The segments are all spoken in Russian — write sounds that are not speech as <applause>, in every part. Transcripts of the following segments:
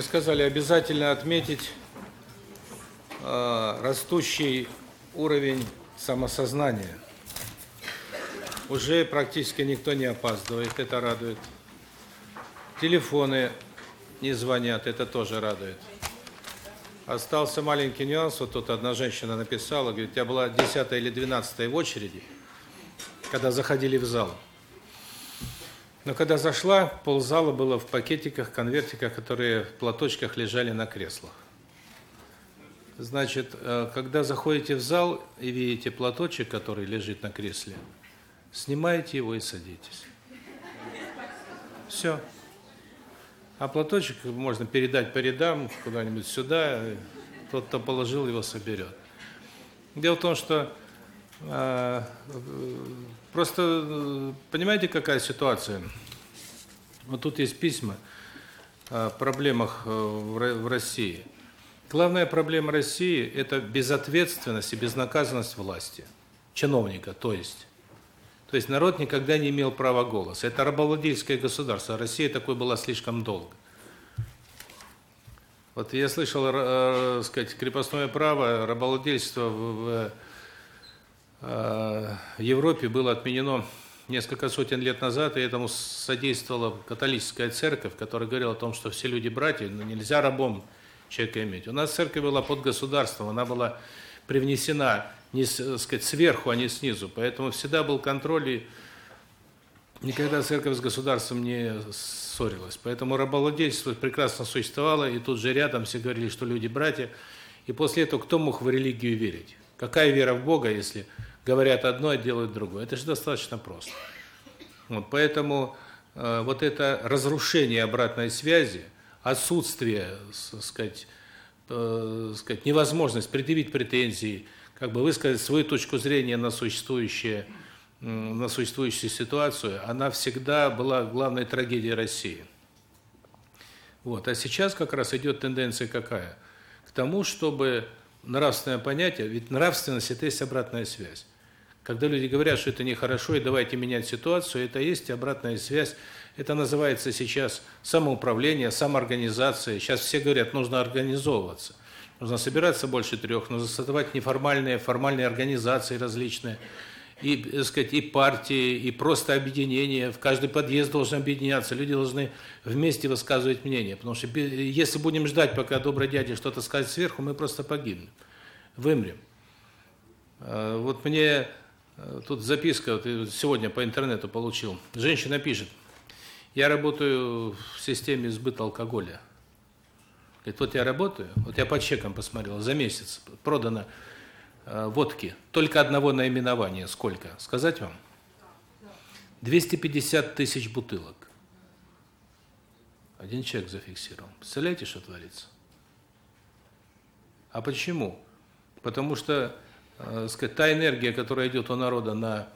Мне сказали обязательно отметить э, растущий уровень самосознания. Уже практически никто не опаздывает, это радует. Телефоны не звонят, это тоже радует. Остался маленький нюанс, вот тут одна женщина написала, говорит, я была 10 или 12 в очереди, когда заходили в зал. Но когда зашла, ползала было в пакетиках, конвертиках, которые в платочках лежали на креслах. Значит, э, когда заходите в зал и видите платочек, который лежит на кресле, снимаете его и садитесь. Все. А платочек можно передать по рядам куда-нибудь сюда, тот, кто положил, его соберет. Дело в том, что э, просто э, понимаете, какая ситуация? Вот тут есть письма о проблемах э, в России. Главная проблема России – это безответственность и безнаказанность власти, чиновника, то есть. То есть народ никогда не имел права голоса. Это рабовладельческое государство. Россия такой была слишком долго. Вот я слышал, э, сказать, крепостное право, рабовладельство в, в э, Европе было отменено несколько сотен лет назад, и этому содействовала католическая церковь, которая говорила о том, что все люди братья, но нельзя рабом человека иметь. У нас церковь была под государством, она была привнесена не, сказать, сверху, а не снизу. Поэтому всегда был контроль, и никогда церковь с государством не ссорилась. Поэтому рабовладельство прекрасно существовало, и тут же рядом все говорили, что люди братья. И после этого кто мог в религию верить? Какая вера в Бога, если говорят одно, а делают другое? Это же достаточно просто. Вот, поэтому э, вот это разрушение обратной связи, отсутствие, сказать, э, сказать, невозможность предъявить претензии, как бы высказать свою точку зрения на существующее на существующую ситуацию, она всегда была главной трагедией России. Вот, а сейчас как раз идет тенденция какая? К тому, чтобы нравственное понятие, ведь нравственность это есть обратная связь. Когда люди говорят, что это нехорошо и давайте менять ситуацию, это есть обратная связь. Это называется сейчас самоуправление, самоорганизация. Сейчас все говорят, нужно организовываться. Нужно собираться больше трех, нужно создавать неформальные, формальные организации различные. И, так сказать, и партии, и просто объединения. В каждый подъезд должен объединяться. Люди должны вместе высказывать мнение. Потому что если будем ждать, пока добрый дядя что-то скажет сверху, мы просто погибнем. Вымрем. А, вот мне тут записка, вот сегодня по интернету получил. Женщина пишет, я работаю в системе сбыта алкоголя. Говорит, вот я работаю, вот я по чекам посмотрел, за месяц продано э, водки только одного наименования. Сколько? Сказать вам? 250 тысяч бутылок. Один человек зафиксировал. Представляете, что творится? А почему? Потому что, э, сказать, та энергия, которая идет у народа на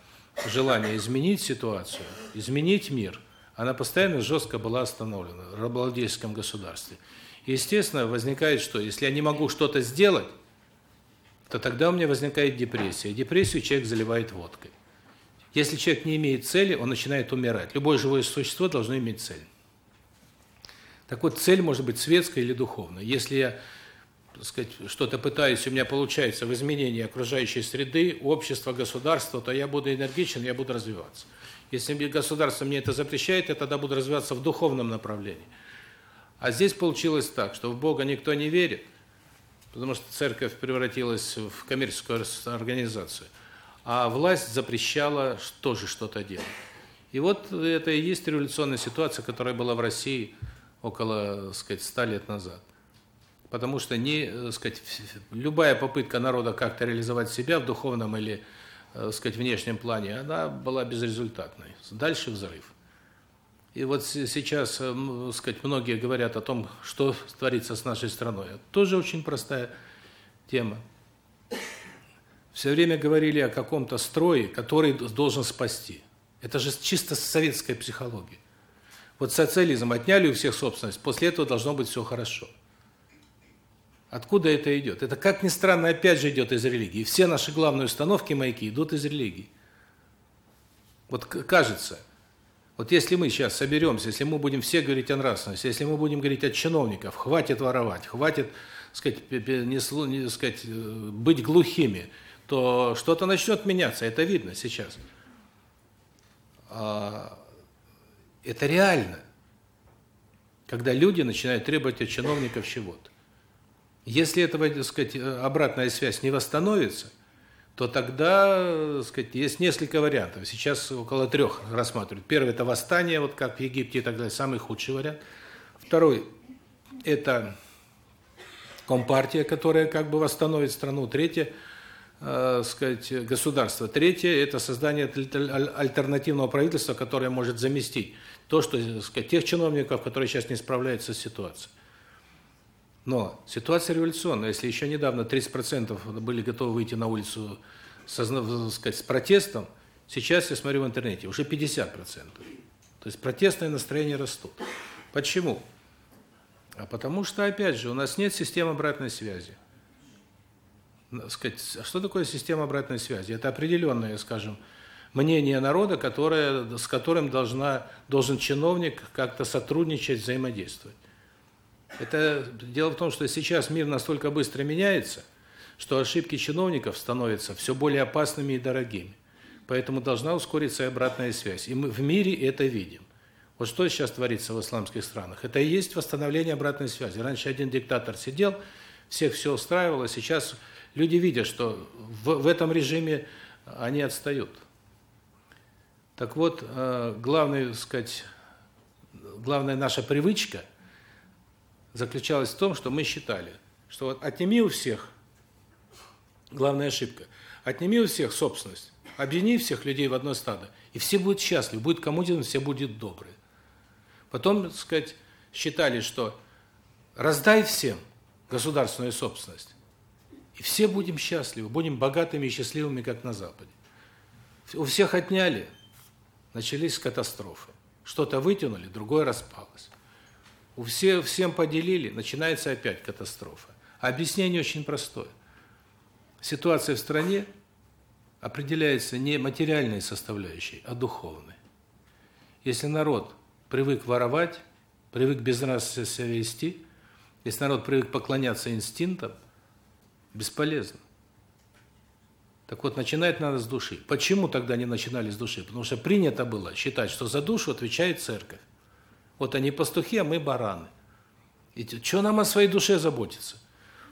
желание изменить ситуацию, изменить мир, она постоянно жестко была остановлена в рабовладельческом государстве. Естественно, возникает что? Если я не могу что-то сделать, то тогда у меня возникает депрессия. Депрессию человек заливает водкой. Если человек не имеет цели, он начинает умирать. Любое живое существо должно иметь цель. Так вот, цель может быть светская или духовная. Если я, так сказать, что-то пытаюсь, у меня получается в изменении окружающей среды, общества, государства, то я буду энергичен, я буду развиваться. Если государство мне это запрещает, я тогда буду развиваться в духовном направлении. А здесь получилось так, что в Бога никто не верит, потому что церковь превратилась в коммерческую организацию, а власть запрещала тоже что-то делать. И вот это и есть революционная ситуация, которая была в России около, так сказать, 100 лет назад. Потому что не, так сказать, любая попытка народа как-то реализовать себя в духовном или, так сказать, внешнем плане, она была безрезультатной. Дальше взрыв. И вот сейчас, э, сказать, многие говорят о том, что творится с нашей страной. Тоже очень простая тема. Все время говорили о каком-то строе, который должен спасти. Это же чисто советская психология. Вот социализм отняли у всех собственность, после этого должно быть все хорошо. Откуда это идет? Это, как ни странно, опять же идет из религии. Все наши главные установки, маяки, идут из религии. Вот кажется, Вот если мы сейчас соберемся, если мы будем все говорить о нравственности, если мы будем говорить от чиновников, хватит воровать, хватит, сказать, не, не сказать, э, быть глухими, то что-то начнет меняться, это видно сейчас. А, это реально. Когда люди начинают требовать от чиновников чего-то. Если этого, так сказать, обратная связь не восстановится, то тогда, так сказать, есть несколько вариантов. Сейчас около трех рассматривают. Первый это восстание, вот как в Египте и так далее, самый худший вариант. Второй это компартия, которая как бы восстановит страну. Третье э, сказать, государство. Третье это создание альтернативного правительства, которое может заместить то, что, сказать, тех чиновников, которые сейчас не справляются с ситуацией. Но ситуация революционная. Если еще недавно 30% были готовы выйти на улицу со, сказать, с протестом, сейчас, я смотрю в интернете, уже 50%. То есть протестные настроения растут. Почему? А потому что, опять же, у нас нет системы обратной связи. Сказать, что такое система обратной связи? Это определенное, скажем, мнение народа, которое, с которым должна, должен чиновник как-то сотрудничать, взаимодействовать. Это дело в том, что сейчас мир настолько быстро меняется, что ошибки чиновников становятся все более опасными и дорогими. Поэтому должна ускориться и обратная связь. И мы в мире это видим. Вот что сейчас творится в исламских странах? Это и есть восстановление обратной связи. Раньше один диктатор сидел, всех все устраивало, сейчас люди видят, что в, в этом режиме они отстают. Так вот, э, главное, сказать, главная наша привычка – заключалась в том, что мы считали, что вот отними у всех, главная ошибка, отними у всех собственность, объедини всех людей в одно стадо, и все будут счастливы, будет коммунизм, все будут добрые. Потом, так сказать, считали, что раздай всем государственную собственность, и все будем счастливы, будем богатыми и счастливыми, как на Западе. У всех отняли, начались катастрофы. Что-то вытянули, другое распалось. У всех всем поделили, начинается опять катастрофа. Объяснение очень простое. Ситуация в стране определяется не материальной составляющей, а духовной. Если народ привык воровать, привык безнравственно себя вести, если народ привык поклоняться инстинктам, бесполезно. Так вот, начинать надо с души. Почему тогда не начинали с души? Потому что принято было считать, что за душу отвечает церковь. Вот они пастухи, а мы бараны. И что нам о своей душе заботиться?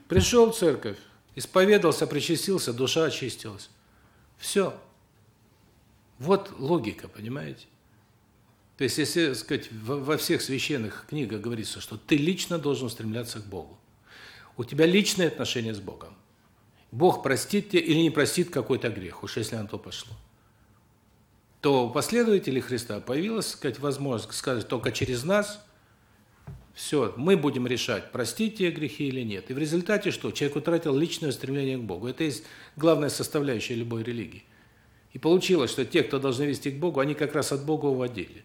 Пришел в церковь, исповедался, причастился, душа очистилась. Все. Вот логика, понимаете? То есть, если, сказать, во всех священных книгах говорится, что ты лично должен стремляться к Богу. У тебя личные отношения с Богом. Бог простит тебе или не простит какой-то грех, уж если на то пошло то у последователей Христа появилась, сказать, возможность сказать только через нас, все, мы будем решать, простить те грехи или нет. И в результате что? Человек утратил личное стремление к Богу. Это есть главная составляющая любой религии. И получилось, что те, кто должны вести к Богу, они как раз от Бога уводили.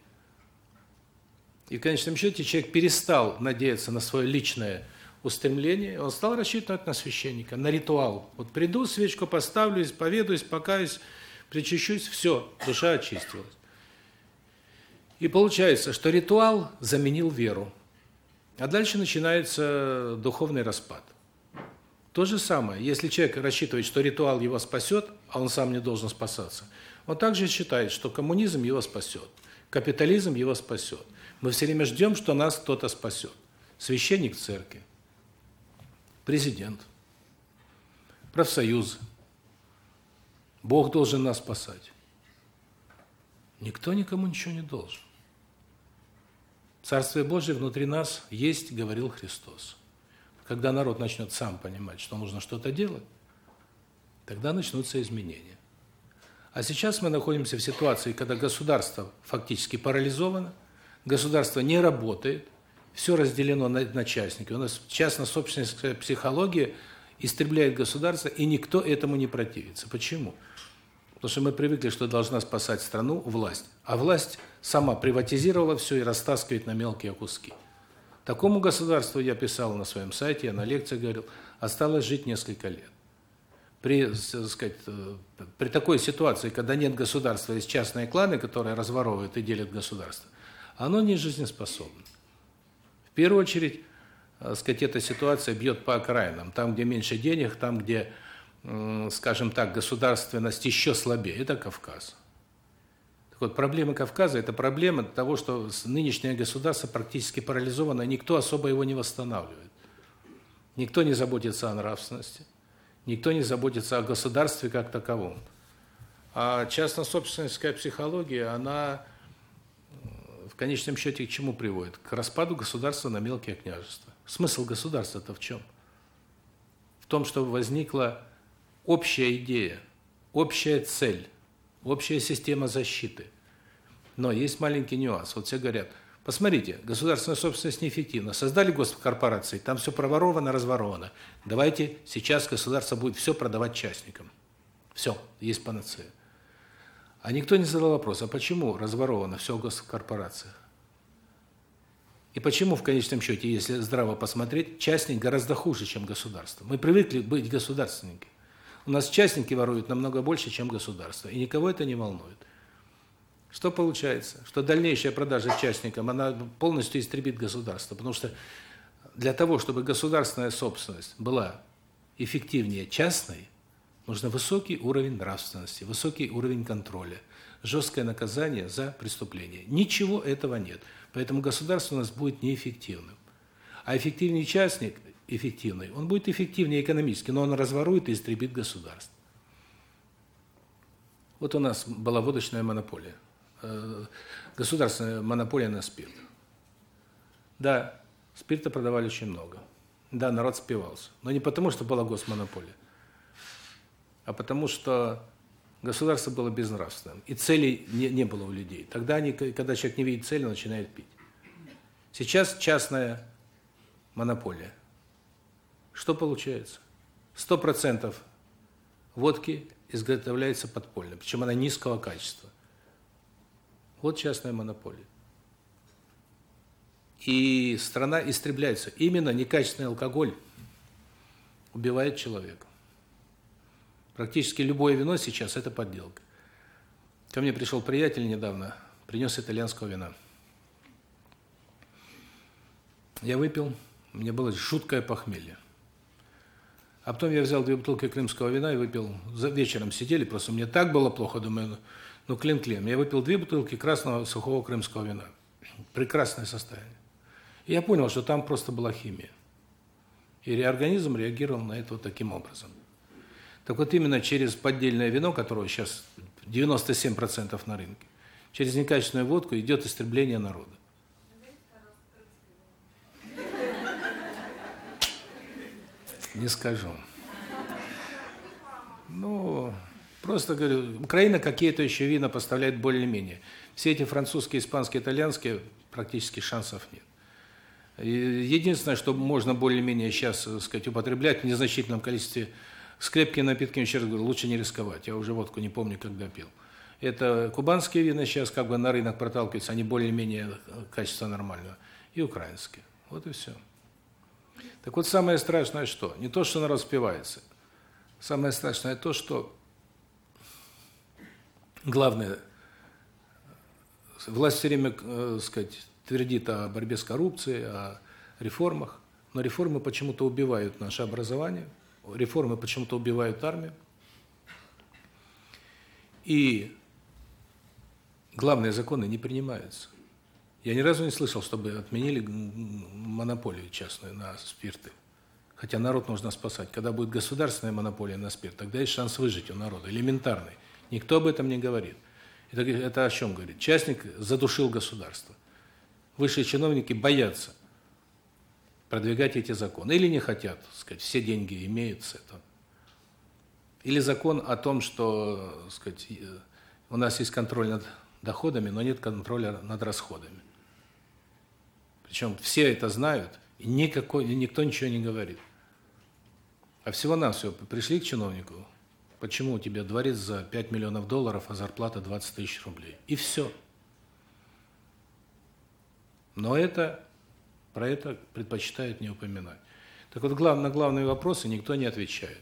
И в конечном счете человек перестал надеяться на свое личное устремление, он стал рассчитывать на священника, на ритуал. Вот приду, свечку поставлю, исповедуюсь, покаюсь, причащусь, все, душа очистилась. И получается, что ритуал заменил веру. А дальше начинается духовный распад. То же самое, если человек рассчитывает, что ритуал его спасет, а он сам не должен спасаться, он также считает, что коммунизм его спасет, капитализм его спасет. Мы все время ждем, что нас кто-то спасет. Священник церкви, президент, профсоюзы, Бог должен нас спасать. Никто никому ничего не должен. Царствие Божие внутри нас есть, говорил Христос. Когда народ начнет сам понимать, что нужно что-то делать, тогда начнутся изменения. А сейчас мы находимся в ситуации, когда государство фактически парализовано, государство не работает, все разделено на, на частники. У нас частно-собственная психология истребляет государство, и никто этому не противится. Почему? Потому что мы привыкли, что должна спасать страну власть. А власть сама приватизировала все и растаскивает на мелкие куски. Такому государству я писал на своем сайте, я на лекциях говорил, осталось жить несколько лет. при, сказать, при такой ситуации, когда нет государства, есть частные кланы, которые разворовывают и делят государство, оно не жизнеспособно. В первую очередь, так сказать, эта ситуация бьет по окраинам, там, где меньше денег, там, где, скажем так, государственность еще слабее, это Кавказ. Так вот, проблема Кавказа – это проблема того, что нынешнее государство практически парализовано, никто особо его не восстанавливает. Никто не заботится о нравственности, никто не заботится о государстве как таковом. А частно-собственническая психология, она в конечном счете к чему приводит? К распаду государства на мелкие княжества. Смысл государства-то в чем? В том, что возникла общая идея, общая цель, общая система защиты. Но есть маленький нюанс. Вот все говорят, посмотрите, государственная собственность неэффективна. Создали госкорпорации, там все проворовано, разворовано. Давайте сейчас государство будет все продавать частникам. Все, есть панацея. А никто не задал вопрос, а почему разворовано все в госкорпорациях? И почему в конечном счете, если здраво посмотреть, частник гораздо хуже, чем государство? Мы привыкли быть государственниками. У нас частники воруют намного больше, чем государство, и никого это не волнует. Что получается? Что дальнейшая продажа частникам, она полностью истребит государство, потому что для того, чтобы государственная собственность была эффективнее частной, нужно высокий уровень нравственности, высокий уровень контроля, жесткое наказание за преступление. Ничего этого нет. Поэтому государство у нас будет неэффективным. А эффективный частник эффективный, он будет эффективнее экономически, но он разворует и истребит государство. Вот у нас была водочная монополия. Э, государственная монополия на спирт. Да, спирта продавали очень много. Да, народ спивался. Но не потому, что была госмонополия, а потому что государство было безнравственным. И целей не, не было у людей. Тогда они, когда человек не видит цели, начинает пить. Сейчас частная монополия. Что получается? 100% водки изготовляется подпольно, причем она низкого качества. Вот частная монополия. И страна истребляется. Именно некачественный алкоголь убивает человека. Практически любое вино сейчас это подделка. Ко мне пришел приятель недавно, принес итальянского вина. Я выпил, у меня было жуткое похмелье. А потом я взял две бутылки крымского вина и выпил. За вечером сидели, просто мне так было плохо, думаю, ну клин-клин. Я выпил две бутылки красного сухого крымского вина. Прекрасное состояние. И я понял, что там просто была химия. И организм реагировал на это вот таким образом. Так вот именно через поддельное вино, которого сейчас 97% на рынке, через некачественную водку идет истребление народа. Не скажу. Ну, просто говорю, Украина какие-то еще вина поставляет более-менее. Все эти французские, испанские, итальянские практически шансов нет. Единственное, что можно более-менее сейчас, так сказать, употреблять в незначительном количестве с крепкими напитками, еще раз говорю, лучше не рисковать. Я уже водку не помню, когда пил. Это кубанские вина сейчас как бы на рынок проталкиваются, они более-менее качество нормального. И украинские. Вот и все. Так вот, самое страшное что? Не то, что народ спивается. Самое страшное то, что главное, власть все время, э, сказать, твердит о борьбе с коррупцией, о реформах, но реформы почему-то убивают наше образование, реформы почему-то убивают армию. И главные законы не принимаются. Я ни разу не слышал, чтобы отменили монополию частную на спирты. Хотя народ нужно спасать. Когда будет государственная монополия на спирт, тогда есть шанс выжить у народа, элементарный. Никто об этом не говорит. Это, это о чем говорит? Частник задушил государство. Высшие чиновники боятся продвигать эти законы. Или не хотят, сказать, все деньги имеют с этого. Или закон о том, что, сказать, у нас есть контроль над доходами, но нет контроля над расходами. Причем все это знают, и никакой никто ничего не говорит. А всего-навсего пришли к чиновнику, почему у тебя дворец за 5 миллионов долларов, а зарплата 20 тысяч рублей. И все. Но это, про это предпочитают не упоминать. Так вот, глав, на главные вопросы никто не отвечает.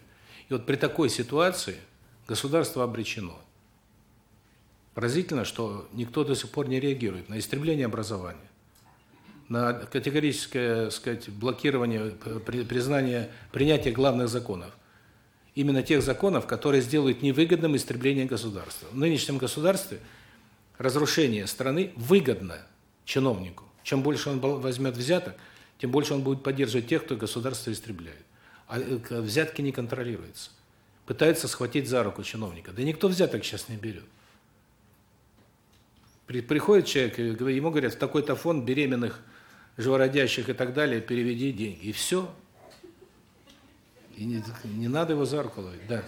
И вот при такой ситуации государство обречено. Поразительно, что никто до сих пор не реагирует на истребление образования, на категорическое, сказать, блокирование признание принятия главных законов. Именно тех законов, которые сделают невыгодным истребление государства. В нынешнем государстве разрушение страны выгодно чиновнику. Чем больше он возьмет взяток, тем больше он будет поддерживать тех, кто государство истребляет. А э, взятки не контролируются. Пытаются схватить за руку чиновника. Да никто взяток сейчас не берет. Приходит человек, ему говорят, в такой-то фонд беременных, живородящих и так далее, переведи деньги. И все. И не, не надо его за руку ловить. Да.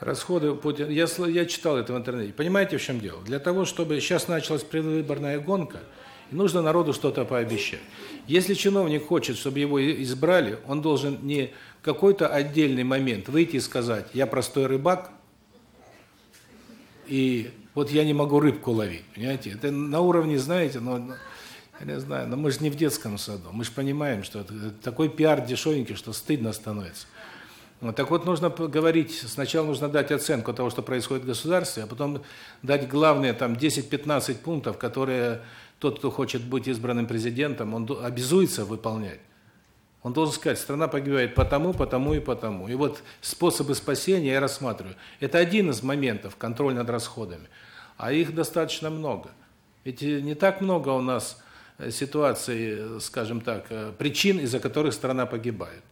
Расходы Путин. Я я читал это в интернете. Понимаете, в чем дело? Для того, чтобы сейчас началась предвыборная гонка, нужно народу что-то пообещать. Если чиновник хочет, чтобы его избрали, он должен не какой-то отдельный момент выйти и сказать: "Я простой рыбак, и вот я не могу рыбку ловить". Понимаете? Это на уровне, знаете, но я не знаю, но мы же не в детском саду. Мы же понимаем, что это такой пиар дешевенький, что стыдно становится. Вот так вот нужно говорить, сначала нужно дать оценку того, что происходит в государстве, а потом дать главные там 10-15 пунктов, которые тот, кто хочет быть избранным президентом, он обязуется выполнять. Он должен сказать: страна погибает потому, потому и потому. И вот способы спасения я рассматриваю. Это один из моментов контроль над расходами, а их достаточно много. Ведь не так много у нас э, ситуаций, скажем так, э, причин, из-за которых страна погибает.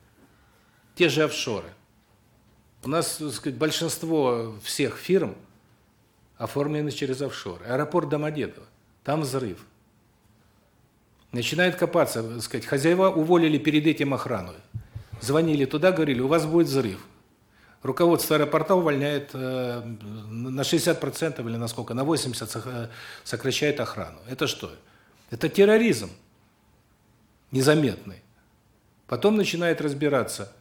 Те же офшоры. У нас, так сказать, большинство всех фирм оформлены через офшоры. Аэропорт Домодедово. Там взрыв. Начинает копаться, так сказать, хозяева уволили перед этим охрану. Звонили туда, говорили: "У вас будет взрыв". Руководство аэропорта увольняет э, на 60% или на сколько? На 80 сокращает охрану. Это что? Это терроризм незаметный. Потом начинает разбираться,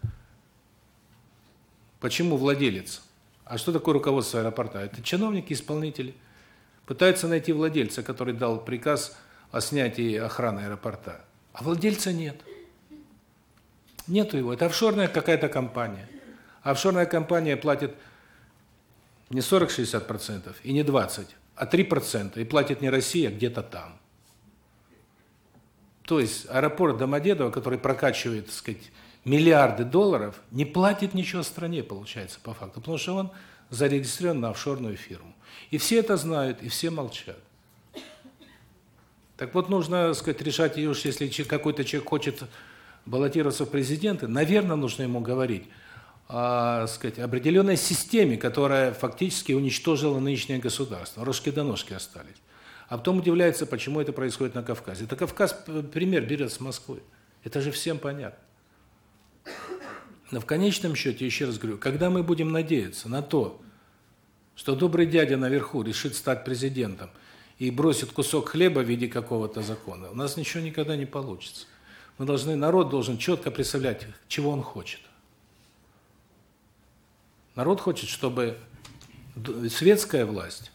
Почему владелец? А что такое руководство аэропорта? Это чиновники, исполнители. Пытаются найти владельца, который дал приказ о снятии охраны аэропорта. А владельца нет. Нету его. Это офшорная какая-то компания. Офшорная компания платит не 40-60% и не 20%, а 3%. И платит не Россия, а где-то там. То есть аэропорт Домодедово, который прокачивает, так сказать, миллиарды долларов, не платит ничего стране, получается, по факту, потому что он зарегистрирован на офшорную фирму. И все это знают, и все молчат. Так вот, нужно, сказать, решать, уж если какой-то человек хочет баллотироваться в президенты, наверное, нужно ему говорить о, сказать, определенной системе, которая фактически уничтожила нынешнее государство. Рожки до ножки остались. А потом удивляется, почему это происходит на Кавказе. Это Кавказ пример берет с Москвы. Это же всем понятно. Но в конечном счете, еще раз говорю, когда мы будем надеяться на то, что добрый дядя наверху решит стать президентом и бросит кусок хлеба в виде какого-то закона, у нас ничего никогда не получится. Мы должны, народ должен четко представлять, чего он хочет. Народ хочет, чтобы светская власть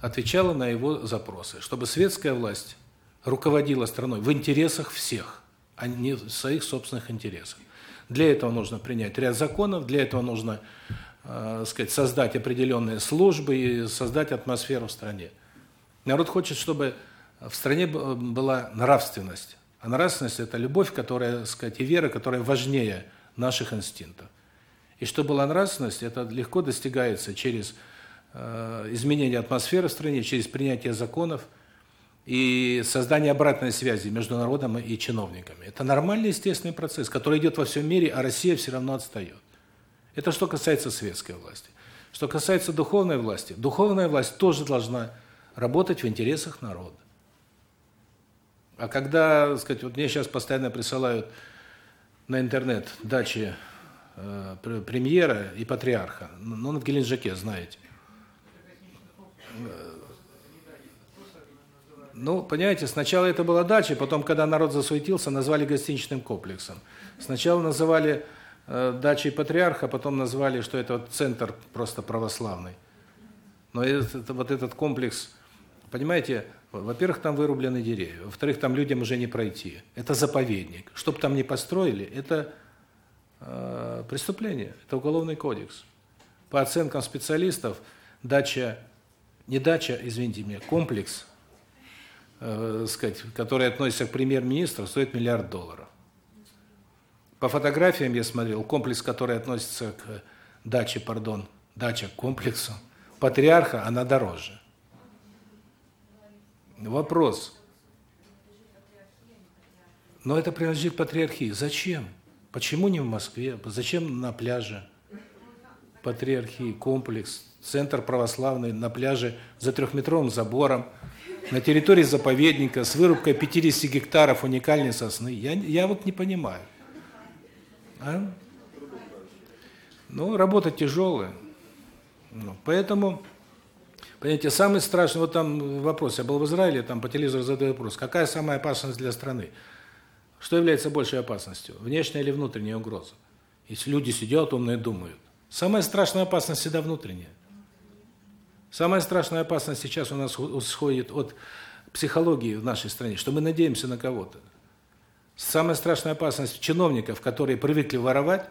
отвечала на его запросы, чтобы светская власть руководила страной в интересах всех, а не в своих собственных интересах. Для этого нужно принять ряд законов, для этого нужно, э, сказать, создать определенные службы и создать атмосферу в стране. Народ хочет, чтобы в стране была нравственность. А нравственность это любовь, которая, сказать, и вера, которая важнее наших инстинктов. И чтобы была нравственность, это легко достигается через э, изменение атмосферы в стране, через принятие законов и создание обратной связи между народом и чиновниками. Это нормальный естественный процесс, который идет во всем мире, а Россия все равно отстает. Это что касается светской власти. Что касается духовной власти, духовная власть тоже должна работать в интересах народа. А когда, так сказать, вот мне сейчас постоянно присылают на интернет дачи э, премьера и патриарха, ну, на Геленджике, знаете. Ну, понимаете, сначала это была дача, потом, когда народ засуетился, назвали гостиничным комплексом. Сначала называли дачей патриарха, потом назвали, что это вот центр просто православный. Но это, это, вот этот комплекс понимаете, во-первых, там вырублены деревья, во-вторых, там людям уже не пройти. Это заповедник. Что бы там ни построили, это э, преступление, это уголовный кодекс. По оценкам специалистов, дача, не дача, извините меня, комплекс, э, сказать, который относится к премьер-министру, стоит миллиард долларов. По фотографиям я смотрел, комплекс, который относится к даче, пардон, дача к комплексу, патриарха, она дороже. Вопрос. Но это принадлежит патриархии. Зачем? Почему не в Москве? Зачем на пляже? Патриархии, комплекс, центр православный на пляже за трехметровым забором, на территории заповедника с вырубкой 50 гектаров уникальной сосны. Я я вот не понимаю. А? Ну, работа тяжелая. Ну, поэтому Понимаете, самый страшный, вот там вопрос, я был в Израиле, там по телевизору задают вопрос, какая самая опасность для страны? Что является большей опасностью, внешняя или внутренняя угроза? Если люди сидят, умные думают. Самая страшная опасность всегда внутренняя. Самая страшная опасность сейчас у нас исходит от психологии в нашей стране, что мы надеемся на кого-то. Самая страшная опасность чиновников, которые привыкли воровать,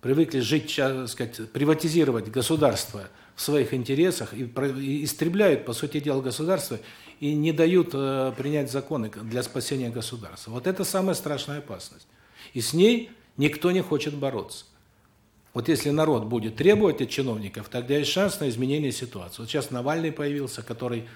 привыкли жить, так сказать, приватизировать государство – в своих интересах и истребляют, по сути дела, государство и не дают э, принять законы для спасения государства. Вот это самая страшная опасность. И с ней никто не хочет бороться. Вот если народ будет требовать от чиновников, тогда есть шанс на изменение ситуации. Вот сейчас Навальный появился, который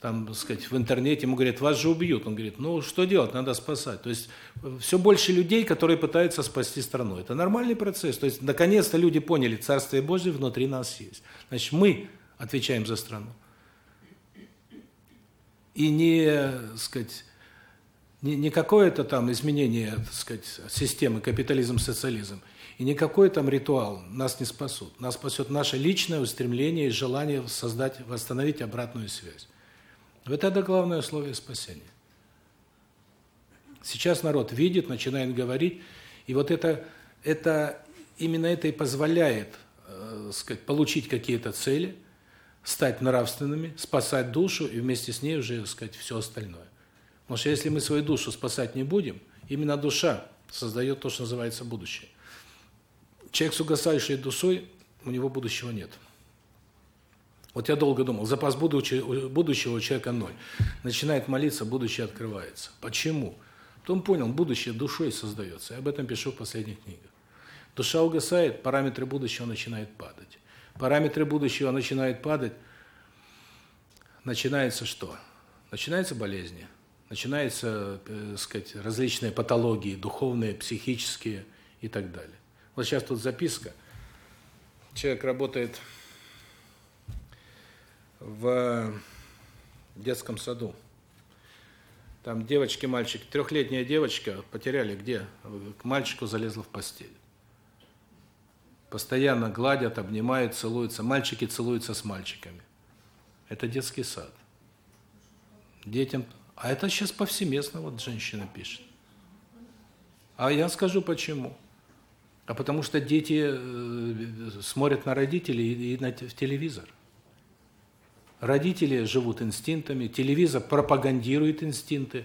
там, так сказать, в интернете ему говорят: "Вас же убьют". Он говорит: "Ну, что делать? Надо спасать". То есть э, все больше людей, которые пытаются спасти страну. Это нормальный процесс. То есть наконец-то люди поняли, Царствие Божие внутри нас есть. Значит, мы отвечаем за страну. И не, так сказать, не не какое-то там изменение, так сказать, системы капитализм, социализм, и никакой там ритуал нас не спасут. Нас спасет наше личное устремление и желание создать, восстановить обратную связь. Вот это главное условие спасения. Сейчас народ видит, начинает говорить, и вот это это именно это и позволяет, э, сказать, получить какие-то цели, стать нравственными, спасать душу и вместе с ней уже, сказать, все остальное. Потому что если мы свою душу спасать не будем, именно душа создает то, что называется будущее. Человек с угасающей душой, у него будущего нет. Вот я долго думал, запас будущего у человека ноль. Начинает молиться, будущее открывается. Почему? Потом понял, будущее душой создается. Я об этом пишу в последних книгах. Душа угасает, параметры будущего начинают падать. Параметры будущего начинают падать. Начинается что? Начинаются болезни. Начинаются, э, сказать, различные патологии, духовные, психические и так далее. Вот сейчас тут записка. Человек работает в детском саду. Там девочки, мальчик, трехлетняя девочка потеряли где? К мальчику залезла в постель. Постоянно гладят, обнимают, целуются. Мальчики целуются с мальчиками. Это детский сад. Детям, а это сейчас повсеместно вот женщина пишет. А я скажу почему. А потому что дети э, смотрят на родителей и на телевизор. Родители живут инстинктами, телевизор пропагандирует инстинкты.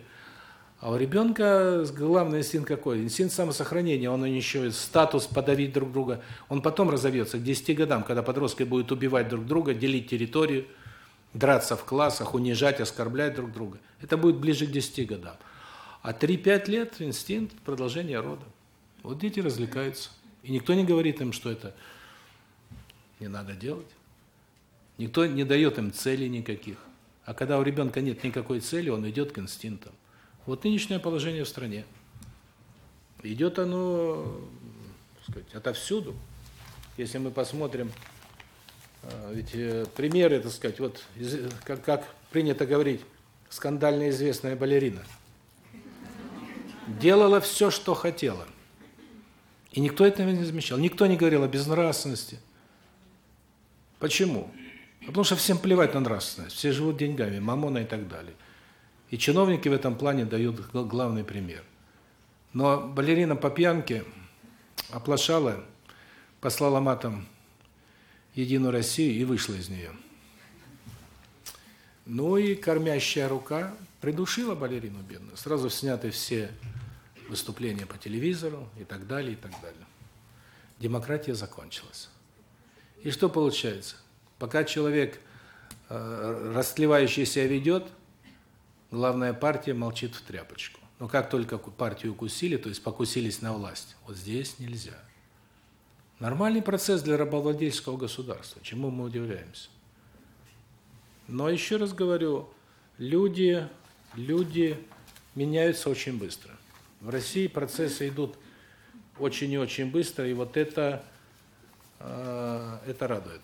А у ребенка главный инстинкт какой? Инстинкт самосохранения. Он еще статус подавить друг друга. Он потом разовьется к 10 годам, когда подростки будут убивать друг друга, делить территорию, драться в классах, унижать, оскорблять друг друга. Это будет ближе к 10 годам. А 3-5 лет инстинкт продолжения рода. Вот дети развлекаются. И никто не говорит им, что это не надо делать. Никто не дает им целей никаких. А когда у ребенка нет никакой цели, он идет к инстинктам. Вот нынешнее положение в стране. Идет оно, так сказать, отовсюду. Если мы посмотрим, а, ведь э, примеры, так сказать, вот как как принято говорить, скандально известная балерина делала все, что хотела. И никто этого не замечал. Никто не говорил о безнравственности. Почему? Потому что всем плевать на нравственность, все живут деньгами, мамона и так далее. И чиновники в этом плане дают главный пример. Но балерина по пьянке оплошала, послала матом Единую Россию и вышла из нее. Ну и кормящая рука придушила балерину бедную. Сразу сняты все выступления по телевизору и так далее, и так далее. Демократия закончилась. И что получается? Пока человек э, растлевающий себя ведет, главная партия молчит в тряпочку. Но как только партию укусили, то есть покусились на власть, вот здесь нельзя. Нормальный процесс для рабовладельческого государства. Чему мы удивляемся? Но еще раз говорю, люди, люди меняются очень быстро. В России процессы идут очень и очень быстро, и вот это э, это радует.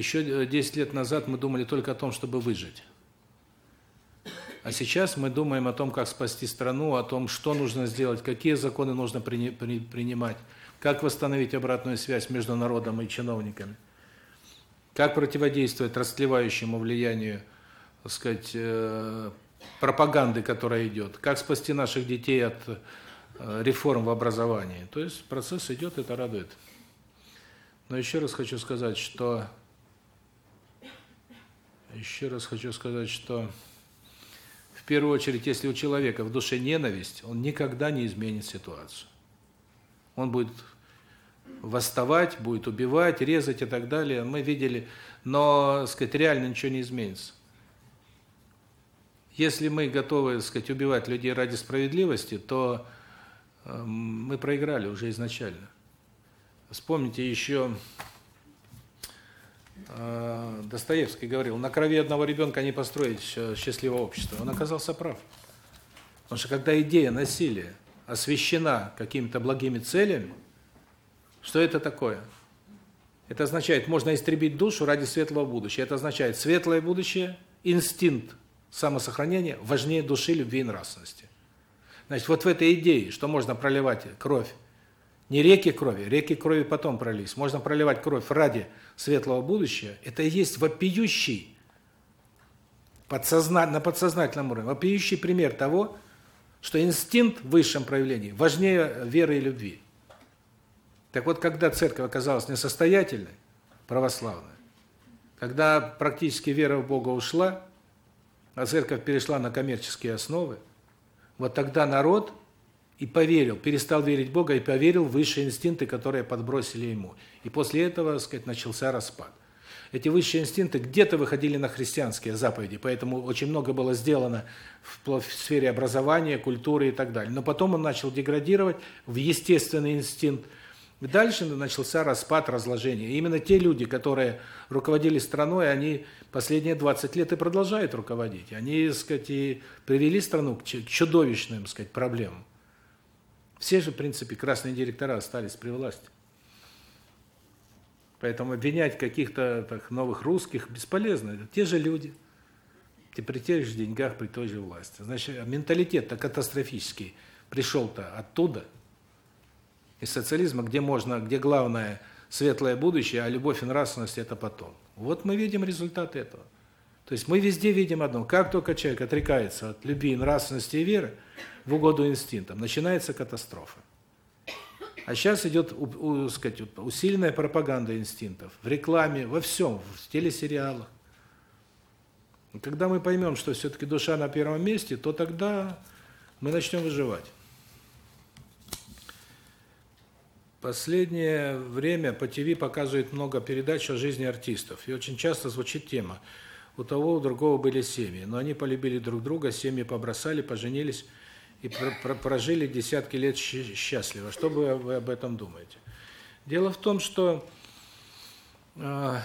Еще 10 лет назад мы думали только о том, чтобы выжить. А сейчас мы думаем о том, как спасти страну, о том, что нужно сделать, какие законы нужно при, при, принимать, как восстановить обратную связь между народом и чиновниками, как противодействовать растлевающему влиянию, так сказать, э, пропаганды, которая идет, как спасти наших детей от э, реформ в образовании. То есть процесс идет, это радует. Но еще раз хочу сказать, что еще раз хочу сказать, что в первую очередь, если у человека в душе ненависть, он никогда не изменит ситуацию. Он будет восставать, будет убивать, резать и так далее. Мы видели, но, сказать, реально ничего не изменится. Если мы готовы, сказать, убивать людей ради справедливости, то э, мы проиграли уже изначально. Вспомните еще Достоевский говорил: "На крови одного ребенка не построить счастливого общества". Он оказался прав. Потому что когда идея насилия освящена какими-то благими целями, что это такое? Это означает, можно истребить душу ради светлого будущего. Это означает, светлое будущее, инстинкт самосохранения важнее души, любви и нравственности. Значит, вот в этой идее, что можно проливать кровь, не реки крови, реки крови потом пролились, можно проливать кровь ради светлого будущего, это и есть вопиющий подсозна... на подсознательном уровне, вопиющий пример того, что инстинкт в высшем проявлении важнее веры и любви. Так вот, когда церковь оказалась несостоятельной, православная, когда практически вера в Бога ушла, а церковь перешла на коммерческие основы, вот тогда народ и поверил, перестал верить в Бога и поверил в высшие инстинкты, которые подбросили ему. И после этого, так сказать, начался распад. Эти высшие инстинкты где-то выходили на христианские заповеди, поэтому очень много было сделано в, сфере образования, культуры и так далее. Но потом он начал деградировать в естественный инстинкт, Дальше начался распад, разложение. И именно те люди, которые руководили страной, они последние 20 лет и продолжают руководить. Они, так сказать, и привели страну к чудовищным, так сказать, проблемам. Все же, в принципе, красные директора остались при власти. Поэтому обвинять каких-то так новых русских бесполезно. Это те же люди. Ты при тех же деньгах, при той же власти. Значит, менталитет-то катастрофический пришел-то оттуда – из социализма, где можно, где главное светлое будущее, а любовь и нравственность это потом. Вот мы видим результат этого. То есть мы везде видим одно: как только человек отрекается от любви, нравственности и веры в угоду инстинктам, начинается катастрофа. А сейчас идет, у, сказать, усиленная пропаганда инстинктов в рекламе, во всем, в телесериалах. И когда мы поймем, что все таки душа на первом месте, то тогда мы начнем выживать. Последнее время по ТВ показывают много передач о жизни артистов, и очень часто звучит тема: у того, у другого были семьи, но они полюбили друг друга, семьи побросали, поженились и прожили десятки лет счастливо. Что вы, вы об этом думаете? Дело в том, что э,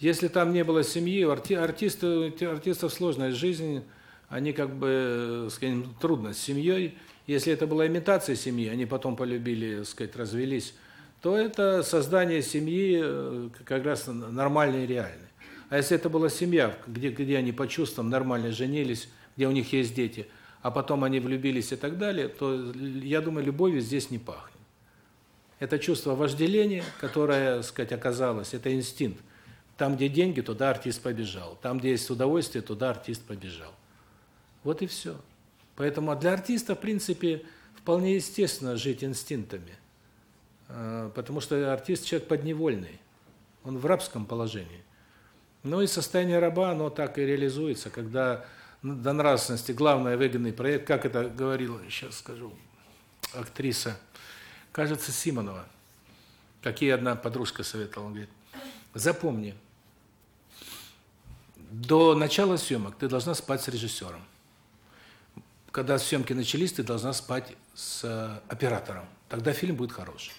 если там не было семьи, арти, артисты, артистов сложная жизнь, они как бы, скажем, трудно с семьей. Если это была имитация семьи, они потом полюбили, сказать, развелись, то это создание семьи э, как раз нормальной и реальной. А если это была семья, где где они по чувствам нормально женились, где у них есть дети, а потом они влюбились и так далее, то я думаю, любовью здесь не пахнет. Это чувство вожделения, которое, так сказать, оказалось, это инстинкт. Там, где деньги, туда артист побежал. Там, где есть удовольствие, туда артист побежал. Вот и все. Поэтому для артиста, в принципе, вполне естественно жить инстинктами. А, потому что артист человек подневольный. Он в рабском положении. Ну и состояние раба, оно так и реализуется, когда до нравственности главный выгодный проект, как это говорила, сейчас скажу, актриса, кажется, Симонова. Какие одна подружка советовала, он говорит, запомни, до начала съемок ты должна спать с режиссером. Когда съемки начались, ты должна спать с э, оператором. Тогда фильм будет хороший.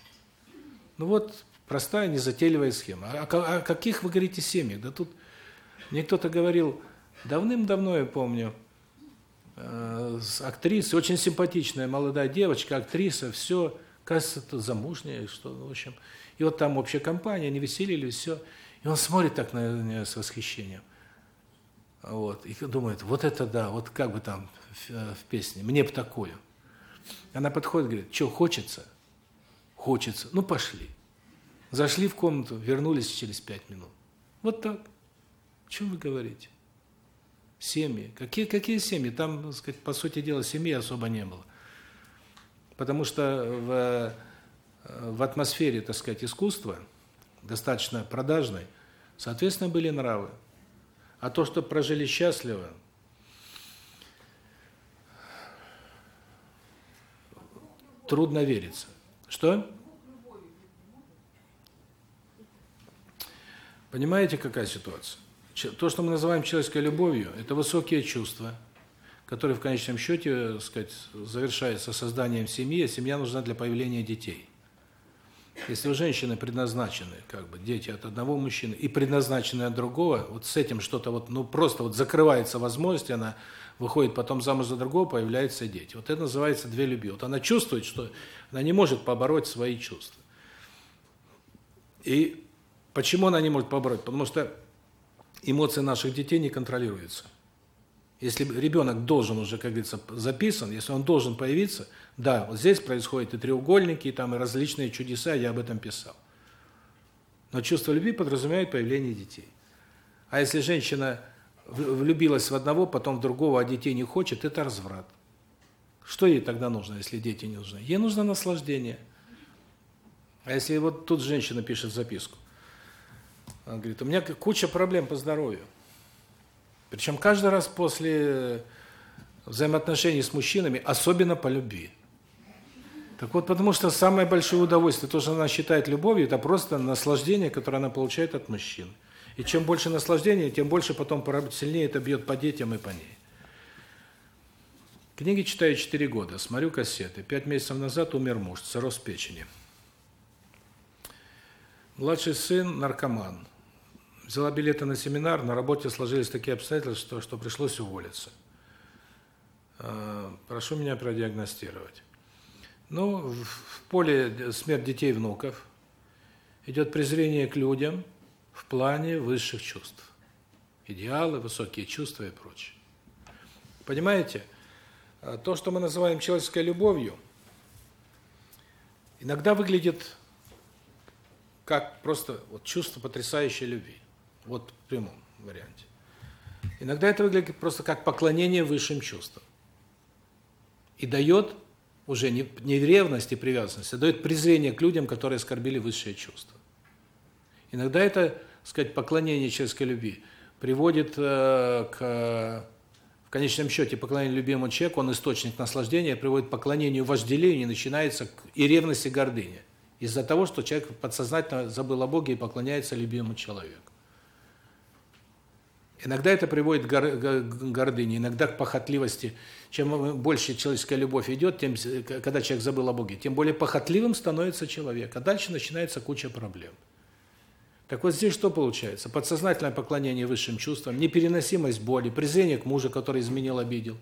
Ну вот простая, незатейливая схема. А о каких вы говорите семьях? Да тут мне кто-то говорил, давным-давно я помню, э, актриса, очень симпатичная молодая девочка, актриса, все, кажется, замужняя, что, в общем. И вот там общая компания, они веселились, все. И он смотрит так на нее с восхищением. Вот, и думает, вот это да, вот как бы там в, э, в песне, мне бы такое. Она подходит, говорит, что, хочется? Хочется. Ну, пошли. Зашли в комнату, вернулись через пять минут. Вот так. О чем вы говорите? Семьи. Какие какие семьи? Там, так сказать, по сути дела, семьи особо не было. Потому что в в атмосфере, так сказать, искусства, достаточно продажной, соответственно, были нравы. А то, что прожили счастливо, трудно верится. Что? Понимаете, какая ситуация? То, что мы называем человеческой любовью, это высокие чувства, которые в конечном счете, так сказать, завершаются созданием семьи, а семья нужна для появления детей. Если у женщины предназначены, как бы, дети от одного мужчины и предназначены от другого, вот с этим что-то вот, ну, просто вот закрывается возможность, она выходит потом замуж за другого, появляются дети. Вот это называется две любви. Вот она чувствует, что она не может побороть свои чувства. И почему она не может побороть? Потому что эмоции наших детей не контролируются. Если ребенок должен уже, как говорится, записан, если он должен появиться, да, вот здесь происходят и треугольники, и там и различные чудеса, я об этом писал. Но чувство любви подразумевает появление детей. А если женщина влюбилась в одного, потом в другого, а детей не хочет, это разврат. Что ей тогда нужно, если дети не нужны? Ей нужно наслаждение. А если вот тут женщина пишет записку, она говорит, у меня куча проблем по здоровью. Причем каждый раз после взаимоотношений с мужчинами, особенно по любви. Так вот, потому что самое большое удовольствие, то, что она считает любовью, это просто наслаждение, которое она получает от мужчин. И чем больше наслаждения, тем больше потом сильнее это бьет по детям и по ней. Книги читаю 4 года, смотрю кассеты. Пять месяцев назад умер муж, цирроз печени. Младший сын наркоман взяла билеты на семинар, на работе сложились такие обстоятельства, что пришлось уволиться. А, прошу меня продиагностировать. Ну, в поле смерть детей и внуков идет презрение к людям в плане высших чувств. Идеалы, высокие чувства и прочее. Понимаете? А, то, что мы называем человеческой любовью, иногда выглядит как просто вот чувство потрясающей любви. Вот в прямом варианте. Иногда это выглядит просто как поклонение высшим чувствам. И дает уже не, не ревность и привязанность, а дает презрение к людям, которые оскорбили высшие чувства. Иногда это, сказать, поклонение человеческой любви приводит э, к в конечном счете поклонение любимому человеку, он источник наслаждения, приводит к поклонению вожделению, начинается и ревность, и гордыня. Из-за того, что человек подсознательно забыл о Боге и поклоняется любимому человеку. Иногда это приводит к гордыне, иногда к похотливости. Чем больше человеческая любовь идет, тем когда человек забыл о Боге, тем более похотливым становится человек, а дальше начинается куча проблем. Так вот здесь что получается? Подсознательное поклонение высшим чувствам, непереносимость боли, презрение к мужу, который изменил, обидел.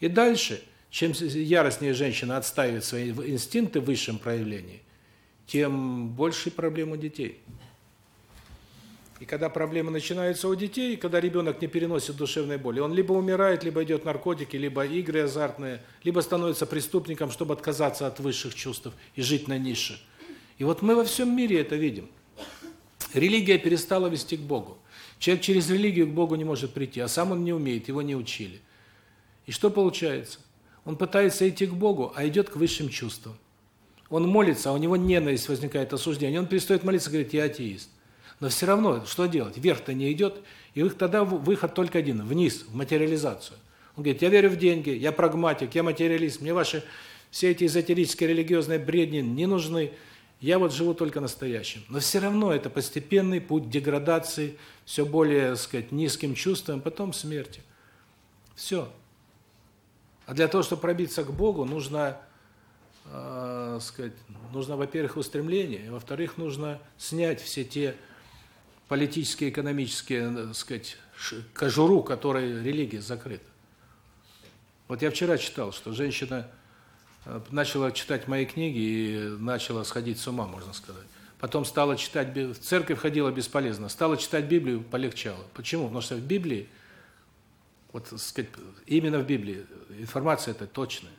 И дальше, чем яростнее женщина отстаивает свои инстинкты в высшем проявлении, тем больше проблем у детей. И когда проблемы начинаются у детей, когда ребенок не переносит душевной боли, он либо умирает, либо идет наркотики, либо игры азартные, либо становится преступником, чтобы отказаться от высших чувств и жить на нише. И вот мы во всем мире это видим. Религия перестала вести к Богу. Человек через религию к Богу не может прийти, а сам он не умеет, его не учили. И что получается? Он пытается идти к Богу, а идет к высшим чувствам. Он молится, а у него ненависть возникает, осуждение. Он перестает молиться, говорит, я атеист. Но все равно, что делать? Вверх-то не идет, и их тогда выход только один – вниз, в материализацию. Он говорит, я верю в деньги, я прагматик, я материалист, мне ваши все эти эзотерические религиозные бредни не нужны. Я вот живу только настоящим. Но все равно это постепенный путь деградации, все более, так сказать, низким чувством, потом смерти. Все. А для того, чтобы пробиться к Богу, нужно, э, сказать, нужно, во-первых, устремление, во-вторых, нужно снять все те политические, экономические, так сказать, кожуру, которой религия закрыта. Вот я вчера читал, что женщина Э, начала читать мои книги и начала сходить с ума, можно сказать. Потом стала читать, в церковь ходила бесполезно, стала читать Библию, полегчало. Почему? Потому что в Библии, вот сказать, именно в Библии информация это точная.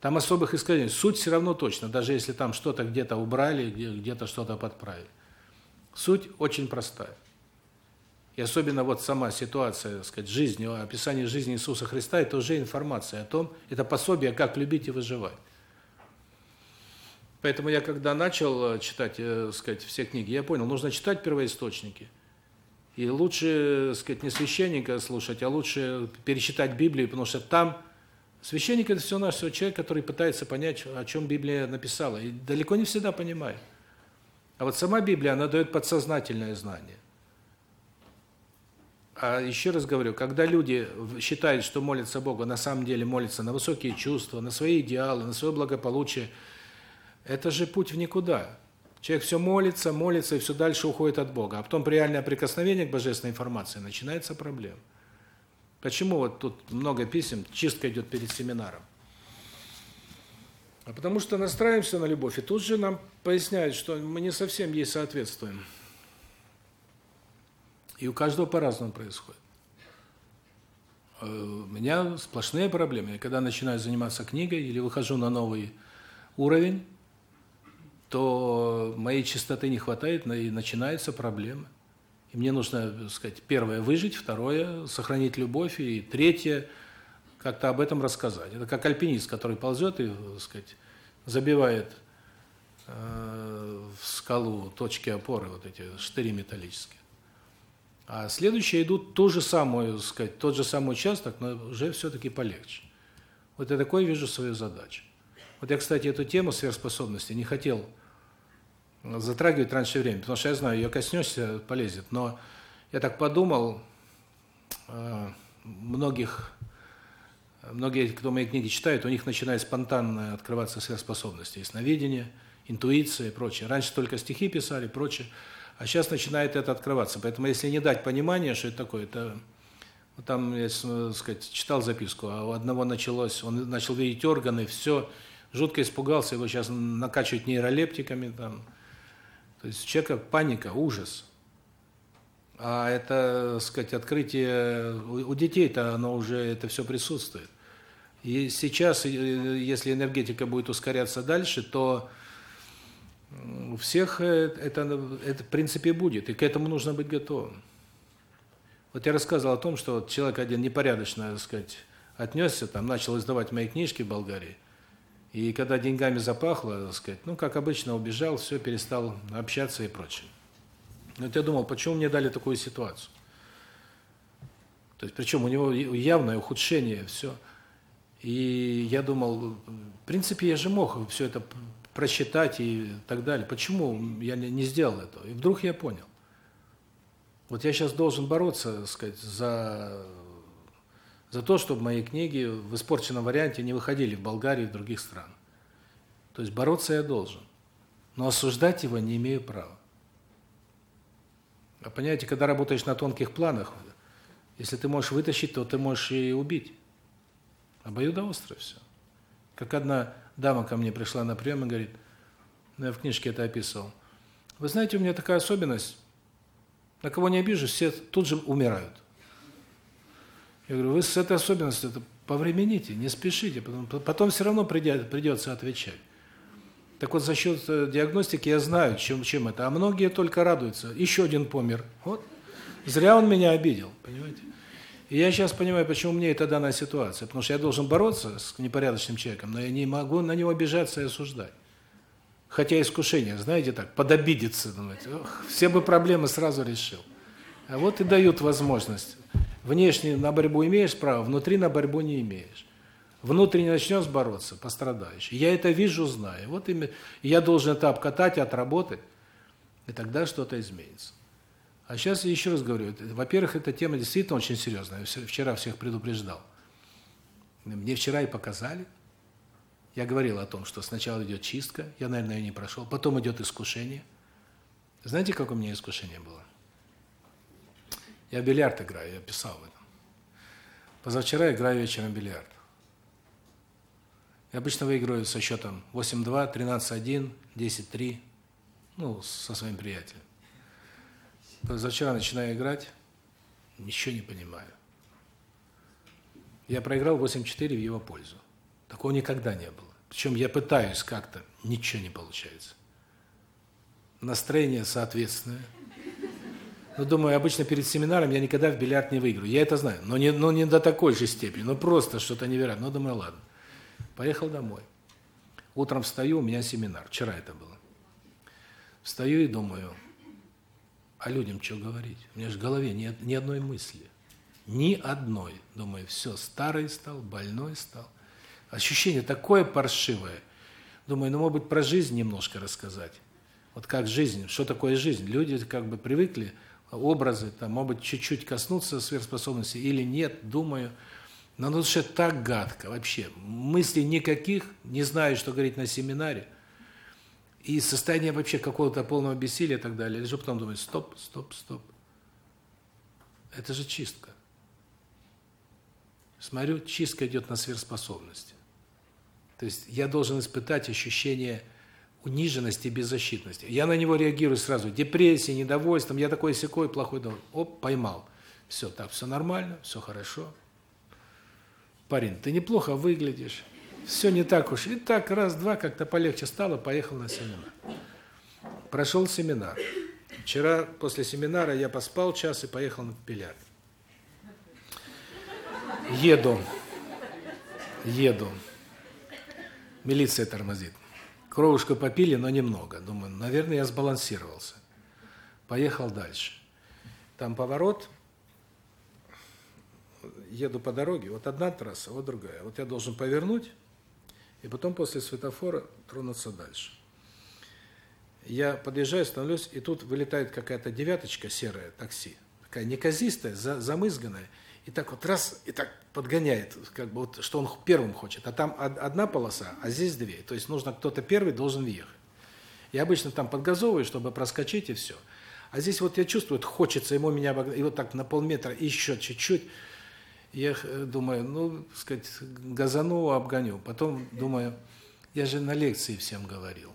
Там особых искажений. Суть все равно точна, даже если там что-то где-то убрали, где-то что-то подправили. Суть очень простая. И особенно вот сама ситуация, так сказать, жизни, описание жизни Иисуса Христа это уже информация о том, это пособие, как любить и выживать. Поэтому я когда начал э, читать, э, сказать, все книги, я понял, нужно читать первоисточники. И лучше, так сказать, не священника слушать, а лучше перечитать Библию, потому что там священник это все наш человек, который пытается понять, о чем Библия написала, и далеко не всегда понимает. А вот сама Библия, она дает подсознательное знание. А еще раз говорю, когда люди считают, что молятся Богу, на самом деле молятся на высокие чувства, на свои идеалы, на свое благополучие, это же путь в никуда. Человек все молится, молится и все дальше уходит от Бога. А потом при реальное прикосновение к божественной информации начинается проблема. Почему вот тут много писем, чистка идет перед семинаром? А потому что настраиваемся на любовь, и тут же нам поясняют, что мы не совсем ей соответствуем. И у каждого по-разному происходит. Э, у меня сплошные проблемы. Я когда начинаю заниматься книгой или выхожу на новый уровень, то моей чистоты не хватает, и начинаются проблемы. И мне нужно, сказать, первое выжить, второе сохранить любовь и третье как-то об этом рассказать. Это как альпинист, который ползет и, так сказать, забивает э, в скалу точки опоры вот эти штыри металлические. А следующие идут ту же самую, сказать, тот же самый участок, но уже все-таки полегче. Вот я такой вижу свою задачу. Вот я, кстати, эту тему сверхспособности не хотел затрагивать раньше времени, потому что я знаю, ее коснешься, полезет. Но я так подумал, э, многих, многие, кто мои книги читают, у них начинает спонтанно открываться сверхспособности, ясновидение, интуиция и прочее. Раньше только стихи писали, прочее. А сейчас начинает это открываться. Поэтому если не дать понимания, что это такое, это вот там, я, так сказать, читал записку, а у одного началось, он начал видеть органы, все, жутко испугался, его сейчас накачивают нейролептиками там. То есть у человека паника, ужас. А это, так сказать, открытие у детей-то оно уже это все присутствует. И сейчас, если энергетика будет ускоряться дальше, то у всех э, это, это в принципе будет, и к этому нужно быть готовым. Вот я рассказывал о том, что вот человек один непорядочно, так сказать, отнесся, там начал издавать мои книжки в Болгарии. И когда деньгами запахло, так сказать, ну, как обычно, убежал, все, перестал общаться и прочее. Вот я думал, почему мне дали такую ситуацию? То есть, причем у него явное ухудшение, все. И я думал, в принципе, я же мог все это просчитать и так далее. Почему я не сделал этого? И вдруг я понял. Вот я сейчас должен бороться, так сказать, за за то, чтобы мои книги в испорченном варианте не выходили в Болгарии и в других странах. То есть бороться я должен. Но осуждать его не имею права. А понимаете, когда работаешь на тонких планах, если ты можешь вытащить, то ты можешь и убить. Обоюдоостро все. Как одна дама ко мне пришла на прием и говорит, ну, я в книжке это описывал, вы знаете, у меня такая особенность, на кого не обижу, все тут же умирают. Я говорю, вы с этой особенностью это повремените, не спешите, потом, потом все равно придется отвечать. Так вот, за счет э, диагностики я знаю, чем, чем это. А многие только радуются. Еще один помер. Вот. Зря он меня обидел, понимаете? И я сейчас понимаю, почему мне это данная ситуация. Потому что я должен бороться с непорядочным человеком, но я не могу на него обижаться и осуждать. Хотя искушение, знаете, так, подобидеться, думаете, ох, все бы проблемы сразу решил. А вот и дают возможность. Внешне на борьбу имеешь право, внутри на борьбу не имеешь. Внутренне начнешь бороться, пострадаешь. Я это вижу, знаю. Вот именно я должен это обкатать, отработать, и тогда что-то изменится. А сейчас я еще раз говорю, во-первых, эта тема действительно очень серьезная. Я вчера всех предупреждал. Мне вчера и показали. Я говорил о том, что сначала идет чистка, я, наверное, ее не прошел, потом идет искушение. Знаете, как у меня искушение было? Я в бильярд играю, я писал в этом. Позавчера играю вечером в бильярд. Я обычно выигрываю со счетом 8-2, 13-1, 10-3, ну, со своим приятелем. Позавчера начинаю играть, ничего не понимаю. Я проиграл 8-4 в его пользу. Такого никогда не было. Причем я пытаюсь как-то, ничего не получается. Настроение соответственное. Ну, думаю, обычно перед семинаром я никогда в бильярд не выиграю. Я это знаю, но не, но не до такой же степени. Ну, просто что-то невероятное. Ну, думаю, ладно. Поехал домой. Утром встаю, у меня семинар. Вчера это было. Встаю и думаю, а людям что говорить? У меня же в голове ни, ни одной мысли. Ни одной. Думаю, все, старый стал, больной стал. Ощущение такое паршивое. Думаю, ну, может быть, про жизнь немножко рассказать. Вот как жизнь, что такое жизнь? Люди как бы привыкли образы, там, может быть, чуть-чуть коснуться сверхспособности или нет, думаю. Но на душе так гадко вообще. Мыслей никаких, не знаю, что говорить на семинаре. И состояние вообще какого-то полного бессилия и так далее. Лежу потом думаю, стоп, стоп, стоп. Это же чистка. Смотрю, чистка идет на сверхспособности. То есть я должен испытать ощущение униженности и беззащитности. Я на него реагирую сразу депрессией, недовольством, я такой секой плохой, дом. оп, поймал. Все, так, все нормально, все хорошо. Парень, ты неплохо выглядишь. Все не так уж. И так раз-два как-то полегче стало, поехал на семинар. Прошел семинар. Вчера после семинара я поспал час и поехал на бильярд. Еду. Еду. Милиция тормозит. Кровушку попили, но немного. Думаю, наверное, я сбалансировался. Поехал дальше. Там поворот. Еду по дороге. Вот одна трасса, вот другая. Вот я должен повернуть и потом после светофора тронуться дальше. Я подъезжаю, становлюсь, и тут вылетает какая-то девяточка серая такси. Такая неказистая, замызганная. И так вот раз, и так подгоняет, как бы вот, что он первым хочет. А там одна полоса, а здесь две. То есть нужно кто-то первый должен въехать. Я обычно там подгазовываю, чтобы проскочить и все. А здесь вот я чувствую, хочется ему меня обогнать, и вот так на полметра, еще чуть-чуть. Я э, думаю, ну, сказать, газану, обгоню. Потом думаю, я же на лекции всем говорил.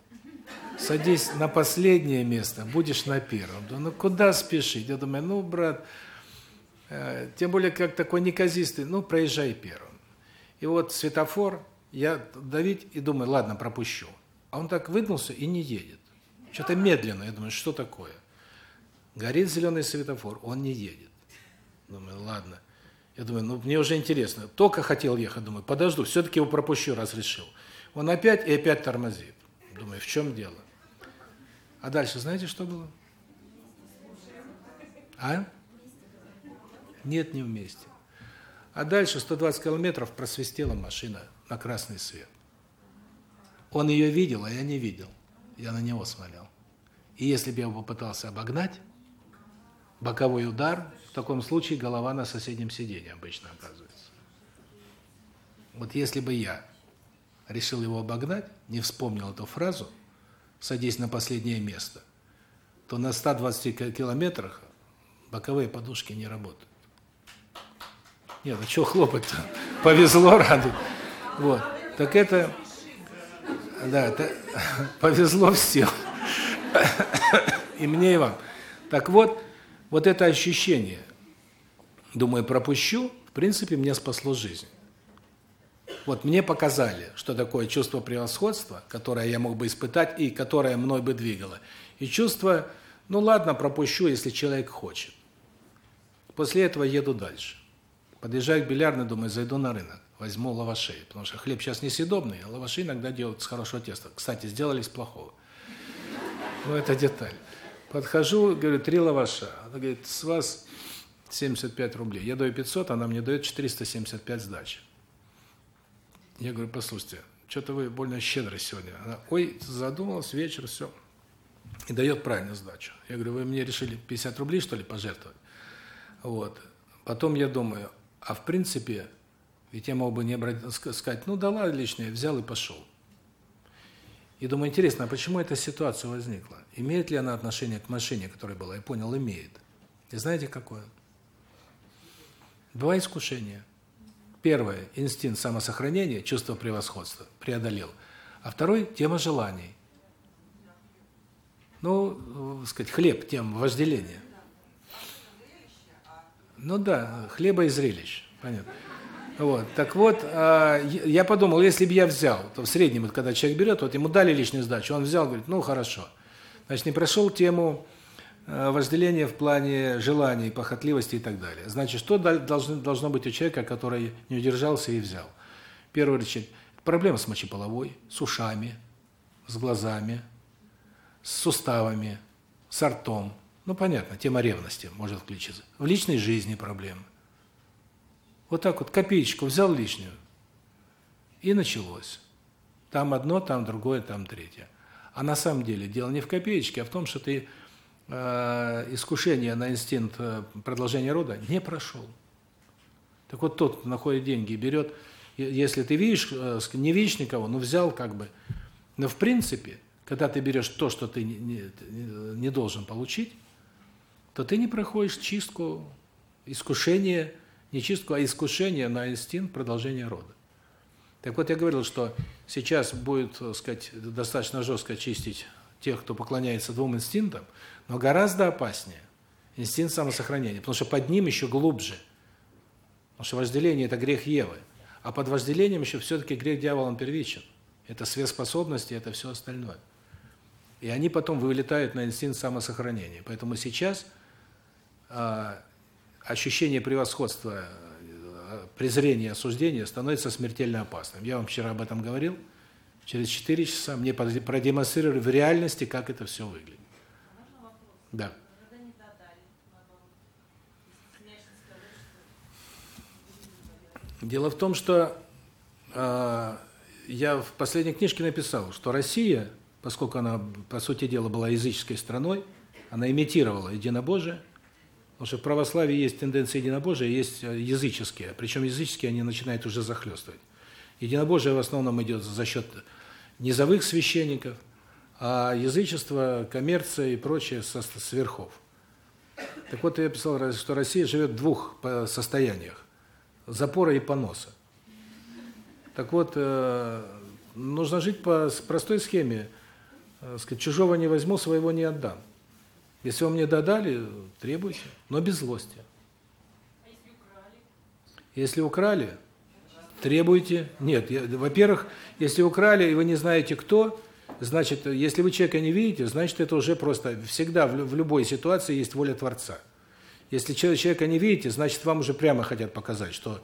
Садись на последнее место, будешь на первом. Ну куда спешить? Я думаю, ну, брат, Э, тем более, как такой неказистый, ну, проезжай первым. И вот светофор, я давить и думаю, ладно, пропущу. А он так выднулся и не едет. Что-то медленно. Я думаю, что такое? Горит зеленый светофор, он не едет. Думаю, ладно. Я думаю, ну, мне уже интересно. Только хотел ехать, думаю, подожду, все-таки его пропущу, раз решил. Он опять и опять тормозит. Думаю, в чем дело? А дальше знаете, что было? А? Нет, не вместе. А дальше 120 километров просвистела машина на красный свет. Он ее видел, а я не видел. Я на него смотрел. И если бы я попытался обогнать, боковой удар, в таком случае голова на соседнем сиденье обычно оказывается. Вот если бы я решил его обогнать, не вспомнил эту фразу, садись на последнее место, то на 120 километрах боковые подушки не работают. Нет, а что хлопать-то? <laughs> Повезло, радует. Вот. Так это, да, это <laughs> повезло всем. <laughs> И мне, и вам. Так вот, вот это ощущение, думаю, пропущу, в принципе, мне спасло жизнь. Вот мне показали, что такое чувство превосходства, которое я мог бы испытать и которое мной бы двигало. И чувство, ну ладно, пропущу, если человек хочет. После этого еду дальше. Подъезжаю к бильярдной, думаю, зайду на рынок, возьму лавашей, потому что хлеб сейчас несъедобный, а лаваши иногда делают с хорошего теста. Кстати, сделали с плохого. Ну, это деталь. Подхожу, говорю, три лаваша. Она говорит, с вас 75 рублей. Я даю 500, она мне дает 475 сдачи. Я говорю, послушайте, что-то вы больно щедры сегодня. Она, ой, задумалась, вечер, все. И дает правильно сдачу. Я говорю, вы мне решили 50 рублей, что ли, пожертвовать? Вот. Потом я думаю, а в принципе, ведь я мог бы не брать, сказать, ну дала лишнее, взял и пошел. И думаю, интересно, а почему эта ситуация возникла? Имеет ли она отношение к машине, которая была? Я понял, имеет. И знаете, какое? Два искушения. Первое – инстинкт самосохранения, чувство превосходства, преодолел. А второй – тема желаний. Ну, сказать, хлеб, тема вожделения. Ну да, хлеба и зрелищ, понятно. Вот. Так вот, а, я подумал, если бы я взял, то в среднем, когда человек берет, вот ему дали лишнюю сдачу, он взял, говорит, ну хорошо. Значит, не прошел тему а, вожделения в плане желаний, похотливости и так далее. Значит, что должно, быть у человека, который не удержался и взял? Первое, проблема с мочеполовой, с ушами, с глазами, с суставами, с ртом. Ну, понятно, тема ревности может включиться. В личной жизни проблемы. Вот так вот копеечку взял лишнюю. И началось. Там одно, там другое, там третье. А на самом деле дело не в копеечке, а в том, что ты э, искушение на инстинкт э, продолжения рода не прошел. Так вот тот, кто находит деньги и берет, если ты видишь, э, не видишь никого, ну взял как бы. Но в принципе, когда ты берешь то, что ты не, не должен получить, то ты не проходишь чистку, искушение не чистку, а искушение на инстинкт продолжения рода. Так вот, я говорил, что сейчас будет, так сказать, достаточно жестко чистить тех, кто поклоняется двум инстинктам, но гораздо опаснее инстинкт самосохранения, потому что под ним еще глубже. Потому что вожделение – это грех Евы, а под вожделением еще все-таки грех дьяволом первичен. Это сверхспособности, это все остальное. И они потом вылетают на инстинкт самосохранения. Поэтому сейчас а, ощущение превосходства, презрения, осуждения становится смертельно опасным. Я вам вчера об этом говорил. Через 4 часа мне продемонстрировали в реальности, как это все выглядит. Да. Дело в том, что э, я в последней книжке написал, что Россия, поскольку она, по сути дела, была языческой страной, она имитировала единобожие, Потому что в православии есть тенденция единобожия, есть э, языческие. Причем языческие они начинают уже захлестывать. Единобожие в основном идет за счет низовых священников, а язычество, коммерция и прочее со сверхов. Так вот, я писал, что Россия живет в двух состояниях – запора и поноса. Так вот, э, нужно жить по простой схеме. Э, сказать, чужого не возьму, своего не отдам. Если вам не додали, требуйте, но без злости. Если украли, требуйте. Нет, во-первых, если украли и вы не знаете кто, значит, если вы человека не видите, значит, это уже просто всегда в, любой ситуации есть воля Творца. Если человека не видите, значит, вам уже прямо хотят показать, что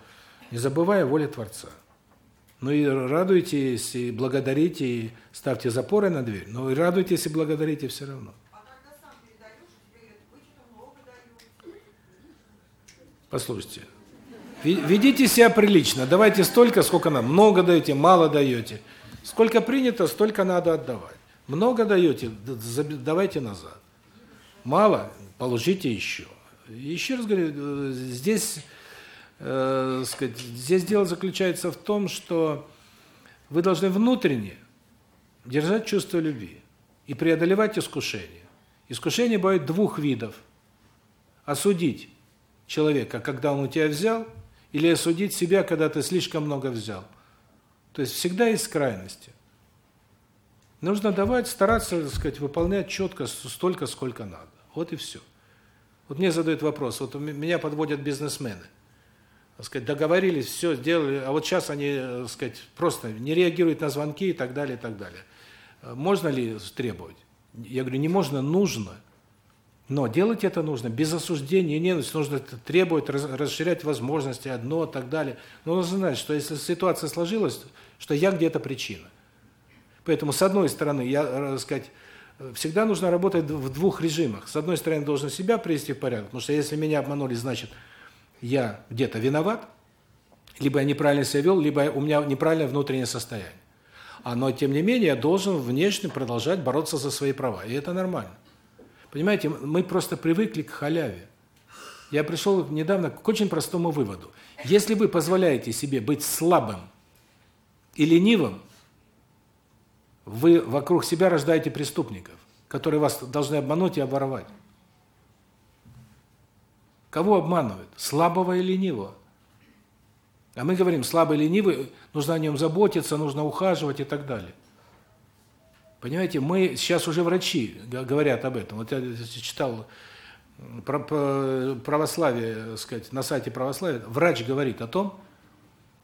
не забывая воля Творца. Ну и радуйтесь, и благодарите, и ставьте запоры на дверь, но и радуйтесь и благодарите все равно. Послушайте. Ведите себя прилично. Давайте столько, сколько нам. Много даете, мало даете. Сколько принято, столько надо отдавать. Много даете, давайте назад. Мало, положите еще. Еще раз говорю, э, здесь, э, сказать, здесь дело заключается в том, что вы должны внутренне держать чувство любви и преодолевать искушение. Искушение бывает двух видов. Осудить человека, когда он у тебя взял, или осудить себя, когда ты слишком много взял. То есть всегда есть крайности. Нужно давать, стараться, так сказать, выполнять четко столько, сколько надо. Вот и все. Вот мне задают вопрос, вот меня подводят бизнесмены. Так сказать, договорились, все сделали, а вот сейчас они, так сказать, просто не реагируют на звонки и так далее, и так далее. Можно ли требовать? Я говорю, не можно, нужно. Но делать это нужно без осуждения и ненависти, нужно требовать, расширять возможности, одно, так далее. Но нужно знать, что если ситуация сложилась, что я где-то причина. Поэтому, с одной стороны, я, так сказать, всегда нужно работать в двух режимах. С одной стороны, должен себя привести в порядок, потому что если меня обманули, значит, я где-то виноват, либо я неправильно себя вел, либо у меня неправильное внутреннее состояние. А но тем не менее я должен внешне продолжать бороться за свои права, и это нормально. Понимаете, мы просто привыкли к халяве. Я пришел недавно к очень простому выводу. Если вы позволяете себе быть слабым и ленивым, вы вокруг себя рождаете преступников, которые вас должны обмануть и обворовать. Кого обманывают? Слабого и ленивого. А мы говорим, слабый, ленивый, нужно о нем заботиться, нужно ухаживать и так далее. Понимаете, мы сейчас уже врачи говорят об этом. Вот я читал про православие, сказать, на сайте православия, врач говорит о том,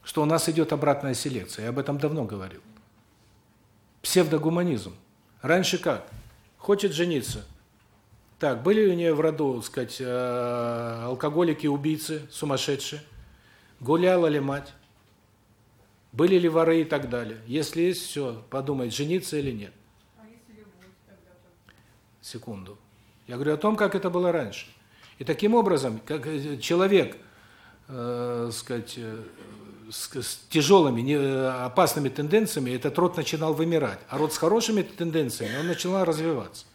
что у нас идет обратная селекция. Я об этом давно говорил. Псевдогуманизм. Раньше как? Хочет жениться. Так, были у нее в роду, сказать, э, алкоголики, убийцы, сумасшедшие? Гуляла ли мать? Были ли воры и так далее? Если есть, все, подумать, жениться или нет. А если любовь тогда? Секунду. Я говорю о том, как это было раньше. И таким образом, как э, человек, э, сказать, э, с, с тяжелыми, не, опасными тенденциями, этот род начинал вымирать. А род с хорошими тенденциями, он начинал развиваться.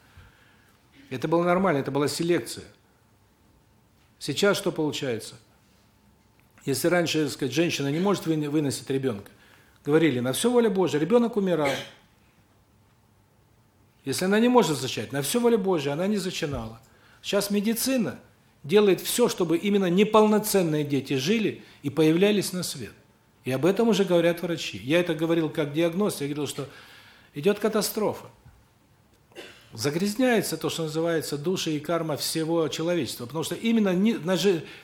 Это было нормально, это была селекция. Сейчас что получается? Если раньше, сказать, женщина не может выносить ребенка, говорили, на все воля Божья, ребенок умирал. Если она не может зачать, на все воля Божья, она не зачинала. Сейчас медицина делает все, чтобы именно неполноценные дети жили и появлялись на свет. И об этом уже говорят врачи. Я это говорил как диагноз, я говорил, что идет катастрофа. Загрязняется то, что называется душа и карма всего человечества, потому что именно не, на,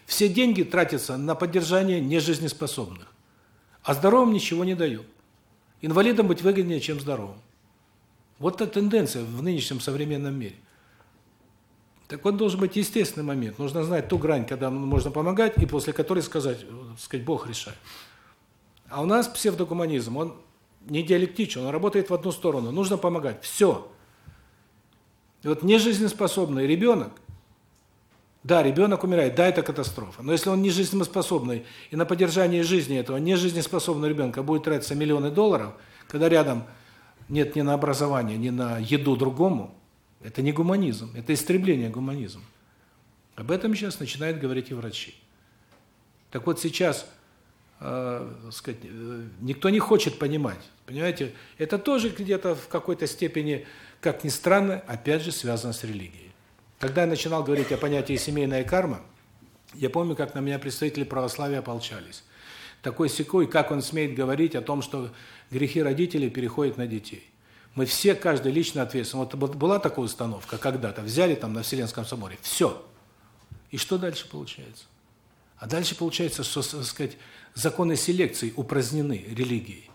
все деньги тратятся на поддержание нежизнеспособных, а здоровым ничего не дают. Инвалидам быть выгоднее, чем здоровым. Вот эта тенденция в нынешнем современном мире. Так вот должен быть естественный момент. Нужно знать ту грань, когда можно помогать, и после которой сказать, сказать Бог решает. А у нас псевдогуманизм, он не диалектичен, он работает в одну сторону. Нужно помогать. Все. И вот нежизнеспособный ребенок, да, ребенок умирает, да, это катастрофа. Но если он не жизнеспособный, и на поддержание жизни этого нежизнеспособного ребенка будет тратиться миллионы долларов, когда рядом нет ни на образование, ни на еду другому, это не гуманизм, это истребление гуманизма. Об этом сейчас начинают говорить и врачи. Так вот сейчас, э, сказать, э, никто не хочет понимать. Понимаете, это тоже где-то в какой-то степени как ни странно, опять же связано с религией. Когда я начинал говорить о понятии семейная карма, я помню, как на меня представители православия ополчались. Такой секой, как он смеет говорить о том, что грехи родителей переходят на детей. Мы все, каждый лично ответственен. Вот была такая установка когда-то, взяли там на Вселенском соборе, все. И что дальше получается? А дальше получается, что, так сказать, законы селекции упразднены религией.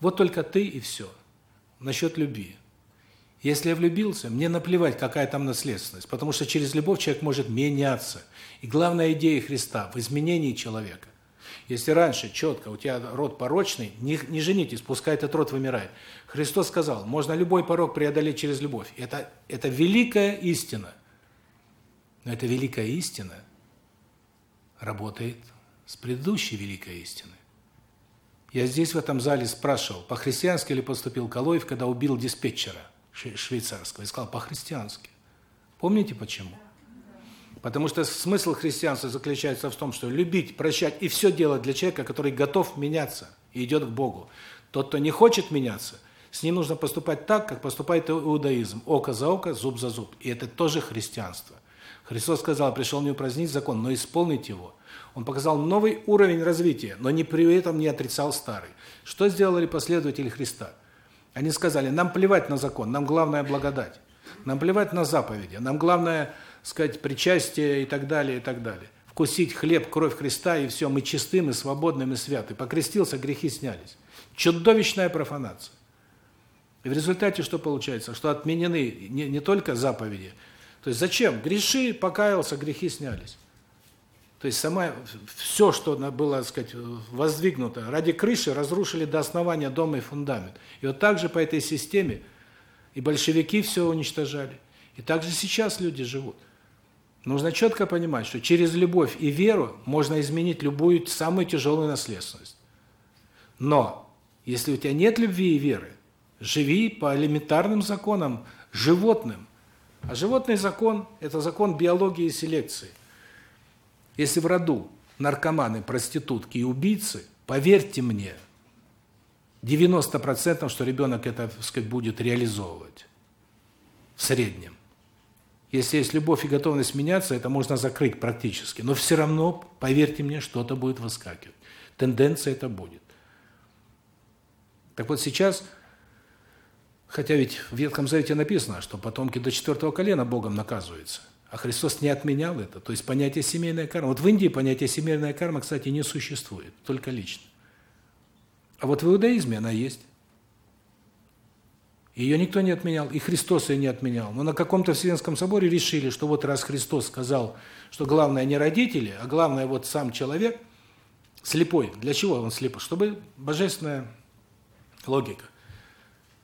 Вот только ты и все. Насчет любви. Если я влюбился, мне наплевать, какая там наследственность, потому что через любовь человек может меняться. И главная идея Христа в изменении человека. Если раньше четко у тебя род порочный, не, не женитесь, пускай этот род вымирает. Христос сказал, можно любой порог преодолеть через любовь. Это, это великая истина. Но эта великая истина работает с предыдущей великой истиной. Я здесь, в этом зале, спрашивал, по-христиански ли поступил Калоев, когда убил диспетчера – швейцарского и сказал по-христиански. Помните почему? Потому что смысл христианства заключается в том, что любить, прощать и все делать для человека, который готов меняться и идет к Богу. Тот, кто не хочет меняться, с ним нужно поступать так, как поступает иудаизм. Око за око, зуб за зуб. И это тоже христианство. Христос сказал, пришел не упразднить закон, но исполнить его. Он показал новый уровень развития, но не при этом не отрицал старый. Что сделали последователи Христа? Они сказали, нам плевать на закон, нам главное благодать. Нам плевать на заповеди, нам главное, сказать, причастие и так далее, и так далее. Вкусить хлеб, кровь Христа, и все, мы чисты, мы свободны, мы святы. Покрестился, грехи снялись. Чудовищная профанация. И в результате что получается? Что отменены не, не только заповеди. То есть зачем? Греши, покаялся, грехи снялись. То есть сама все, что было, так сказать, воздвигнуто ради крыши, разрушили до основания дом и фундамент. И вот так же по этой системе И большевики все уничтожали. И так же сейчас люди живут. Нужно четко понимать, что через любовь и веру можно изменить любую самую тяжелую наследственность. Но если у тебя нет любви и веры, живи по элементарным законам, животным. А животный закон – это закон биологии и селекции. Если в роду наркоманы, проститутки и убийцы, поверьте мне, 90% что ребенок это, так сказать, будет реализовывать в среднем. Если есть любовь и готовность меняться, это можно закрыть практически. Но все равно, поверьте мне, что-то будет выскакивать. Тенденция это будет. Так вот сейчас, хотя ведь в Ветхом Завете написано, что потомки до четвертого колена Богом наказываются, а Христос не отменял это. То есть понятие семейная карма. Вот в Индии понятие семейная карма, кстати, не существует, только лично. А вот в иудаизме она есть. Ее никто не отменял, и Христос ее не отменял. Но на каком-то Вселенском соборе решили, что вот раз Христос сказал, что главное не родители, а главное вот сам человек, слепой. Для чего он слепой? Чтобы божественная логика.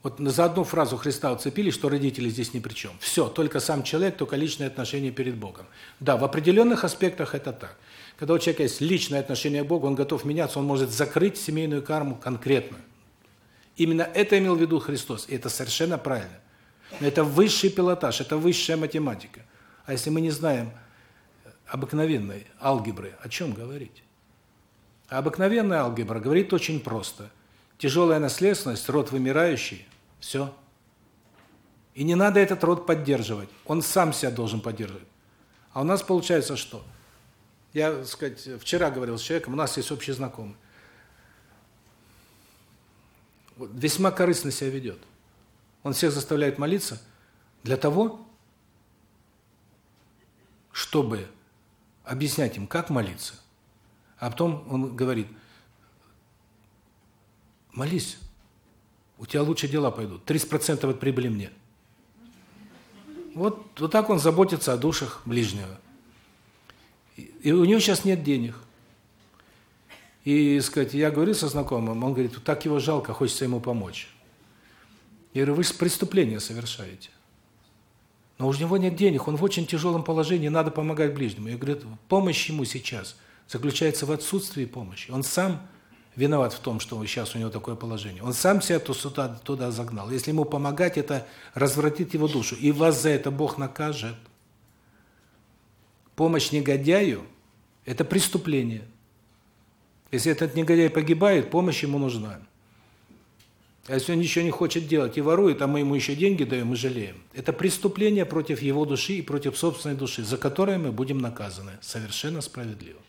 Вот за одну фразу Христа уцепились, что родители здесь ни при чем. Все, только сам человек, только личные отношения перед Богом. Да, в определенных аспектах это так. Когда у человека есть личное отношение к Богу, он готов меняться, он может закрыть семейную карму конкретно. Именно это имел в виду Христос, и это совершенно правильно. Но это высший пилотаж, это высшая математика. А если мы не знаем обыкновенной алгебры, о чем говорить? А обыкновенная алгебра говорит очень просто. Тяжелая наследственность, род вымирающий, все. И не надо этот род поддерживать. Он сам себя должен поддерживать. А у нас получается что? Я, сказать, вчера говорил с человеком, у нас есть общий знакомый весьма корыстно себя ведет. Он всех заставляет молиться для того, чтобы объяснять им, как молиться. А потом он говорит, молись, у тебя лучше дела пойдут, 30% от прибыли мне. Вот, вот так он заботится о душах ближнего. И у него сейчас нет денег. И, сказать, я говорил со знакомым, он говорит, так его жалко, хочется ему помочь. Я говорю, вы преступление совершаете. Но у него нет денег, он в очень тяжелом положении, надо помогать ближнему. Я говорю, помощь ему сейчас заключается в отсутствии помощи. Он сам виноват в том, что сейчас у него такое положение. Он сам себя туда, туда загнал. Если ему помогать, это развратит его душу. И вас за это Бог накажет. Помощь негодяю – это преступление. Если этот негодяй погибает, помощь ему нужна. А если он ничего не хочет делать и ворует, а мы ему еще деньги даем и жалеем, это преступление против его души и против собственной души, за которое мы будем наказаны. Совершенно справедливо.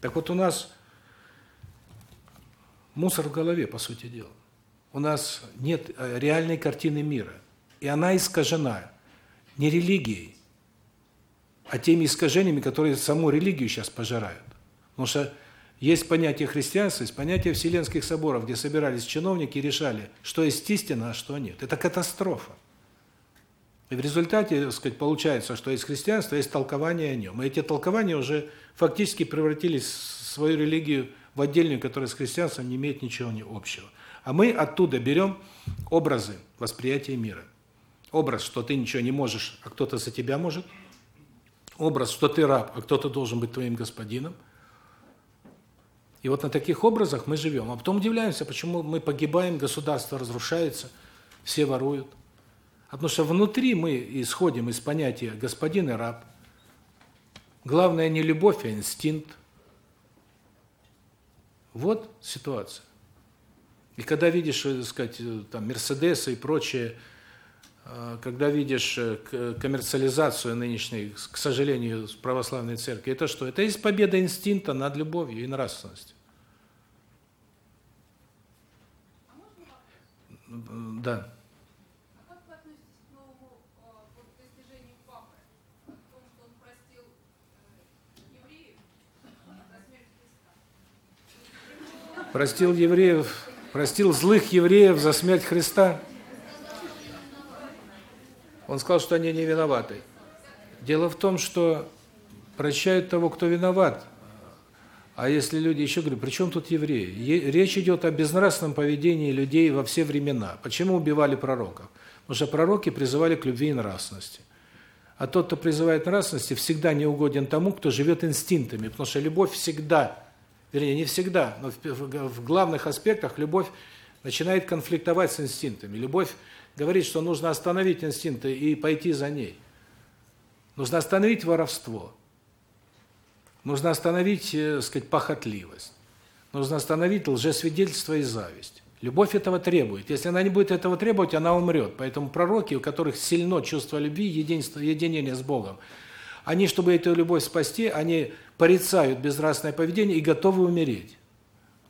Так вот у нас мусор в голове, по сути дела. У нас нет э, реальной картины мира. И она искажена не религией, а теми искажениями, которые саму религию сейчас пожирают. Потому что есть понятие христианства, есть понятие вселенских соборов, где собирались чиновники и решали, что есть истина, а что нет. Это катастрофа. И в результате, так сказать, получается, что есть христианство, есть толкование о нем. И эти толкования уже фактически превратились в свою религию в отдельную, которая с христианством не имеет ничего общего. А мы оттуда берем образы восприятия мира. Образ, что ты ничего не можешь, а кто-то за тебя может – образ, что ты раб, а кто-то должен быть твоим господином. И вот на таких образах мы живем. А потом удивляемся, почему мы погибаем, государство разрушается, все воруют. Потому что внутри мы исходим из понятия господин и раб. Главное не любовь, а инстинкт. Вот ситуация. И когда видишь, так сказать, там Мерседесы и прочее Э, когда видишь э, коммерциализацию нынешней, к сожалению, православной церкви, это что? Это есть победа инстинкта над любовью и нравственностью. Да. Простил евреев, простил злых евреев за смерть Христа. Он сказал, что они не виноваты. Дело в том, что прощают того, кто виноват. А если люди, еще говорю, при чем тут евреи? Речь идет о безнравственном поведении людей во все времена. Почему убивали пророков? Потому что пророки призывали к любви и нравственности. А тот, кто призывает нравственности, всегда не угоден тому, кто живет инстинктами, потому что любовь всегда, вернее, не всегда, но в главных аспектах любовь начинает конфликтовать с инстинктами. Любовь говорит, что нужно остановить инстинкты и пойти за ней. Нужно остановить воровство. Нужно остановить, э, сказать, похотливость. Нужно остановить лжесвидетельство и зависть. Любовь этого требует. Если она не будет этого требовать, она умрет. Поэтому пророки, у которых сильно чувство любви, единство, единение с Богом, они, чтобы эту любовь спасти, они порицают безнравственное поведение и готовы умереть.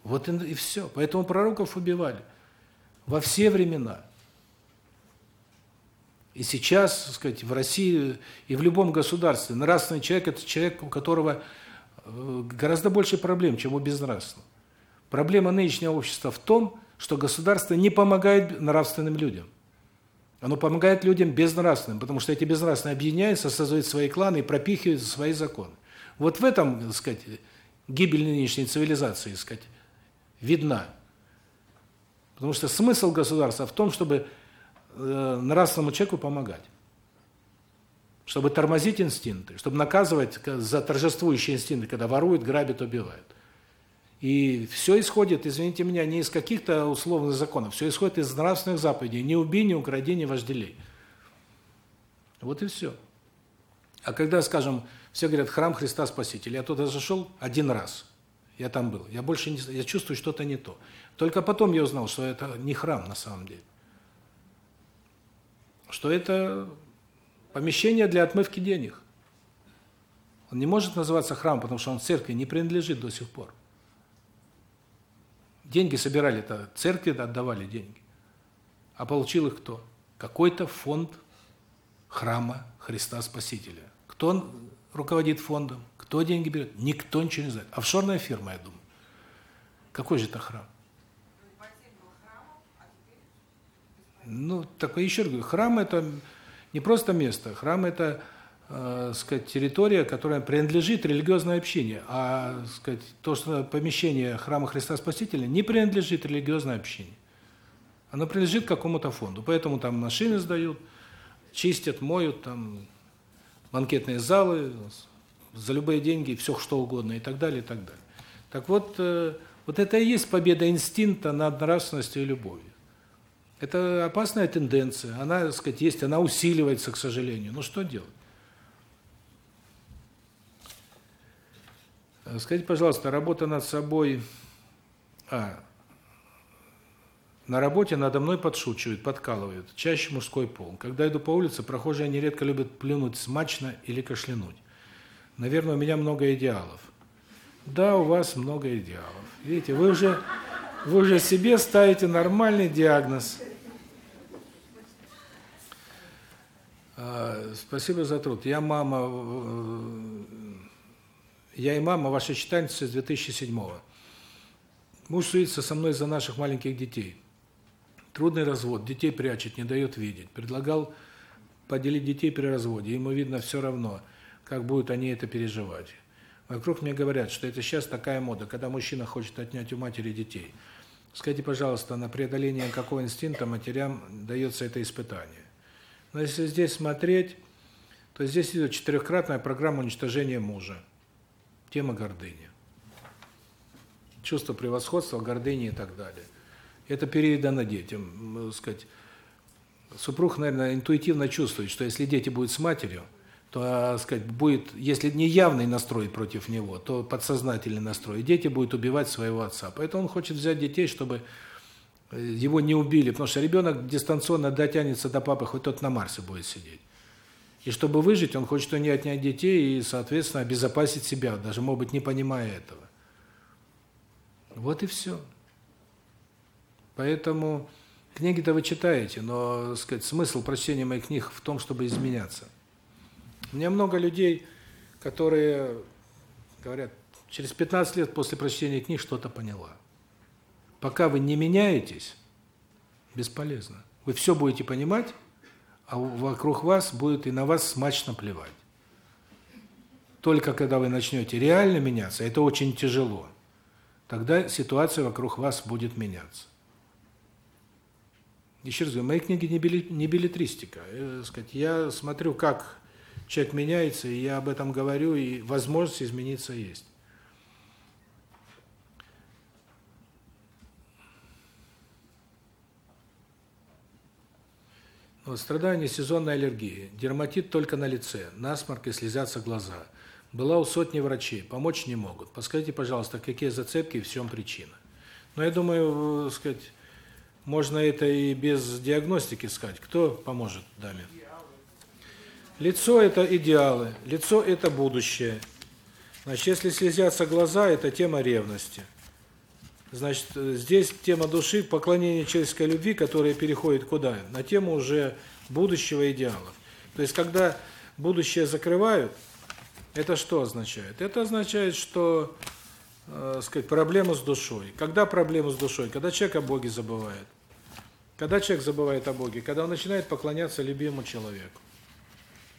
Вот и, и все. Поэтому пророков убивали. Во все времена. И сейчас, так сказать, в России и в любом государстве нравственный человек – это человек, у которого э, гораздо больше проблем, чем у безнравственного. Проблема нынешнего общества в том, что государство не помогает нравственным людям. Оно помогает людям безнравственным, потому что эти безнравственные объединяются, создают свои кланы и пропихивают свои законы. Вот в этом, так сказать, гибель нынешней цивилизации, так сказать, видна. Потому что смысл государства в том, чтобы э, нравственному человеку помогать. Чтобы тормозить инстинкты, чтобы наказывать за торжествующие инстинкты, когда воруют, грабят, убивают. И все исходит, извините меня, не из каких-то условных законов, все исходит из нравственных заповедей. Не убей, не укради, не вожделей. Вот и все. А когда, скажем, все говорят, храм Христа Спасителя, я туда зашел один раз, я там был, я больше не, я чувствую что-то не то. Только потом я узнал, что это не храм на самом деле. Что это помещение для отмывки денег. Он не может называться храм, потому что он церкви не принадлежит до сих пор. Деньги собирали-то, церкви отдавали деньги. А получил их кто? Какой-то фонд храма Христа Спасителя. Кто руководит фондом? Кто деньги берет? Никто ничего не знает. Офшорная фирма, я думаю. Какой же это храм? Ну, такой еще говорю, храм это не просто место, храм это э, сказать, территория, которая принадлежит религиозной общине, а, сказать, то, что помещение храма Христа Спасителя не принадлежит религиозной общине. Оно принадлежит какому-то фонду. Поэтому там машины сдают, чистят, моют, там банкетные залы за любые деньги, все что угодно и так далее, и так далее. Так вот, э, вот это и есть победа инстинкта над нравственностью и любовью. Это опасная тенденция. Она, так сказать, есть, она усиливается, к сожалению. Ну что делать? Э, скажите, пожалуйста, работа над собой... А, на работе надо мной подшучивают, подкалывают, чаще мужской пол. Когда иду по улице, прохожие нередко любят плюнуть смачно или кашлянуть. Наверное, у меня много идеалов. Да, у вас много идеалов. Видите, вы уже вы уже себе ставите нормальный диагноз. Спасибо за труд. Я мама э, я и мама ваша читательница с 2007-го. Муж суется со мной за наших маленьких детей. Трудный развод, детей прячет, не дает видеть. Предлагал поделить детей при разводе. Ему видно все равно, как будут они это переживать. Вокруг мне говорят, что это сейчас такая мода, когда мужчина хочет отнять у матери детей. Скажите, пожалуйста, на преодоление какого инстинкта матерям дается это испытание? Но если здесь смотреть, то здесь идет четырехкратная программа уничтожения мужа. Тема гордыни. Чувство превосходства, гордыни и так далее. Это передано детям, так сказать. Супруг, наверное, интуитивно чувствует, что если дети будут с матерью, то, так сказать, будет, если не явный настрой против него, то подсознательный настрой. Дети будут убивать своего отца. Поэтому он хочет взять детей, чтобы его не убили, потому что ребенок дистанционно дотянется до папы, хоть тот на Марсе будет сидеть. И чтобы выжить, он хочет у нее отнять детей и, соответственно, обезопасить себя, даже, может быть, не понимая этого. Вот и все. Поэтому книги-то вы читаете, но, сказать, смысл прочтения моих книг в том, чтобы изменяться. У меня много людей, которые говорят, через 15 лет после прочтения книг что-то поняла. Пока вы не меняетесь, бесполезно. Вы все будете понимать, а вокруг вас будет и на вас смачно плевать. Только когда вы начнете реально меняться, это очень тяжело. Тогда ситуация вокруг вас будет меняться. Еще раз говорю, мои книги не, билетристика. Я, сказать, я смотрю, как человек меняется, и я об этом говорю, и возможность измениться есть. Страдание сезонной аллергии, дерматит только на лице, насморк и слезятся глаза. Была у сотни врачей, помочь не могут. Подскажите, пожалуйста, какие зацепки и в чем причина? Но я думаю, э, сказать, можно это и без диагностики сказать. Кто поможет даме? Лицо – это идеалы, лицо – это будущее. Значит, если слезятся глаза – это тема ревности. Значит, здесь тема души, поклонение человеческой любви, которая переходит куда? На тему уже будущего идеалов. То есть, когда будущее закрывают, это что означает? Это означает, что, э, сказать, проблема с душой. Когда проблема с душой? Когда человек о Боге забывает. Когда человек забывает о Боге? Когда он начинает поклоняться любимому человеку.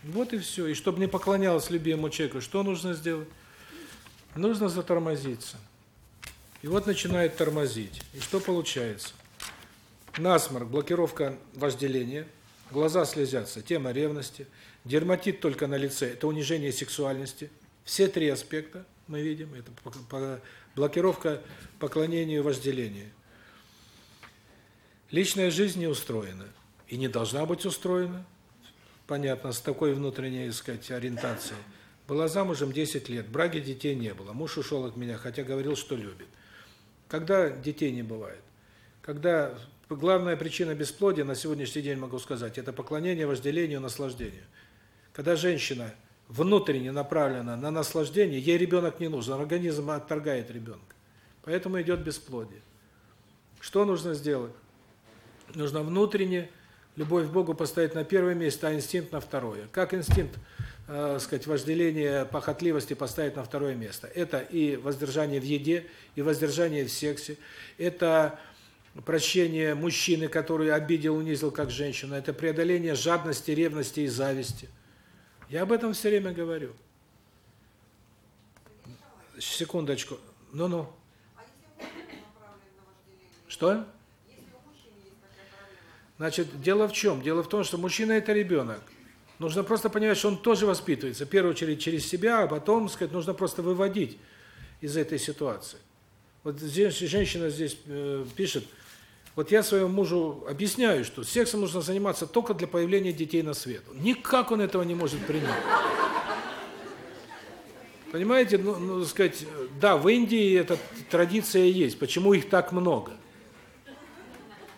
Вот и все. И чтобы не поклонялась любимому человеку, что нужно сделать? Нужно затормозиться. И вот начинает тормозить. И что получается? Насморк, блокировка вожделения, глаза слезятся, тема ревности, дерматит только на лице это унижение сексуальности. Все три аспекта мы видим это блокировка поклонению вожделению. Личная жизнь не устроена и не должна быть устроена. Понятно, с такой внутренней, так сказать, ориентацией. Была замужем 10 лет, браги детей не было. Муж ушел от меня, хотя говорил, что любит. Когда детей не бывает? Когда главная причина бесплодия на сегодняшний день могу сказать это поклонение вожделению, наслаждению. Когда женщина внутренне направлена на наслаждение, ей ребенок не нужен, организм отторгает ребенка. Поэтому идет бесплодие. Что нужно сделать? Нужно внутренне любовь к Богу поставить на первое место, а инстинкт на второе. Как инстинкт э, сказать, вожделение, похотливости поставить на второе место. Это и воздержание в еде, и воздержание в сексе. Это прощение мужчины, который обидел, унизил как женщину. Это преодоление жадности, ревности и зависти. Я об этом все время говорю. Секундочку. Ну-ну. Что? Значит, дело в чем? Дело в том, что мужчина – это ребенок. Нужно просто понимать, что он тоже воспитывается. В первую очередь через себя, а потом, сказать, нужно просто выводить из этой ситуации. Вот здесь женщина здесь э, пишет, вот я своему мужу объясняю, что сексом нужно заниматься только для появления детей на свет. Никак он этого не может принять. Понимаете, ну, ну сказать, да, в Индии эта традиция есть. Почему их так много?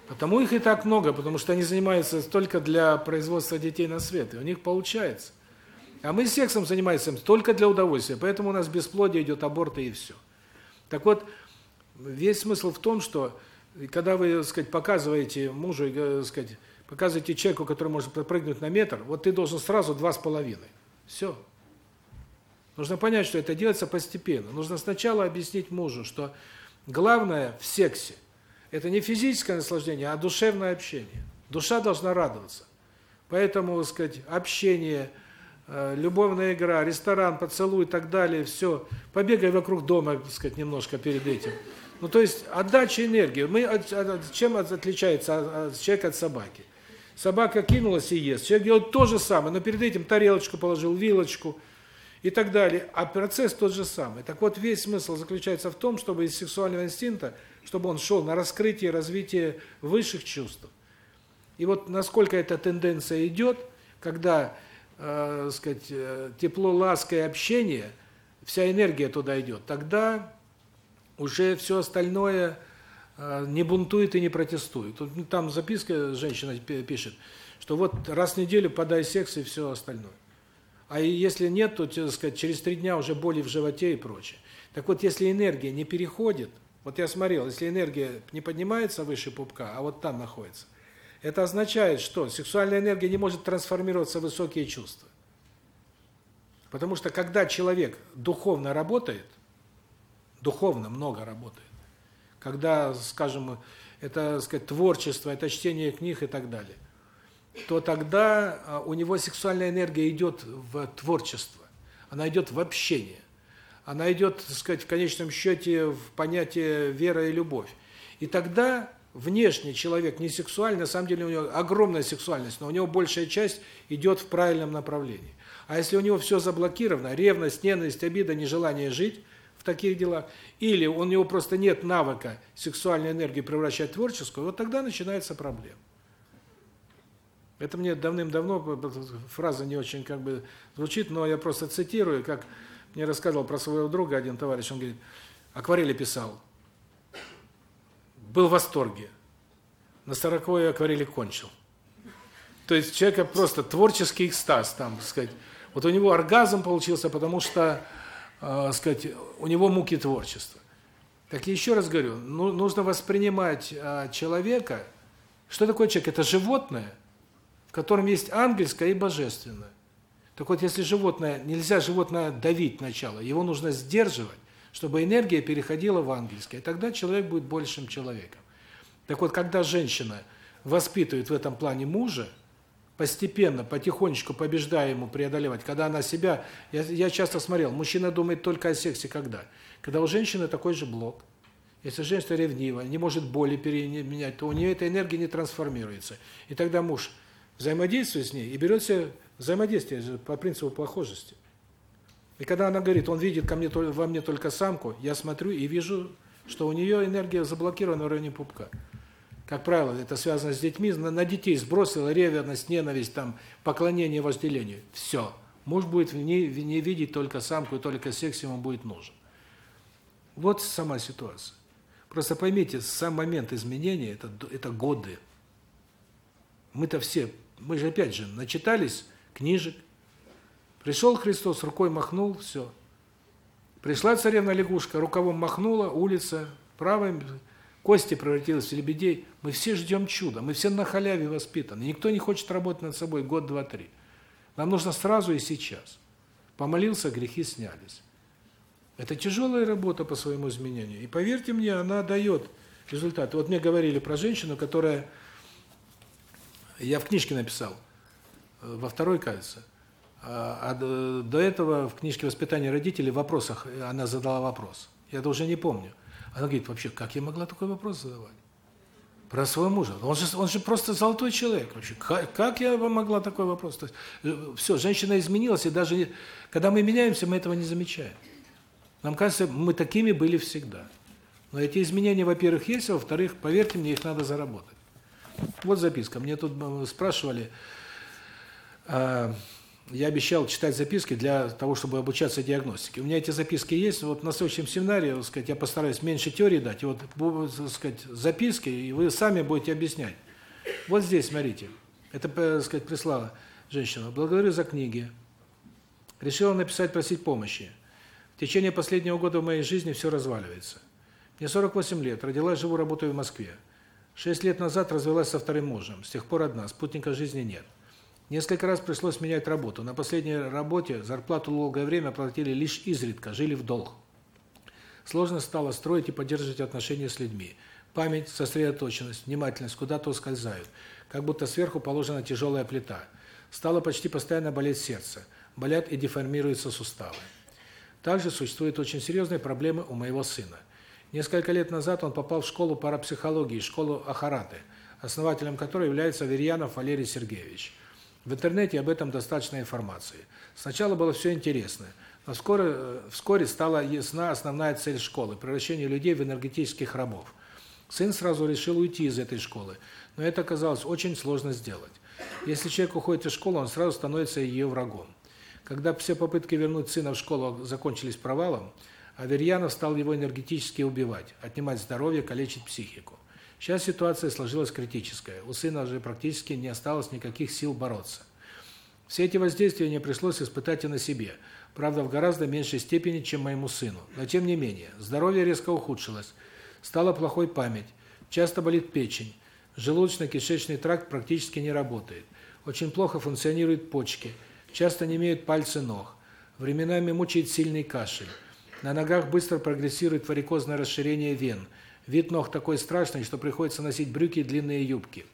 Потому их и так много, потому что они занимаются только для производства детей на свет, и у них получается. А мы сексом занимаемся только для удовольствия, поэтому у нас бесплодие идет, аборты и все. Так вот, весь смысл в том, что когда вы, так сказать, показываете мужу, так э, сказать, показываете человеку, который может прыгнуть на метр, вот ты должен сразу два с половиной. Все. Нужно понять, что это делается постепенно. Нужно сначала объяснить мужу, что главное в сексе это не физическое наслаждение, а душевное общение. Душа должна радоваться. Поэтому, так сказать, общение, э, любовная игра, ресторан, поцелуй и так далее, все. Побегай вокруг дома, так сказать, немножко перед этим. Ну, то есть отдача энергии. Мы чем отличается человек от собаки? Собака кинулась и ест. Человек делает то же самое, но перед этим тарелочку положил, вилочку и так далее. А процесс тот же самый. Так вот, весь смысл заключается в том, чтобы из сексуального инстинкта чтобы он шел на раскрытие развитие высших чувств. И вот насколько эта тенденция идет, когда, э, сказать, э, тепло, ласка и общение, вся энергия туда идет, тогда уже все остальное э, не бунтует и не протестует. Тут там записка женщина пишет, что вот раз в неделю подай секс и все остальное. А если нет, то, так сказать, через три дня уже боли в животе и прочее. Так вот, если энергия не переходит вот я смотрел, если энергия не поднимается выше пупка, а вот там находится, это означает, что сексуальная энергия не может трансформироваться в высокие чувства. Потому что когда человек духовно работает, духовно много работает, когда, скажем, это, сказать, творчество, это чтение книг и так далее, то тогда а, у него сексуальная энергия идет в творчество. Она идет в общение. Она идет, так сказать, в конечном счете в понятие вера и любовь. И тогда внешний человек не сексуальный, на самом деле у него огромная сексуальность, но у него большая часть идет в правильном направлении. А если у него все заблокировано, ревность, ненависть, обида, нежелание жить в таких делах, или у него просто нет навыка сексуальной энергии превращать в творческую, вот тогда начинается проблема. Это мне давным-давно фраза не очень как бы звучит, но я просто цитирую, как мне рассказывал про своего друга один товарищ, он говорит, акварели писал, был в восторге, на сороковой акварели кончил. То есть человека просто творческий экстаз, там, сказать. Вот у него оргазм получился, потому что, э, сказать, у него муки творчества. Так еще раз говорю, ну, нужно воспринимать э, человека, что такое человек? Это животное, в котором есть ангельское и божественное. Так вот, если животное, нельзя животное давить начало, его нужно сдерживать, чтобы энергия переходила в ангельское, и тогда человек будет большим человеком. Так вот, когда женщина воспитывает в этом плане мужа, постепенно, потихонечку побеждая ему преодолевать, когда она себя... Я, я часто смотрел, мужчина думает только о сексе когда? Когда у женщины такой же блок. Если женщина ревнива, не может боли переменять, то у нее эта энергия не трансформируется. И тогда муж взаимодействует с ней и берет себе взаимодействие по принципу похожести. И когда она говорит, он видит ко мне во мне только самку, я смотрю и вижу, что у нее энергия заблокирована в районе пупка. Как правило, это связано с детьми, на детей сбросила ревность, ненависть, там поклонение, вожделению. Все. Муж будет в ней не видеть только самку, и только секс ему будет нужен. Вот сама ситуация. Просто поймите, сам момент изменения это это годы. Мы-то все, мы же опять же начитались книжек. Пришел Христос, рукой махнул, все. Пришла царевна лягушка, рукавом махнула, улица, правой кости превратилась в лебедей. Мы все ждем чуда, мы все на халяве воспитаны. Никто не хочет работать над собой год, два, три. Нам нужно сразу и сейчас. Помолился, грехи снялись. Это тяжелая работа по своему изменению. И поверьте мне, она дает результаты. Вот мне говорили про женщину, которая я в книжке написал во второй, кажется. А, а до этого в книжке «Воспитание родителей» в вопросах она задала вопрос. Я это уже не помню. Она говорит, вообще, как я могла такой вопрос задавать? Про своего мужа. Он же, он же просто золотой человек. Вообще, как, как я могла такой вопрос? То есть, э, все, женщина изменилась, и даже когда мы меняемся, мы этого не замечаем. Нам кажется, мы такими были всегда. Но эти изменения, во-первых, есть, а во-вторых, поверьте мне, их надо заработать. Вот записка. Мне тут э, спрашивали, я обещал читать записки для того, чтобы обучаться диагностике. У меня эти записки есть. Вот на следующем семинаре, так сказать, я постараюсь меньше теории дать. И вот так сказать, записки, и вы сами будете объяснять. Вот здесь, смотрите. Это, так сказать, прислала женщина. Благодарю за книги. Решила написать, просить помощи. В течение последнего года в моей жизни все разваливается. Мне 48 лет, родилась, живу, работаю в Москве. Шесть лет назад развелась со вторым мужем. С тех пор одна, спутника жизни нет. Несколько раз пришлось менять работу. На последней работе зарплату долгое время платили лишь изредка, жили в долг. Сложно стало строить и поддерживать отношения с людьми. Память, сосредоточенность, внимательность куда-то ускользают, как будто сверху положена тяжелая плита. Стало почти постоянно болеть сердце. Болят и деформируются суставы. Также существуют очень серьезные проблемы у моего сына. Несколько лет назад он попал в школу парапсихологии, школу Ахараты, основателем которой является Верьянов Валерий Сергеевич. В интернете об этом достаточно информации. Сначала было все интересно, но вскоре, э, вскоре стала ясна основная цель школы – превращение людей в энергетических рабов. Сын сразу решил уйти из этой школы, но это оказалось очень сложно сделать. Если человек уходит из школы, он сразу становится ее врагом. Когда все попытки вернуть сына в школу закончились провалом, Аверьянов стал его энергетически убивать, отнимать здоровье, калечить психику. Сейчас ситуация сложилась критическая. У сына уже практически не осталось никаких сил бороться. Все эти воздействия мне пришлось испытать и на себе. Правда, в гораздо меньшей степени, чем моему сыну. Но тем не менее, здоровье резко ухудшилось. Стала плохой память. Часто болит печень. Желудочно-кишечный тракт практически не работает. Очень плохо функционируют почки. Часто не имеют пальцы ног. Временами мучает сильный кашель. На ногах быстро прогрессирует варикозное расширение вен – Вид ног такой страшный, что приходится носить брюки и длинные юбки.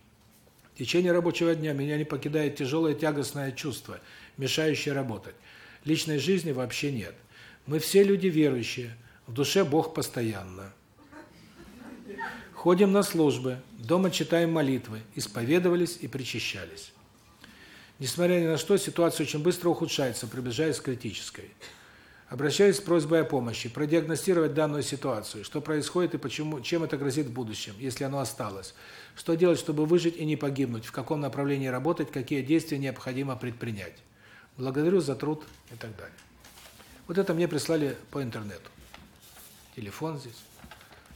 В течение рабочего дня меня не покидает тяжелое тягостное чувство, мешающее работать. Личной жизни вообще нет. Мы все люди верующие, в душе Бог постоянно. Ходим на службы, дома читаем молитвы, исповедовались и причащались. Несмотря ни на что, ситуация очень быстро ухудшается, приближаясь к критической. Обращаюсь с просьбой о помощи, продиагностировать данную ситуацию, что происходит и почему, чем это грозит в будущем, если оно осталось. Что делать, чтобы выжить и не погибнуть, в каком направлении работать, какие действия необходимо предпринять. Благодарю за труд и так далее. Вот это мне прислали по интернету. Телефон здесь.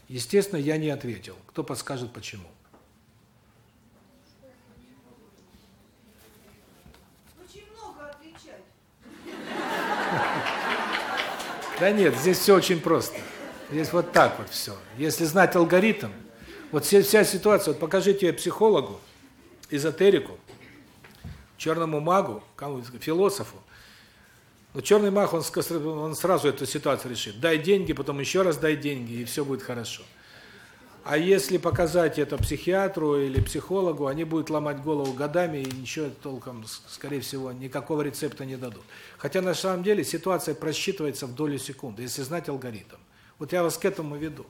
Естественно, я не ответил. Кто подскажет почему? Да нет, здесь все очень просто. Здесь вот так вот все. Если знать алгоритм, вот вся, вся ситуация, вот покажите психологу, эзотерику, черному магу, кому философу. Но черный маг, он, он сразу эту ситуацию решит. Дай деньги, потом еще раз дай деньги, и все будет хорошо. А если показать это психиатру или психологу, они будут ломать голову годами и ничего толком, скорее всего, никакого рецепта не дадут. Хотя на самом деле ситуация просчитывается в долю секунды, если знать алгоритм. Вот я вас к этому веду.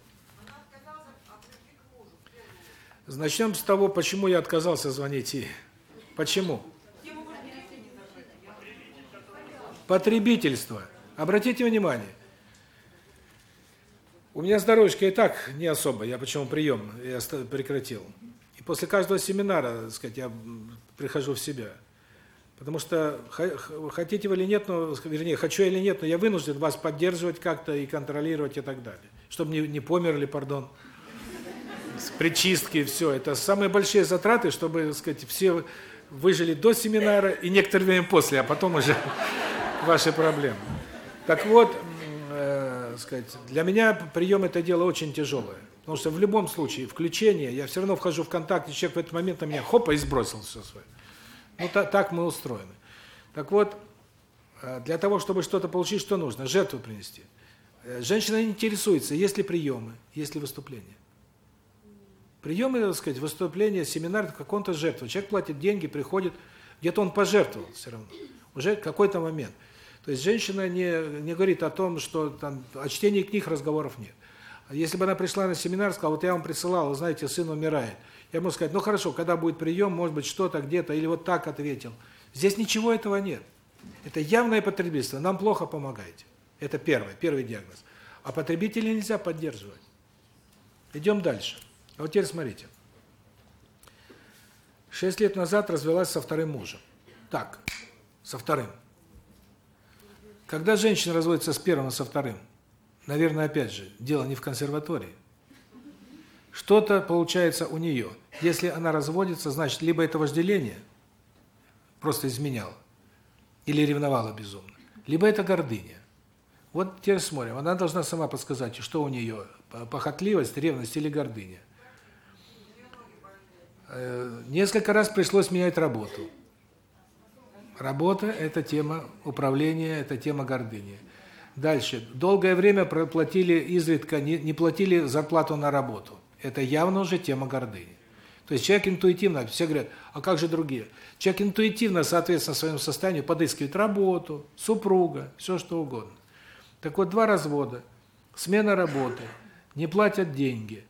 Начнем с того, почему я отказался звонить ей. Почему? Потребительство. Обратите внимание, у меня здоровье и так не особо, я почему прием я прекратил. И после каждого семинара, так сказать, я прихожу в себя. Потому что хотите вы или нет, но вернее, хочу или нет, но я вынужден вас поддерживать как-то и контролировать и так далее. Чтобы не не померли, пардон. С причистки все это самые большие затраты, чтобы, так сказать, все выжили до семинара и некоторое время после, а потом уже <laughs> ваши проблемы. Так вот, сказать, для меня прием это дело очень тяжелое. Потому что в любом случае, включение, я все равно вхожу в контакт, и человек в этот момент на меня хопа и сбросил все свое. Ну, та, так мы устроены. Так вот, э, для того, чтобы что-то получить, что нужно? Жертву принести. Э, женщина интересуется, есть ли приемы, есть ли выступления. Приемы, так сказать, выступления, семинар, как он-то жертва. Человек платит деньги, приходит, где-то он пожертвовал все равно. Уже какой-то момент. То есть женщина не не говорит о том, что там о чтении книг разговоров нет. Если бы она пришла на семинар, сказала: "Вот я вам присылал, знаете, сын умирает". Я могу сказать: "Ну хорошо, когда будет прием, может быть, что-то где-то или вот так ответил". Здесь ничего этого нет. Это явное потребительство. Нам плохо помогаете. Это первый, первый диагноз. А потребителей нельзя поддерживать. Идем дальше. А вот теперь смотрите. Шесть лет назад развелась со вторым мужем. Так, со вторым. Когда женщина разводится с первым и со вторым, наверное, опять же, дело не в консерватории. Что-то получается у нее. Если она разводится, значит, либо это вожделение, просто изменяла, или ревновала безумно, либо это гордыня. Вот теперь смотрим, она должна сама подсказать, что у нее, похотливость, ревность или гордыня. Э, несколько раз пришлось менять работу. Работа – это тема управления, это тема гордыни. Дальше. Долгое время платили изредка, не, не платили зарплату на работу. Это явно уже тема гордыни. То есть человек интуитивно, все говорят, а как же другие? Человек интуитивно, соответственно, своему состоянию подыскивает работу, супруга, все что угодно. Так вот, два развода, смена работы, не платят деньги.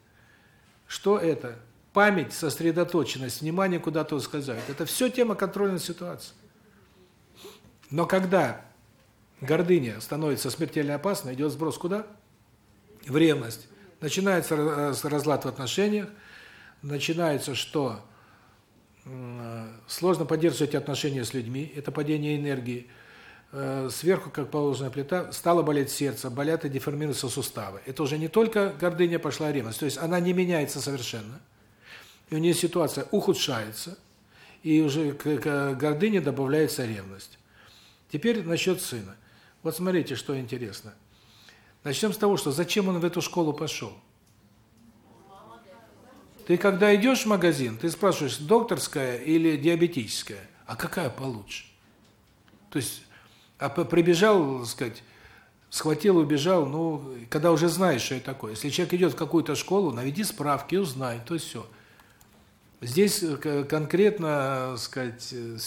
Что это? Память, сосредоточенность, внимание куда-то ускользает. Это все тема контрольной ситуации. Но когда гордыня становится смертельно опасной, идет сброс куда? В ревность. Начинается разлад в отношениях, начинается, что сложно поддерживать отношения с людьми, это падение энергии. Э, сверху, как положенная плита, стало болеть сердце, болят и деформируются суставы. Это уже не только гордыня пошла, ревность. То есть она не меняется совершенно. И у нее ситуация ухудшается, и уже к гордыне добавляется ревность. Теперь насчет сына. Вот смотрите, что интересно. Начнем с того, что зачем он в эту школу пошел? Ты когда идешь в магазин, ты спрашиваешь, докторская или диабетическая? А какая получше? То есть, а прибежал, так сказать, схватил, убежал, ну, когда уже знаешь, что это такое. Если человек идет в какую-то школу, наведи справки, узнай, то все. Здесь э, конкретно, так сказать, э,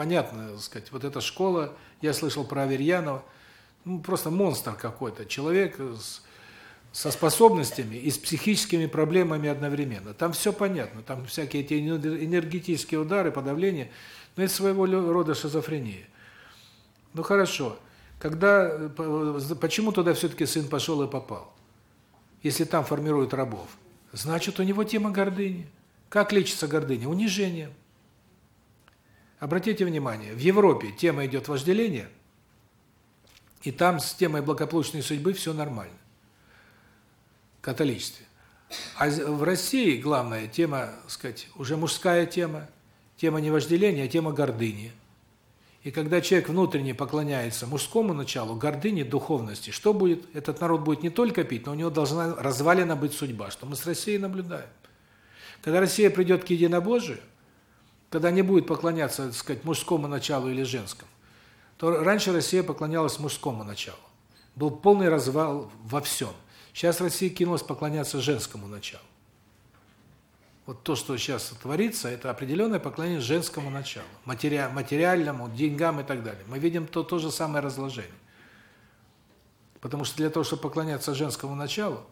понятно, так сказать, вот эта школа, я слышал про Аверьянова, ну, просто монстр какой-то, человек с, со способностями и с психическими проблемами одновременно. Там все понятно, там всякие эти энергетические удары, подавление, но это своего рода шизофрения. Ну хорошо, когда, почему туда все-таки сын пошел и попал? Если там формируют рабов. Значит, у него тема гордыни. Как лечится гордыня? Унижением. Обратите внимание, в Европе тема идет вожделение, и там с темой благополучной судьбы все нормально. Католичестве. А в России главная тема, сказать, уже мужская тема, тема не вожделения, а тема гордыни. И когда человек внутренне поклоняется мужскому началу, гордыне, духовности, что будет? Этот народ будет не только пить, но у него должна развалена быть судьба, что мы с Россией наблюдаем. Когда Россия придет к единобожию, когда не будет поклоняться, так сказать, мужскому началу или женскому, то раньше Россия поклонялась мужскому началу. Был полный развал во всем. Сейчас Россия кинулась поклоняться женскому началу. Вот то, что сейчас творится, это определенное поклонение женскому началу, матери... материальному, деньгам и так далее. Мы видим то, то же самое разложение. Потому что для того, чтобы поклоняться женскому началу,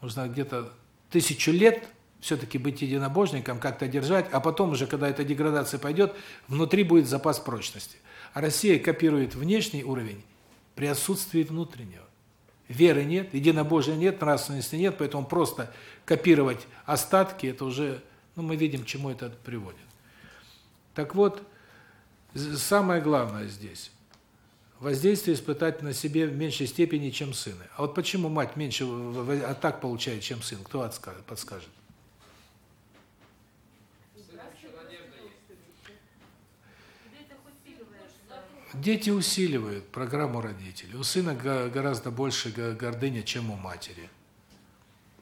нужно где-то тысячу лет все-таки быть единобожником, как-то держать, а потом уже, когда эта деградация пойдет, внутри будет запас прочности. А Россия копирует внешний уровень при отсутствии внутреннего. Веры нет, единобожия нет, нравственности нет, поэтому просто копировать остатки, это уже, ну, мы видим, к чему это приводит. Так вот, самое главное здесь воздействие испытать на себе в меньшей степени, чем сына. А вот почему мать меньше атак получает, чем сын? Кто подскажет? Дети усиливают программу родителей. У сына гораздо больше гордыня, чем у матери.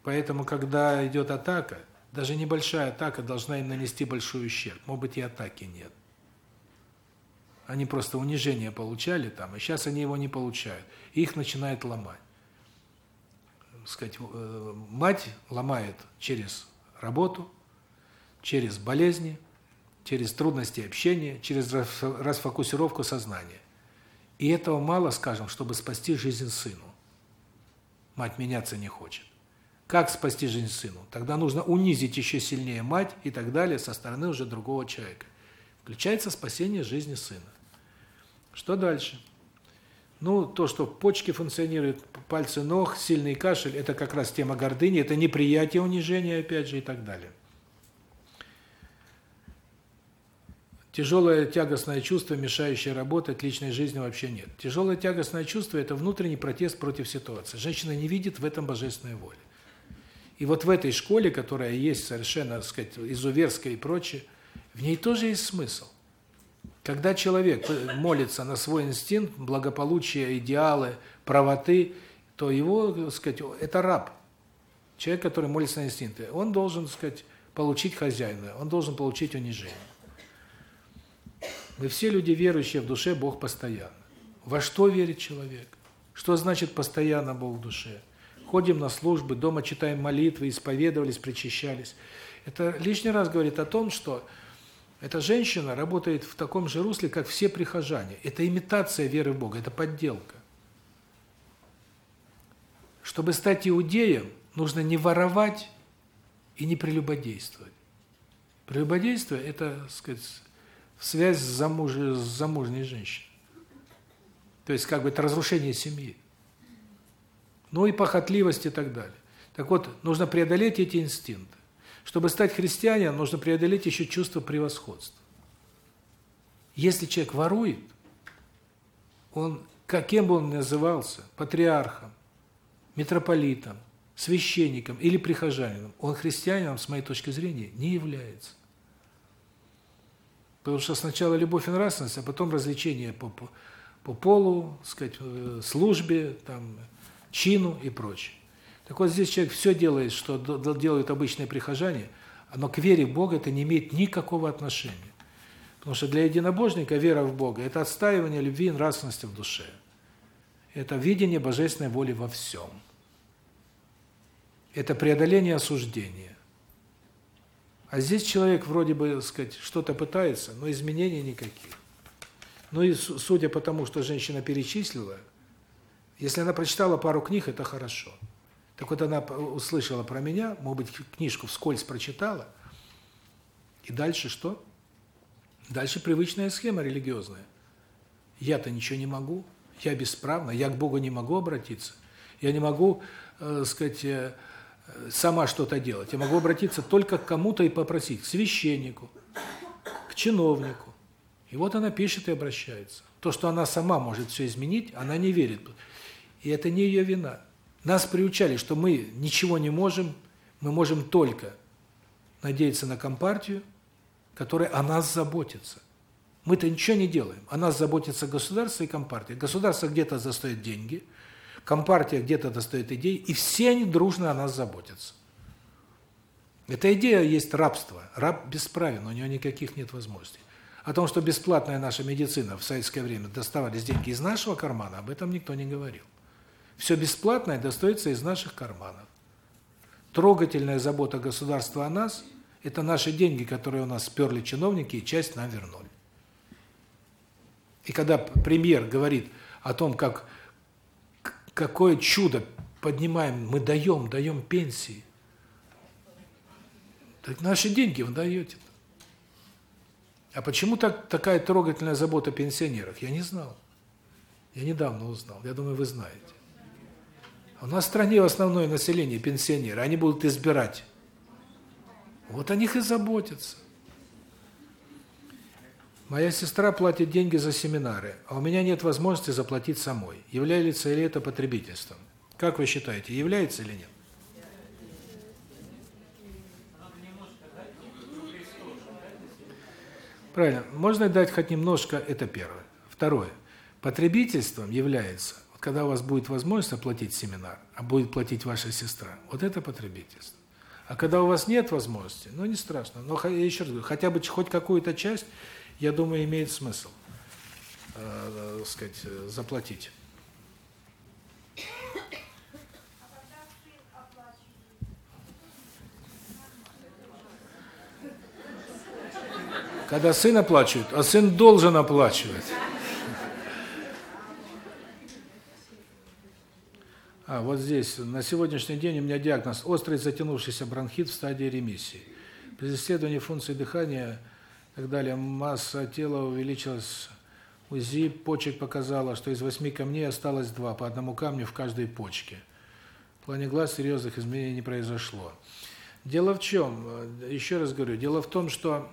Поэтому, когда идет атака, даже небольшая атака должна им нанести большой ущерб. Может быть, и атаки нет. Они просто унижение получали там, и сейчас они его не получают. И их начинает ломать. Сказать, э, мать ломает через работу, через болезни, через трудности общения, через расфокусировку сознания. И этого мало, скажем, чтобы спасти жизнь сыну. Мать меняться не хочет. Как спасти жизнь сыну? Тогда нужно унизить еще сильнее мать и так далее со стороны уже другого человека. Включается спасение жизни сына. Что дальше? Ну, то, что почки функционируют, пальцы ног, сильный кашель, это как раз тема гордыни, это неприятие унижения, опять же, и так далее. Тяжелое тягостное чувство, мешающее работать, личной жизни вообще нет. Тяжелое тягостное чувство – это внутренний протест против ситуации. Женщина не видит в этом божественной воли. И вот в этой школе, которая есть совершенно, так сказать, изуверская и прочее, в ней тоже есть смысл. Когда человек молится на свой инстинкт, благополучие, идеалы, правоты, то его, так сказать, это раб. Человек, который молится на инстинкты, он должен, так сказать, получить хозяина, он должен получить унижение. Мы все люди верующие в душе, Бог постоянно. Во что верит человек? Что значит постоянно Бог в душе? Ходим на службы, дома читаем молитвы, исповедовались, причащались. Это лишний раз говорит о том, что эта женщина работает в таком же русле, как все прихожане. Это имитация веры в Бога, это подделка. Чтобы стать иудеем, нужно не воровать и не прелюбодействовать. Прелюбодейство – это, так сказать, связь с, замуж... с замужней женщиной. То есть как бы это разрушение семьи. Ну и похотливость и так далее. Так вот, нужно преодолеть эти инстинкты. Чтобы стать христианином, нужно преодолеть еще чувство превосходства. Если человек ворует, он, каким бы он ни назывался, патриархом, митрополитом, священником или прихожанином, он христианином, с моей точки зрения, не является. Потому что сначала любовь и нравственность, а потом развлечение по, по, по полу, сказать, э, службе, там, чину и прочее. Так вот здесь человек все делает, что делают обычные прихожане, но к вере в Бога это не имеет никакого отношения. Потому что для единобожника вера в Бога – это отстаивание любви и нравственности в душе. Это видение божественной воли во всем. Это преодоление осуждения. А здесь человек вроде бы, сказать, что-то пытается, но изменений никаких. Ну и судя по тому, что женщина перечислила, если она прочитала пару книг, это хорошо. Так вот она услышала про меня, может быть, книжку вскользь прочитала, и дальше что? Дальше привычная схема религиозная. Я-то ничего не могу, я бесправна, я к Богу не могу обратиться. Я не могу, э, сказать, э, сама что-то делать. Я могу обратиться только к кому-то и попросить, к священнику, к чиновнику. И вот она пишет и обращается. То, что она сама может все изменить, она не верит. И это не ее вина. Нас приучали, что мы ничего не можем, мы можем только надеяться на компартию, которая о нас заботится. Мы-то ничего не делаем. О нас заботится государство и компартия. Государство где-то достает деньги, компартия где-то достает идеи, и все они дружно о нас заботятся. Эта идея есть рабство. Раб бесправен, у него никаких нет возможностей. О том, что бесплатная наша медицина в советское время доставались деньги из нашего кармана, об этом никто не говорил. Все бесплатное достается из наших карманов. Трогательная забота государства о нас – это наши деньги, которые у нас сперли чиновники, и часть нам вернули. И когда премьер говорит о том, как какое чудо поднимаем, мы даем, даем пенсии. Так наши деньги вы даете. А почему так такая трогательная забота о пенсионерах? Я не знал. Я недавно узнал. Я думаю, вы знаете. У нас в стране основное население пенсионеры, они будут избирать. Вот о них и заботятся. Моя сестра платит деньги за семинары, а у меня нет возможности заплатить самой. Является ли это потребительством? Как вы считаете, является или нет? Правильно. Можно дать хоть немножко, это первое. Второе. Потребительством является, вот когда у вас будет возможность оплатить семинар, а будет платить ваша сестра, вот это потребительство. А когда у вас нет возможности, ну не страшно, но еще раз говорю, хотя бы хоть какую-то часть я думаю, имеет смысл, э, сказать, заплатить. Когда сын оплачивает, а сын должен оплачивать. А, вот здесь, на сегодняшний день у меня диагноз острый затянувшийся бронхит в стадии ремиссии. При исследовании функции дыхания так далее. Масса тела увеличилась. УЗИ почек показала, что из восьми камней осталось два, по одному камню в каждой почке. В плане глаз серьезных изменений не произошло. Дело в чем? Еще раз говорю, дело в том, что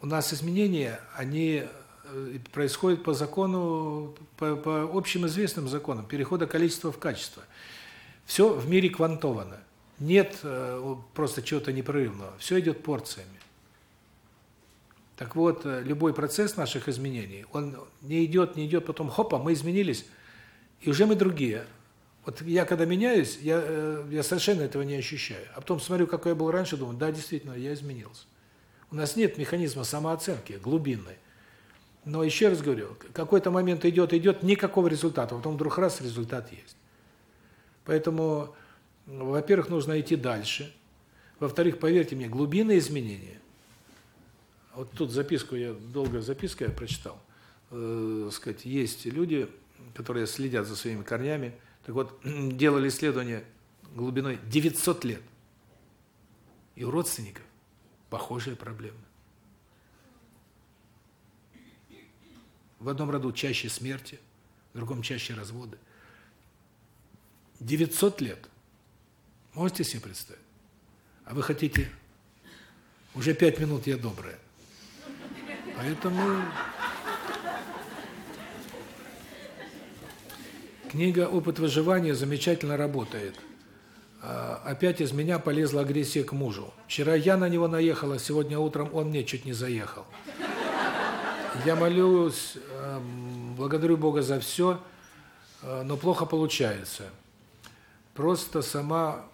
у нас изменения, они э, происходят по закону, по, по общим известным законам, перехода количества в качество. Все в мире квантовано. Нет э, просто чего-то непрерывного. Все идет порциями. Так вот, э, любой процесс наших изменений, он не идет, не идет, потом хопа, мы изменились, и уже мы другие. Вот я когда меняюсь, я э, я совершенно этого не ощущаю. А потом смотрю, какой я был раньше, думаю, да, действительно, я изменился. У нас нет механизма самооценки глубинной. Но еще раз говорю, какой-то момент идет, идет, никакого результата, потом вдруг раз результат есть. Поэтому, во-первых, нужно идти дальше. Во-вторых, поверьте мне, глубинные изменения вот тут записку я долго записка я прочитал. Э, сказать, есть люди, которые следят за своими корнями. Так вот, <clears throat> делали исследование глубиной 900 лет. И у родственников похожие проблемы. В одном роду чаще смерти, в другом чаще разводы. 900 лет. Можете себе представить? А вы хотите уже пять минут я добрая. Поэтому книга «Опыт выживания» замечательно работает. А, опять из меня полезла агрессия к мужу. Вчера я на него наехала, сегодня утром он мне чуть не заехал. Я молюсь, эм, благодарю Бога за все, э, но плохо получается. Просто сама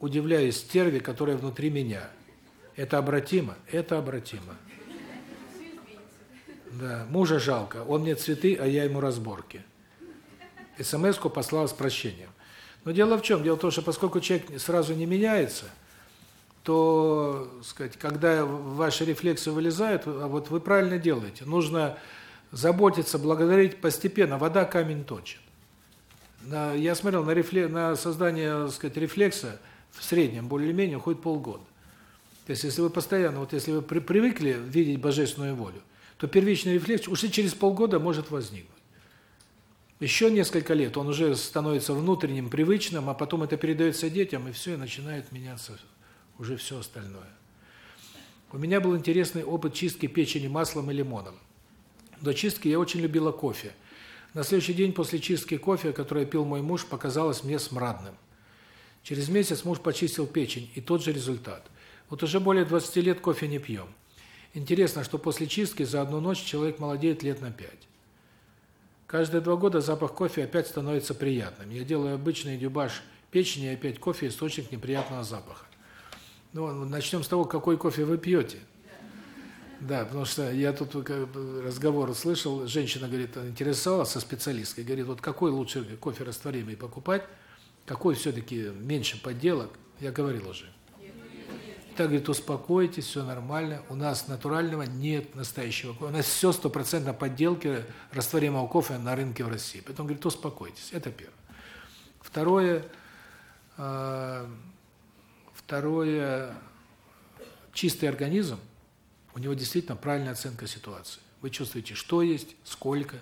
удивляюсь стерве, которая внутри меня. Это обратимо? Это обратимо. Да, мужа жалко. Он мне цветы, а я ему разборки. СМС-ку послал с прощением. Но дело в чем? Дело в том, что поскольку человек сразу не меняется, то, сказать, когда ваши рефлексы вылезают, а вот вы правильно делаете. Нужно заботиться, благодарить постепенно. Вода камень точит. На, я смотрел на, рефле, на создание, сказать, рефлекса в среднем более-менее уходит полгода. То есть, если вы постоянно, вот если вы при, привыкли видеть божественную волю, то первичный рефлекс уже через полгода может возникнуть. Еще несколько лет он уже становится внутренним, привычным, а потом это передается детям, и все, и начинает меняться уже все остальное. У меня был интересный опыт чистки печени маслом и лимоном. До чистки я очень любила кофе. На следующий день после чистки кофе, который пил мой муж, показалось мне смрадным. Через месяц муж почистил печень, и тот же результат. Вот уже более 20 лет кофе не пьем. Интересно, что после чистки за одну ночь человек молодеет лет на 5. Каждые два года запах кофе опять становится приятным. Я делаю обычный дюбаш печени, и опять кофе – источник неприятного запаха. Ну, начнем с того, какой кофе вы пьете. Да, потому что я тут разговор слышал, женщина, говорит, интересовалась со специалисткой, говорит, вот какой лучше кофе растворимый покупать, какой все-таки меньше подделок, я говорил уже. Так, говорит, успокойтесь, все нормально, у нас натурального нет настоящего кофе, у нас все стопроцентно подделки растворимого кофе на рынке в России. Поэтому, говорит, успокойтесь, это первое. Второе, а, второе, чистый организм, у него действительно правильная оценка ситуации. Вы чувствуете, что есть, сколько.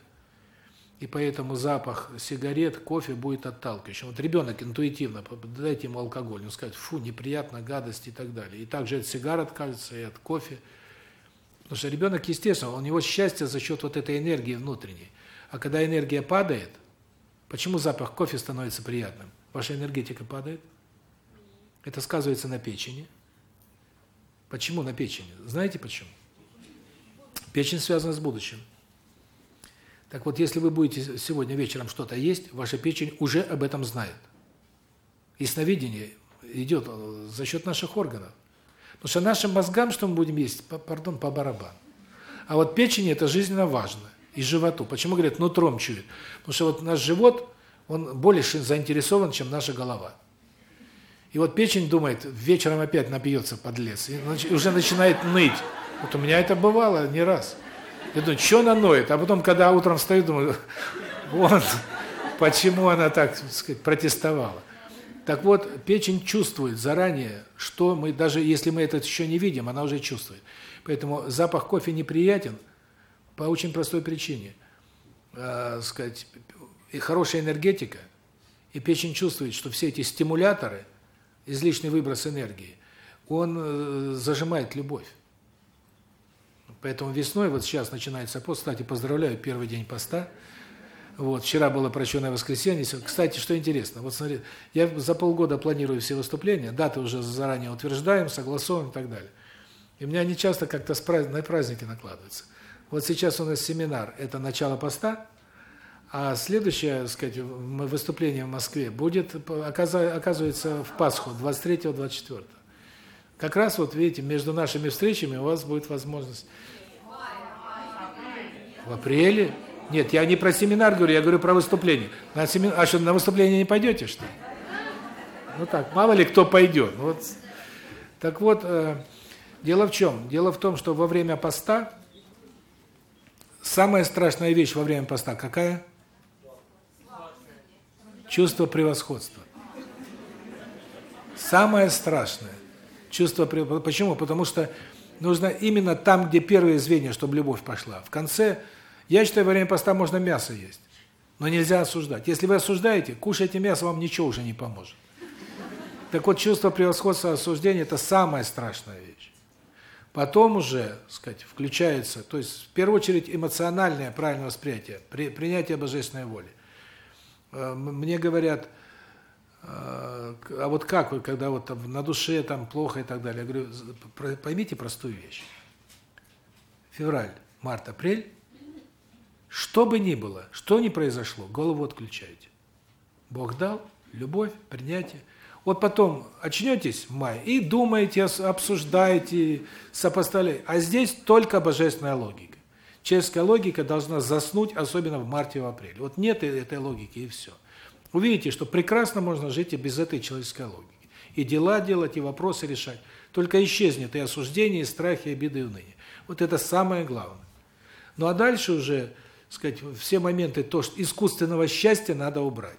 И поэтому запах сигарет, кофе будет отталкивающим. Вот ребенок интуитивно, дайте ему алкоголь, он скажет, фу, неприятно, гадость и так далее. И также от сигар откажется, и от кофе. Потому что ребенок, естественно, у него счастье за счет вот этой энергии внутренней. А когда энергия падает, почему запах кофе становится приятным? Ваша энергетика падает. Это сказывается на печени. Почему на печени? Знаете почему? Печень связана с будущим. Так вот, если вы будете сегодня вечером что-то есть, ваша печень уже об этом знает. И сновидение идет э, за счет наших органов. Потому что нашим мозгам, что мы будем есть, пардон, по барабану. А вот печени это жизненно важно. И животу. Почему говорят, нутром чует? Потому что вот наш живот, он больше заинтересован, чем наша голова. И вот печень думает, вечером опять напьется подлец, и уже начинает ныть. Вот у меня это бывало не раз. Я думаю, что она ноет? А потом, когда утром встаю, думаю, вот почему она так, так сказать, протестовала. Так вот, печень чувствует заранее, что мы, даже если мы это еще не видим, она уже чувствует. Поэтому запах кофе неприятен по очень простой причине. Э, сказать, и хорошая энергетика, и печень чувствует, что все эти стимуляторы – излишний выброс энергии, он э, зажимает любовь. Поэтому весной, вот сейчас начинается пост, кстати, поздравляю, первый день поста. Вот, вчера было прощенное воскресенье. Кстати, что интересно, вот смотри, я за полгода планирую все выступления, даты уже заранее утверждаем, согласовываем и так далее. И у меня они часто как-то на праздники накладываются. Вот сейчас у нас семинар, это начало поста, а следующее, так сказать, выступление в Москве будет, оказывается, в Пасху, 23-24. Как раз вот, видите, между нашими встречами у вас будет возможность... В апреле? Нет, я не про семинар говорю, я говорю про выступление. На семинар... А что, на выступление не пойдете, что ли? Ну так, мало ли кто пойдет. Вот. Так вот, э, дело в чем? Дело в том, что во время поста самая страшная вещь во время поста какая? Чувство превосходства. Самое страшное. Чувство. Почему? Потому что нужно именно там, где первые звенья, чтобы любовь пошла. В конце, я считаю, во время поста можно мясо есть. Но нельзя осуждать. Если вы осуждаете, кушайте мясо, вам ничего уже не поможет. Так вот, чувство превосходства, осуждения – это самая страшная вещь. Потом уже, сказать, включается, то есть, в первую очередь, эмоциональное правильное восприятие, при, принятие божественной воли. Э, мне говорят, а вот как вы, когда вот там на душе там плохо и так далее, я говорю, поймите простую вещь. Февраль, март, апрель, что бы ни было, что ни произошло, голову отключайте. Бог дал, любовь, принятие. Вот потом очнетесь в мае и думаете, обсуждаете, сопоставляете. А здесь только божественная логика. Человеческая логика должна заснуть, особенно в марте и в апреле. Вот нет этой логики, и все. Увидите, что прекрасно можно жить и без этой человеческой логики. И дела делать, и вопросы решать. Только исчезнет и осуждение, и страхи, и обиды, и уныние. Вот это самое главное. Ну а дальше уже, сказать, все моменты то, что искусственного счастья надо убрать.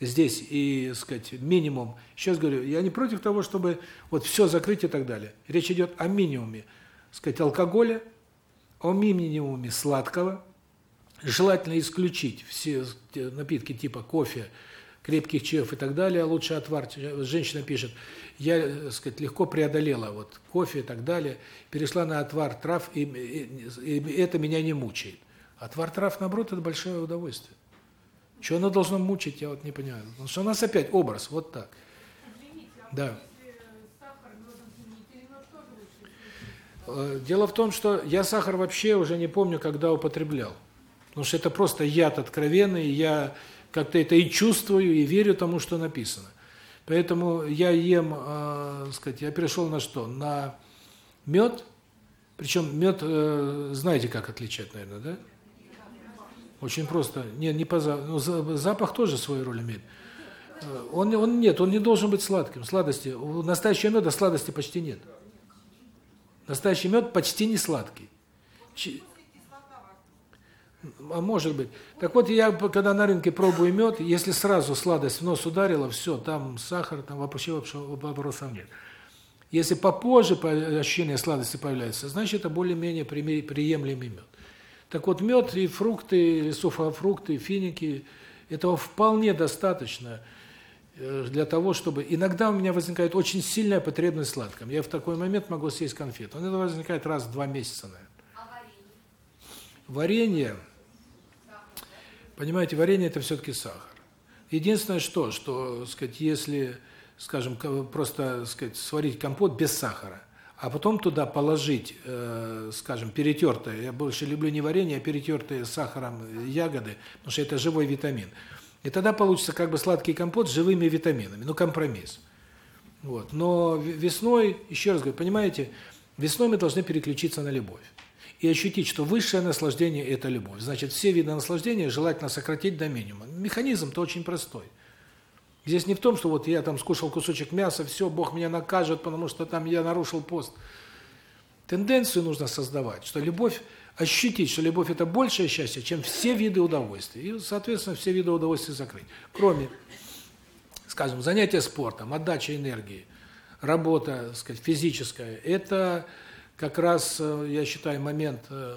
Здесь и, сказать, минимум. Сейчас говорю, я не против того, чтобы вот все закрыть и так далее. Речь идет о минимуме, сказать, алкоголя, о минимуме сладкого. Желательно исключить все напитки типа кофе, крепких чаев и так далее, лучше отвар. Женщина пишет: "Я, так э, сказать, легко преодолела вот кофе и так далее, перешла на отвар трав, и, и, и это меня не мучает". Отвар трав наоборот это большое удовольствие. Что оно должно мучить, я вот не понимаю. Потому что у нас опять образ вот так. Да. Э, дело в том, что я сахар вообще уже не помню, когда употреблял. Потому что это просто яд откровенный, я как-то это и чувствую, и верю тому, что написано. Поэтому я ем, э, сказать, я перешел на что? На мед. Причем мед, э, знаете, как отличать, наверное, да? Очень просто. Нет, не по запаху. Ну, запах тоже свою роль имеет. Э, он он нет, он не должен быть сладким. Сладости у настоящего меда сладости почти нет. Настоящий мед почти не сладкий. А может быть. Так вот, я когда на рынке пробую мед, если сразу сладость в нос ударила, все, там сахар, там вообще вопросов нет. Если попозже ощущение сладости появляется, значит, это более-менее приемлемый мед. Так вот, мед и фрукты, и суфофрукты, и финики, этого вполне достаточно э, для того, чтобы... Иногда у меня возникает очень сильная потребность в сладком. Я в такой момент могу съесть конфету. Он это возникает раз в два месяца, наверное. А варенье? Варенье Понимаете, варенье это все таки сахар. Единственное что, что, сказать, если, скажем, просто, сказать, сварить компот без сахара, а потом туда положить, э, скажем, перетертое, я больше люблю не варенье, а перетертые сахаром ягоды, потому что это живой витамин. И тогда получится как бы сладкий компот с живыми витаминами, ну компромисс. Вот. Но весной, еще раз говорю, понимаете, весной мы должны переключиться на любовь и ощутить, что высшее наслаждение – это любовь. Значит, все виды наслаждения желательно сократить до минимума. Механизм-то очень простой. Здесь не в том, что вот я там скушал кусочек мяса, все, Бог меня накажет, потому что там я нарушил пост. Тенденцию нужно создавать, что любовь, ощутить, что любовь – это большее счастье, чем все виды удовольствия. И, соответственно, все виды удовольствия закрыть. Кроме, скажем, занятия спортом, отдача энергии, работа, так сказать, физическая – это как раз, э, я считаю, момент, э,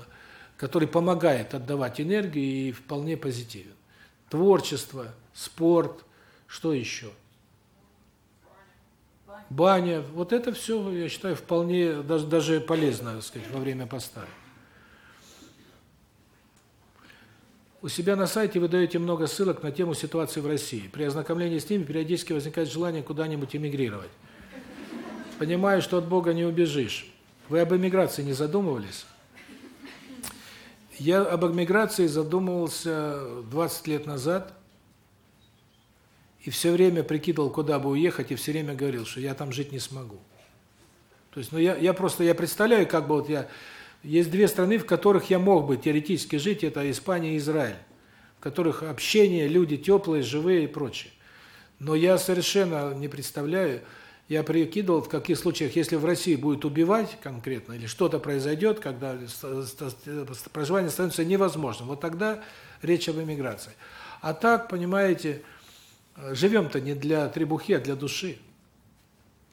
который помогает отдавать энергию и вполне позитивен. Творчество, спорт, что еще? Баня. Вот это все, я считаю, вполне даже даже полезно, так сказать, во время поста. У себя на сайте вы даете много ссылок на тему ситуации в России. При ознакомлении с ними периодически возникает желание куда-нибудь эмигрировать. Понимаю, что от Бога не убежишь. Вы об эмиграции не задумывались? Я об эмиграции задумывался 20 лет назад, и все время прикидывал, куда бы уехать, и все время говорил, что я там жить не смогу. То есть, ну я я просто я представляю, как бы вот я есть две страны, в которых я мог бы теоретически жить, это Испания и Израиль, в которых общение, люди теплые, живые и прочее. Но я совершенно не представляю, я прикидывал, в каких случаях, если в России будет убивать конкретно, или что-то произойдет, когда проживание становится невозможным, вот тогда речь об эмиграции. А так, понимаете, живем-то не для требухи, а для души.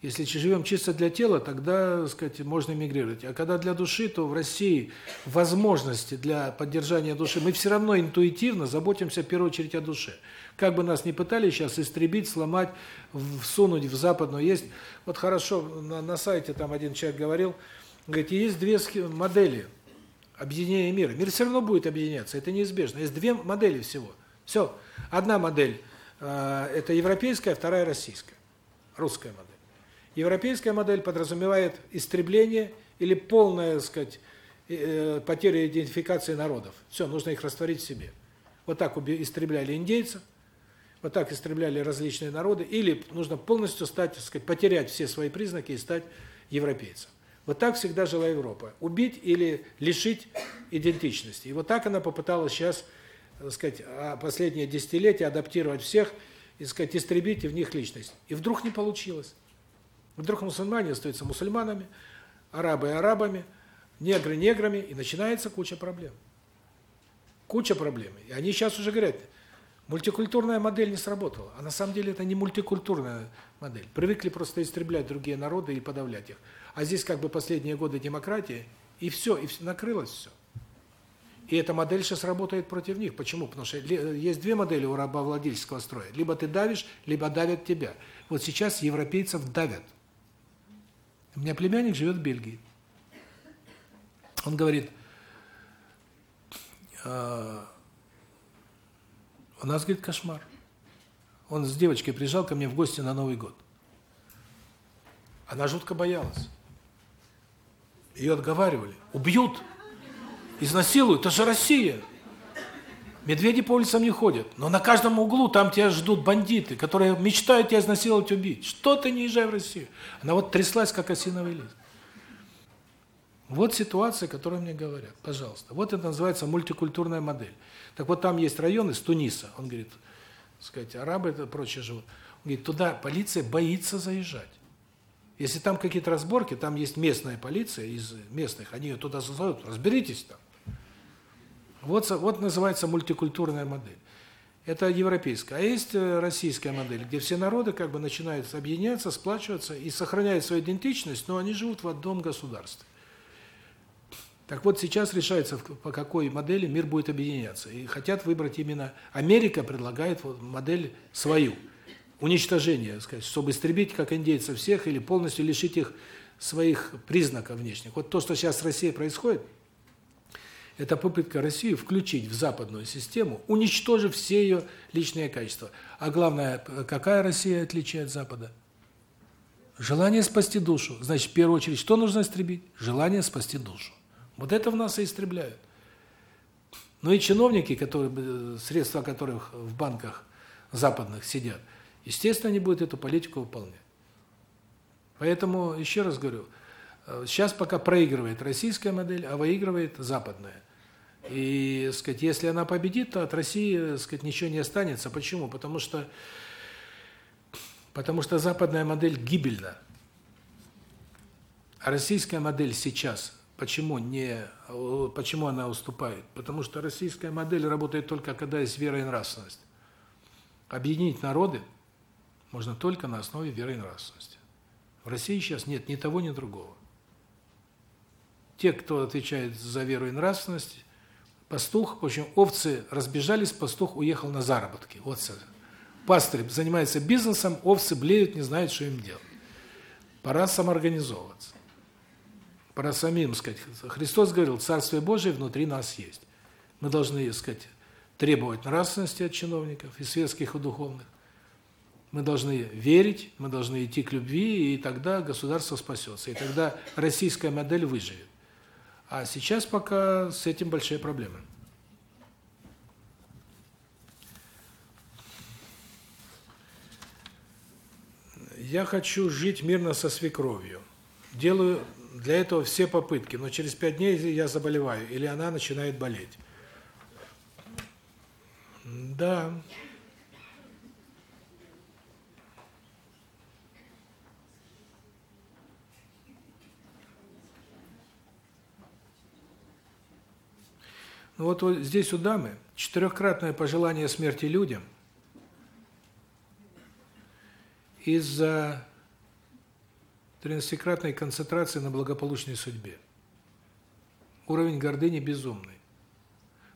Если живем чисто для тела, тогда, так сказать, можно эмигрировать. А когда для души, то в России возможности для поддержания души, мы все равно интуитивно заботимся в первую очередь о душе. Как бы нас ни пытались сейчас истребить, сломать, всунуть в западную, есть, вот хорошо, на, на сайте там один человек говорил, говорит, есть две модели объединения мира. Мир все равно будет объединяться, это неизбежно. Есть две модели всего. Все. Одна модель э, это европейская, вторая российская. Русская модель. Европейская модель подразумевает истребление или полная, так сказать, э, потеря идентификации народов. Все, нужно их растворить в себе. Вот так истребляли индейцев, вот так истребляли различные народы, или нужно полностью стать, так сказать, потерять все свои признаки и стать европейцем. Вот так всегда жила Европа. Убить или лишить идентичности. И вот так она попыталась сейчас, так сказать, а, последние десятилетия адаптировать всех, и сказать, истребить в них личность. И вдруг не получилось. Вдруг мусульмане остаются мусульманами, арабы арабами, негры неграми, и начинается куча проблем. Куча проблем. И они сейчас уже говорят, мультикультурная модель не сработала. А на самом деле это не мультикультурная модель. Привыкли просто истреблять другие народы и подавлять их. А здесь как бы последние годы демократии, и все, и накрылось все. И эта модель сейчас работает против них. Почему? Потому что есть две модели у рабовладельческого строя. Либо ты давишь, либо давят тебя. Вот сейчас европейцев давят. У меня племянник живет в Бельгии. Он говорит, «А, у нас, говорит, кошмар. Он с девочкой приезжал ко мне в гости на Новый год. Она жутко боялась. Ее отговаривали. Убьют, изнасилуют, это же Россия. Медведи по улицам не ходят, но на каждом углу там тебя ждут бандиты, которые мечтают тебя изнасиловать, убить. Что ты не езжай в Россию? Она вот тряслась, как осиновый лист. Вот ситуация, которую мне говорят. Пожалуйста. Вот это называется мультикультурная модель. Так вот там есть район из Туниса. Он говорит, сказать, арабы и прочее живут. Он говорит, туда полиция боится заезжать. Если там какие-то разборки, там есть местная полиция из местных, они ее туда зовут, разберитесь там. Вот вот называется мультикультурная модель. Это европейская. А есть э, российская модель, где все народы как бы начинают объединяться, сплачиваться и сохраняют свою идентичность, но они живут в одном государстве. Так вот, сейчас решается, по какой модели мир будет объединяться. И хотят выбрать именно... Америка предлагает вот модель свою. Уничтожение, сказать, чтобы истребить, как индейцев, всех или полностью лишить их своих признаков внешних. Вот то, что сейчас в России происходит, это попытка России включить в западную систему, уничтожив все ее личные качества. А главное, какая Россия отличие от Запада? Желание спасти душу. Значит, в первую очередь, что нужно истребить? Желание спасти душу. Вот это в нас и истребляют. Ну и чиновники, которые средства которых в банках западных сидят, естественно, они будут эту политику выполнять. Поэтому еще раз говорю, сейчас пока проигрывает российская модель, а выигрывает западная. И, сказать, если она победит, то от России, сказать, ничего не останется. Почему? Потому что потому что западная модель гибельна. А российская модель сейчас Почему не почему она уступает? Потому что российская модель работает только когда есть вера и нравственность. Объединить народы можно только на основе веры и нравственности. В России сейчас нет ни того, ни другого. Те, кто отвечает за веру и нравственность, пастух, в общем, овцы разбежались, пастух уехал на заработки. Вот пастырь занимается бизнесом, овцы блеют, не знают, что им делать. Пора самоорганизовываться пора самим сказать. Христос говорил, Царствие Божие внутри нас есть. Мы должны, сказать, требовать нравственности от чиновников, и светских, и духовных. Мы должны верить, мы должны идти к любви, и тогда государство спасется, и тогда российская модель выживет. А сейчас пока с этим большие проблемы. Я хочу жить мирно со свекровью. Делаю для этого все попытки, но через пять дней я заболеваю, или она начинает болеть. Да. Вот, вот здесь у дамы четырехкратное пожелание смерти людям из-за тринадцатикратной концентрации на благополучной судьбе. Уровень гордыни безумный.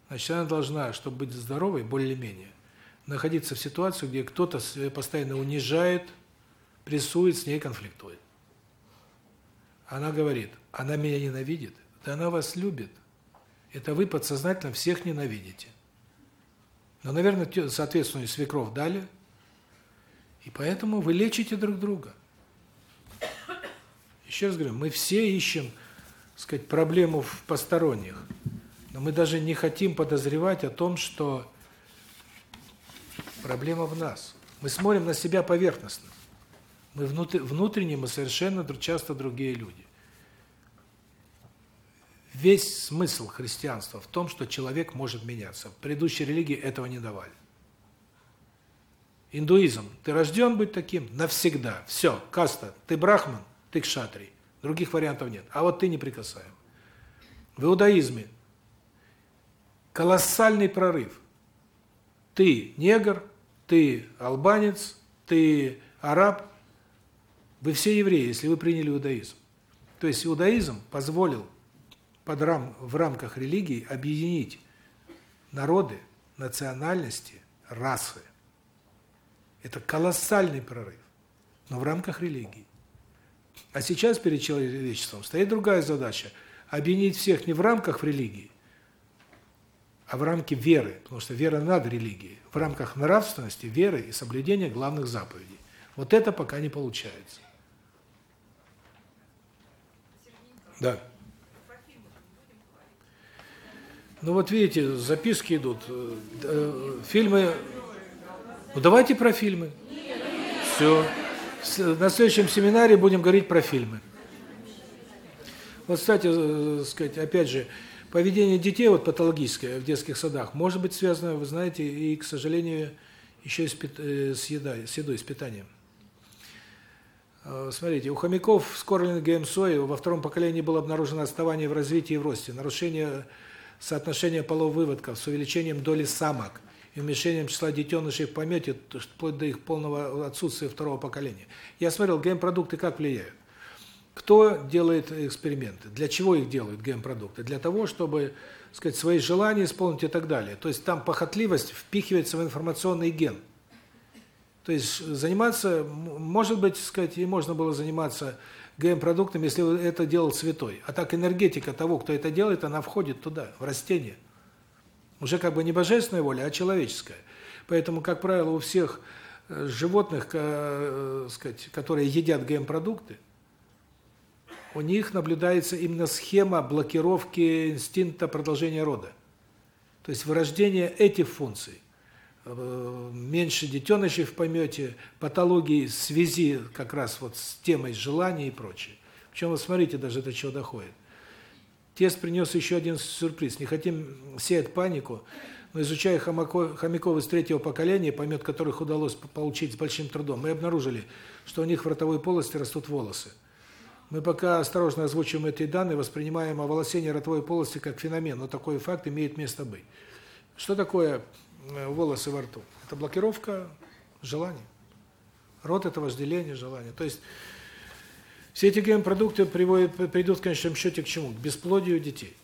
Значит, она должна, чтобы быть здоровой, более-менее, находиться в ситуации, где кто-то постоянно унижает, прессует, с ней конфликтует. Она говорит, она меня ненавидит, да она вас любит. Это вы подсознательно всех ненавидите. Но, наверное, соответственную свекров дали, и поэтому вы лечите друг друга. Еще раз говорю, мы все ищем, сказать, проблему в посторонних. Но мы даже не хотим подозревать о том, что проблема в нас. Мы смотрим на себя поверхностно. Мы внутренне мы совершенно часто другие люди. Весь смысл христианства в том, что человек может меняться. В предыдущей религии этого не давали. Индуизм. Ты рожден быть таким навсегда. Все, каста. Ты брахман, ты кшатрий. Других вариантов нет. А вот ты неприкасаем. В иудаизме колоссальный прорыв. Ты негр, ты албанец, ты араб, вы все евреи, если вы приняли иудаизм. То есть иудаизм позволил под рам, в рамках религии объединить народы, национальности, расы. Это колоссальный прорыв, но в рамках религии. А сейчас перед человечеством стоит другая задача – объединить всех не в рамках религии, а в рамке веры, потому что вера над религией, в рамках нравственности, веры и соблюдения главных заповедей. Вот это пока не получается. Да. Ну вот видите, записки идут. Э, э, фильмы... Ну давайте про фильмы. Все. На следующем семинаре будем говорить про фильмы. Вот, кстати, э, сказать, опять же, поведение детей вот патологическое в детских садах может быть связано, вы знаете, и, к сожалению, еще и с, едой, с едой, с питанием. Смотрите, у хомяков с Корлинга сои во втором поколении было обнаружено отставание в развитии и в росте, нарушение соотношения половых выводков с увеличением доли самок и уменьшением числа детенышей в помете, вплоть до их полного отсутствия второго поколения. Я смотрел, ГМ-продукты как влияют. Кто делает эксперименты? Для чего их делают ГМ-продукты? Для того, чтобы, сказать, свои желания исполнить и так далее. То есть там похотливость впихивается в информационный ген. То есть заниматься, может быть, сказать, и можно было заниматься ГМ-продуктами, если это делал святой. А так энергетика того, кто это делает, она входит туда, в растение. Уже как бы не божественная воля, а человеческая. Поэтому, как правило, у всех э, животных, э, сказать, которые едят ГМ-продукты, у них наблюдается именно схема блокировки инстинкта продолжения рода. То есть вырождение этих функций. Э, меньше детенышей в помете, патологии связи как раз вот с темой желания и прочее. Причем, вот смотрите, даже до чего доходит. Тест принес еще один сюрприз. Не хотим сеять панику, но изучая хомяков из третьего поколения, помет которых удалось получить с большим трудом, мы обнаружили, что у них в ротовой полости растут волосы. Мы пока осторожно озвучиваем эти данные, воспринимаем оволосение ротовой полости как феномен, но такой факт имеет место быть. Что такое волосы во рту. Это блокировка желаний. Рот – это вожделение, желание. То есть все эти ГМ-продукты приводят, придут в конечном счете к чему? К бесплодию детей.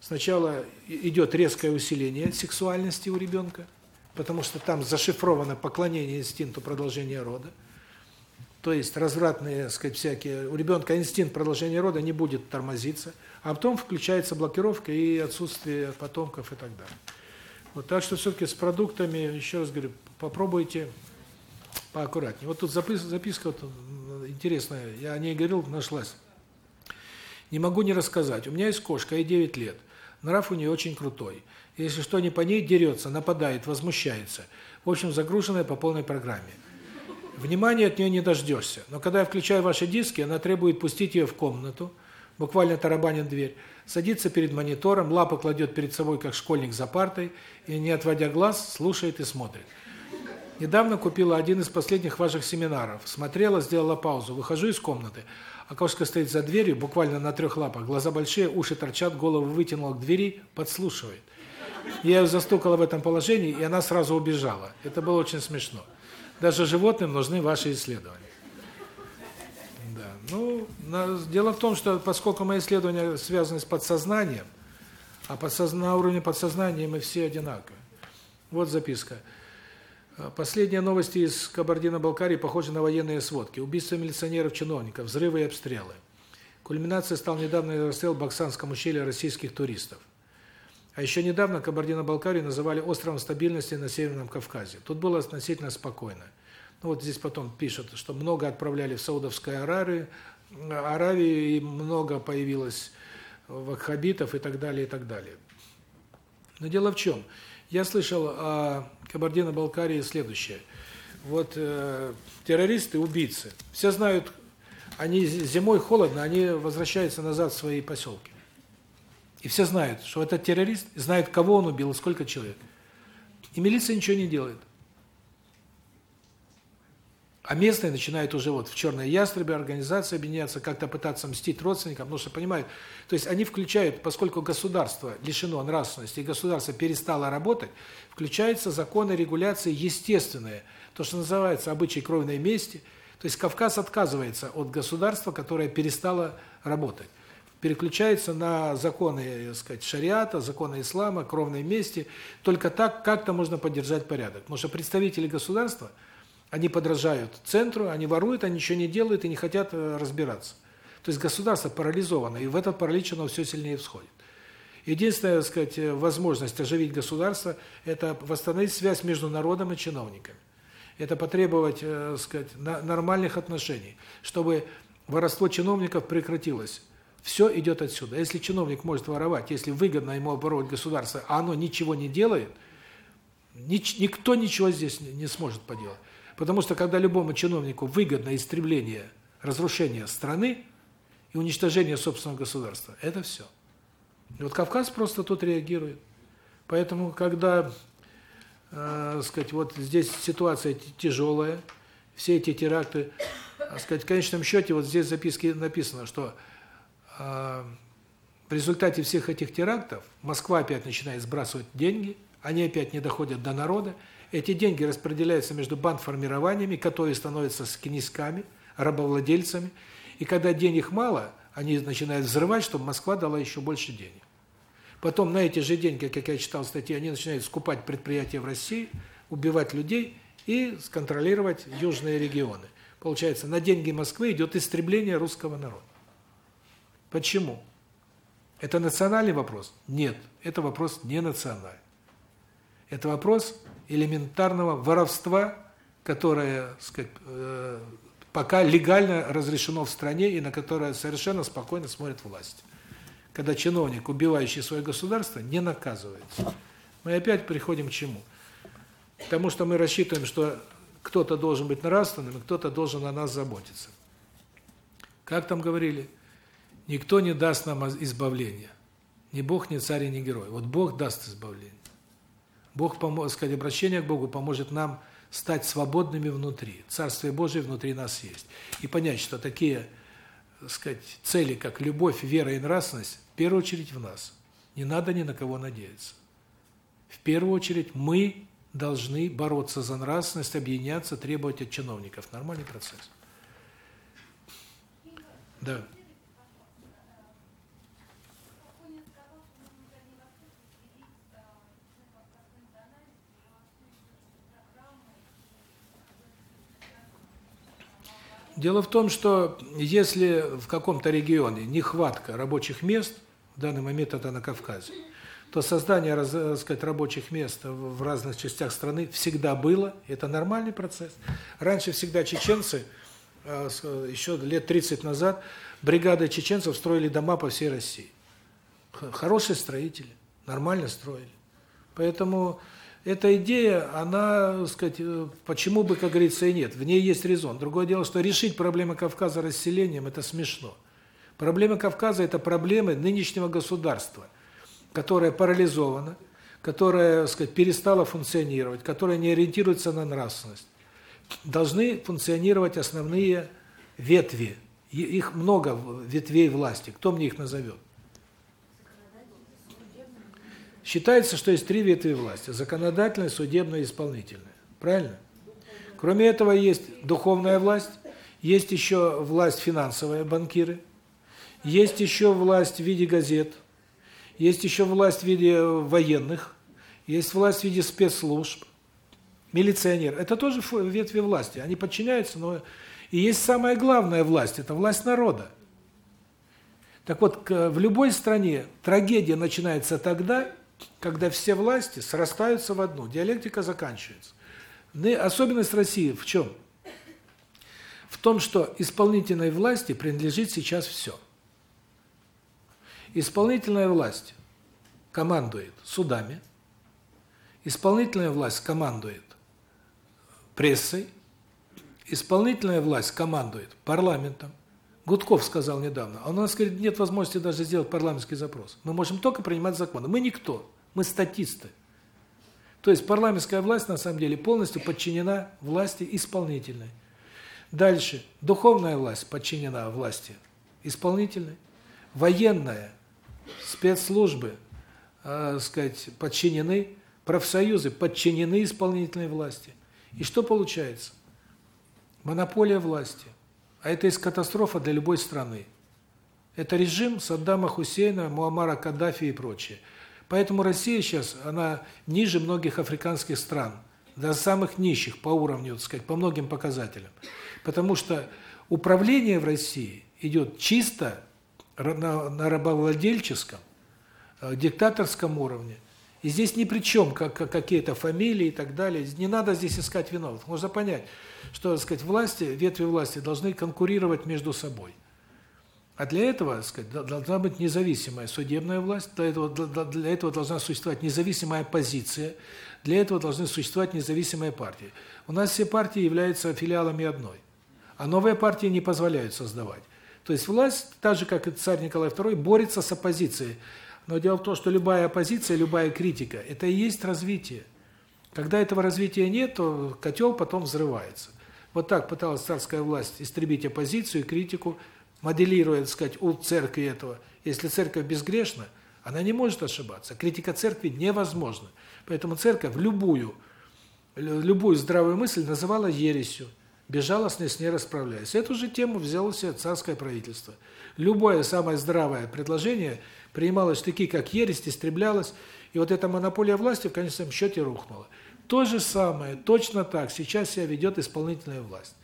Сначала идет резкое усиление сексуальности у ребенка, потому что там зашифровано поклонение инстинкту продолжения рода. То есть развратные, так сказать, всякие... У ребенка инстинкт продолжения рода не будет тормозиться, а потом включается блокировка и отсутствие потомков и так далее. Вот так что все-таки с продуктами, еще раз говорю, попробуйте поаккуратнее. Вот тут записка, записка вот интересная, я о ней говорил, нашлась. Не могу не рассказать. У меня есть кошка, ей 9 лет. Нрав у нее очень крутой. Если что не по ней, дерется, нападает, возмущается. В общем, загруженная по полной программе. Внимания от нее не дождешься. Но когда я включаю ваши диски, она требует пустить ее в комнату, буквально тарабанит дверь садится перед монитором, лапы кладет перед собой, как школьник за партой, и, не отводя глаз, слушает и смотрит. Недавно купила один из последних ваших семинаров. Смотрела, сделала паузу. Выхожу из комнаты. кошка стоит за дверью, буквально на трех лапах. Глаза большие, уши торчат, голову вытянула к двери, подслушивает. Я ее застукала в этом положении, и она сразу убежала. Это было очень смешно. Даже животным нужны ваши исследования. Ну, дело в том, что поскольку мои исследования связаны с подсознанием, а подсозна, на уровне подсознания мы все одинаковы. Вот записка. Последние новости из Кабардино-Балкарии похожи на военные сводки. Убийства милиционеров-чиновников, взрывы и обстрелы. Кульминацией стал недавний расстрел в Баксанском ущелье российских туристов. А еще недавно Кабардино-Балкарию называли островом стабильности на Северном Кавказе. Тут было относительно спокойно. Ну, вот здесь потом пишут, что много отправляли в Саудовскую Аравию, Аравию и много появилось ваххабитов и так далее, и так далее. Но дело в чем? Я слышал о Кабардино-Балкарии следующее. Вот э, террористы, убийцы, все знают, они зимой холодно, они возвращаются назад в свои поселки. И все знают, что этот террорист, знает, кого он убил, сколько человек. И милиция ничего не делает. А местные начинают уже вот в черные ястребы организации объединяться, как-то пытаться мстить родственникам, потому что понимают, то есть они включают, поскольку государство лишено нравственности, и государство перестало работать, включаются законы регуляции естественные, то, что называется обычай кровной мести. То есть Кавказ отказывается от государства, которое перестало работать. Переключается на законы, так сказать, шариата, законы ислама, кровной мести. Только так как-то можно поддержать порядок. Потому что представители государства – они подражают центру, они воруют, они ничего не делают и не хотят э, разбираться. То есть государство парализовано, и в этот паралич оно все сильнее всходит. Единственная, так сказать, э, возможность оживить государство – это восстановить связь между народом и чиновниками. Это потребовать, э, так сказать, нормальных отношений, чтобы воровство чиновников прекратилось. Все идет отсюда. Если чиновник может воровать, если выгодно ему оборот государство, а оно ничего не делает, никто ничего здесь не сможет поделать. Потому что когда любому чиновнику выгодно истребление, разрушение страны и уничтожение собственного государства, это все. И вот Кавказ просто тут реагирует. Поэтому, когда, э, сказать, вот здесь ситуация тяжелая, все эти теракты, э, сказать, в конечном счете, вот здесь в записке написано, что э, в результате всех этих терактов Москва опять начинает сбрасывать деньги, они опять не доходят до народа, эти деньги распределяются между бандформированиями, которые становятся князьками, рабовладельцами. И когда денег мало, они начинают взрывать, чтобы Москва дала еще больше денег. Потом на эти же деньги, как я читал статьи, они начинают скупать предприятия в России, убивать людей и сконтролировать южные регионы. Получается, на деньги Москвы идет истребление русского народа. Почему? Это национальный вопрос? Нет, это вопрос не национальный. Это вопрос элементарного воровства, которое, сказать, э, пока легально разрешено в стране и на которое совершенно спокойно смотрит власть. Когда чиновник, убивающий свое государство, не наказывается. Мы опять приходим к чему? К тому, что мы рассчитываем, что кто-то должен быть нравственным, и кто-то должен о нас заботиться. Как там говорили? Никто не даст нам избавления. Ни Бог, ни царь, ни герой. Вот Бог даст избавление. Бог поможет, сказать, обращение к Богу поможет нам стать свободными внутри. Царствие Божие внутри нас есть. И понять, что такие, сказать, цели, как любовь, вера и нравственность, в первую очередь в нас. Не надо ни на кого надеяться. В первую очередь мы должны бороться за нравственность, объединяться, требовать от чиновников. Нормальный процесс. Да. Дело в том, что если в каком-то регионе нехватка рабочих мест, в данный момент это на Кавказе, то создание, так сказать, рабочих мест в разных частях страны всегда было, это нормальный процесс. Раньше всегда чеченцы, э, еще лет 30 назад, бригады чеченцев строили дома по всей России. Хорошие строители, нормально строили. Поэтому эта идея, она, сказать, э, почему бы, как говорится, и нет. В ней есть резон. Другое дело, что решить проблемы Кавказа расселением это смешно. Проблема Кавказа это проблемы нынешнего государства, которое парализовано, которое, сказать, перестало функционировать, которое не ориентируется на нравственность. Должны функционировать основные ветви. Их много ветвей власти. Кто мне их назовет? Считается, что есть три ветви власти: законодательная, судебная и исполнительная. Правильно? Кроме этого есть духовная власть, есть еще власть финансовая, банкиры, есть еще власть в виде газет, есть еще власть в виде военных, есть власть в виде спецслужб, милиционер. Это тоже ветви власти. Они подчиняются, но и есть самая главная власть это власть народа. Так вот, в любой стране трагедия начинается тогда, когда все власти срастаются в одну, диалектика заканчивается. Особенность России в чем? В том, что исполнительной власти принадлежит сейчас все. Исполнительная власть командует судами, исполнительная власть командует прессой, исполнительная власть командует парламентом. Гудков сказал недавно, а у нас, говорит, нет возможности даже сделать парламентский запрос. Мы можем только принимать законы. Мы никто. Мы статисты. То есть парламентская власть на самом деле полностью подчинена власти исполнительной. Дальше. Духовная власть подчинена власти исполнительной. Военная, спецслужбы, э, сказать, подчинены, профсоюзы подчинены исполнительной власти. И что получается? Монополия власти. А это есть катастрофа для любой страны. Это режим Саддама Хусейна, Муаммара Каддафи и прочее. Поэтому Россия сейчас, она ниже многих африканских стран, до самых нищих по уровню, так сказать, по многим показателям. Потому что управление в России идет чисто на, на рабовладельческом, э, диктаторском уровне. И здесь ни при чем как, как какие-то фамилии и так далее. Не надо здесь искать виновных. Можно понять, что, так сказать, власти, ветви власти должны конкурировать между собой. А для этого, так сказать, должна быть независимая судебная власть, для этого для этого должна существовать независимая оппозиция, для этого должны существовать независимые партии. У нас все партии являются филиалами одной, а новые партии не позволяют создавать. То есть власть, так же как и царь Николай II, борется с оппозицией. Но дело в том, что любая оппозиция, любая критика это и есть развитие. Когда этого развития нет, то котел потом взрывается. Вот так пыталась царская власть истребить оппозицию и критику, моделируя, так сказать, у церкви этого. Если церковь безгрешна, она не может ошибаться. Критика церкви невозможна. Поэтому церковь любую любую здравую мысль называла ересью, безжалостно с ней расправляясь. Эту же тему взяло себе царское правительство. Любое самое здравое предложение принималось такие, как ересь, истреблялось, и вот эта монополия власти в конечном счете рухнула. То же самое, точно так сейчас себя ведет исполнительная власть.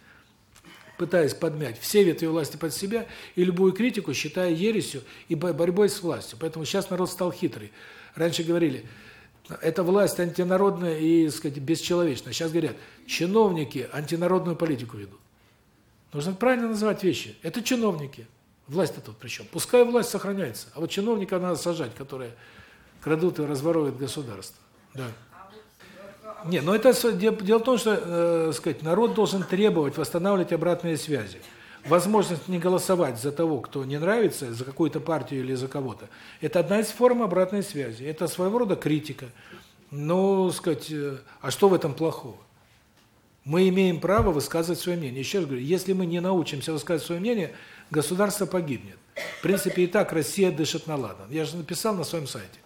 Пытаясь подмять все ветви власти под себя и любую критику считая ересью и борьбой с властью. Поэтому сейчас народ стал хитрый. Раньше говорили, это власть антинародная и, так сказать, бесчеловечная. Сейчас говорят, чиновники антинародную политику ведут. Нужно правильно называть вещи. Это чиновники. Власть-то тут причем. Пускай власть сохраняется, а вот чиновника надо сажать, которые крадут и разворовывают государство. Да. Не, но это дело в том, что, э, сказать, народ должен требовать восстанавливать обратные связи. Возможность не голосовать за того, кто не нравится, за какую-то партию или за кого-то. Это одна из форм обратной связи. Это своего рода критика. Но, сказать, э, а что в этом плохого? Мы имеем право высказывать свое мнение. Еще раз говорю, если мы не научимся высказывать свое мнение, государство погибнет. В принципе, и так Россия дышит на ладан. Я же написал на своем сайте,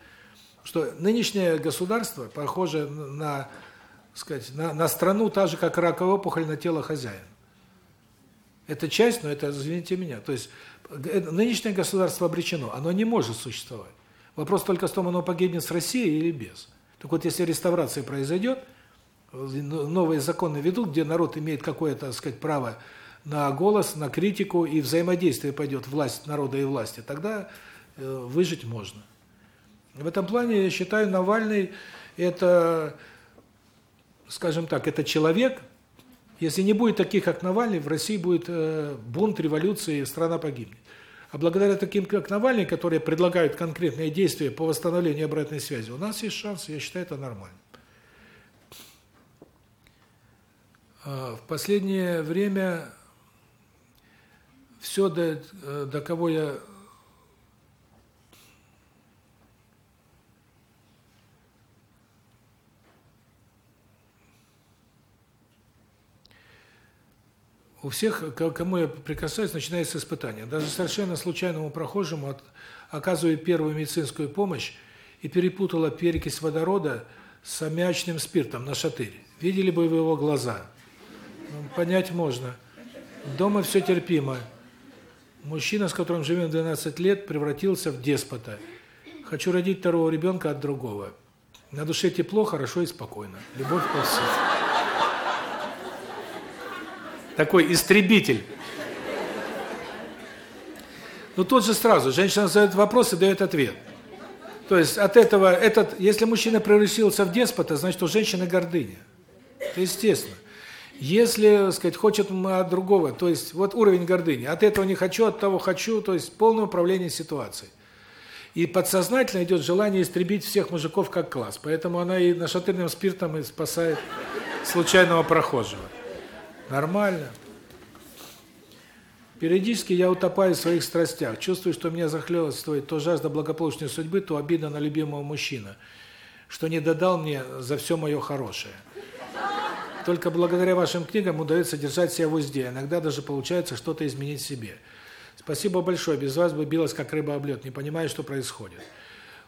что нынешнее государство похоже на сказать, на, на страну так же, как раковая опухоль на тело хозяина. Это часть, но это, извините меня, то есть э, нынешнее государство обречено, оно не может существовать. Вопрос только в том, оно погибнет с Россией или без. Так вот, если реставрация произойдет, новые законы ведут, где народ имеет какое-то, сказать, право на голос, на критику, и взаимодействие пойдет власть народа и власти, тогда э, выжить можно. В этом плане, я считаю, Навальный – это скажем так, это человек, если не будет таких, как Навальный, в России будет э, бунт, революция, и страна погибнет. А благодаря таким, как Навальный, которые предлагают конкретные действия по восстановлению обратной связи, у нас есть шанс, я считаю, это нормально. А, в последнее время все, до, э, до кого я У всех, кому я прикасаюсь, начинается испытание. Даже совершенно случайному прохожему от, оказывают первую медицинскую помощь и перепутала перекись водорода с аммиачным спиртом на шатырь. Видели бы вы его глаза? Ну, понять можно. Дома все терпимо. Мужчина, с которым живем 12 лет, превратился в деспота. Хочу родить второго ребенка от другого. На душе тепло, хорошо и спокойно. Любовь по всему такой истребитель. Ну тут же сразу женщина задает вопрос и дает ответ. То есть от этого этот, если мужчина превратился в деспота, значит у женщины гордыня. Это естественно. Если, сказать, хочет от другого, то есть вот уровень гордыни, от этого не хочу, от того хочу, то есть полное управление ситуацией. И подсознательно идет желание истребить всех мужиков как класс. Поэтому она и нашатырным спиртом и спасает случайного прохожего. Нормально. Периодически я утопаю в своих страстях, чувствую, что меня захлестывает то жажда благополучной судьбы, то обида на любимого мужчину, что не додал мне за все мое хорошее. Только благодаря вашим книгам удается держать себя в узде. Иногда даже получается что-то изменить себе. Спасибо большое. Без вас бы билась как рыба об лед. Не понимаю, что происходит.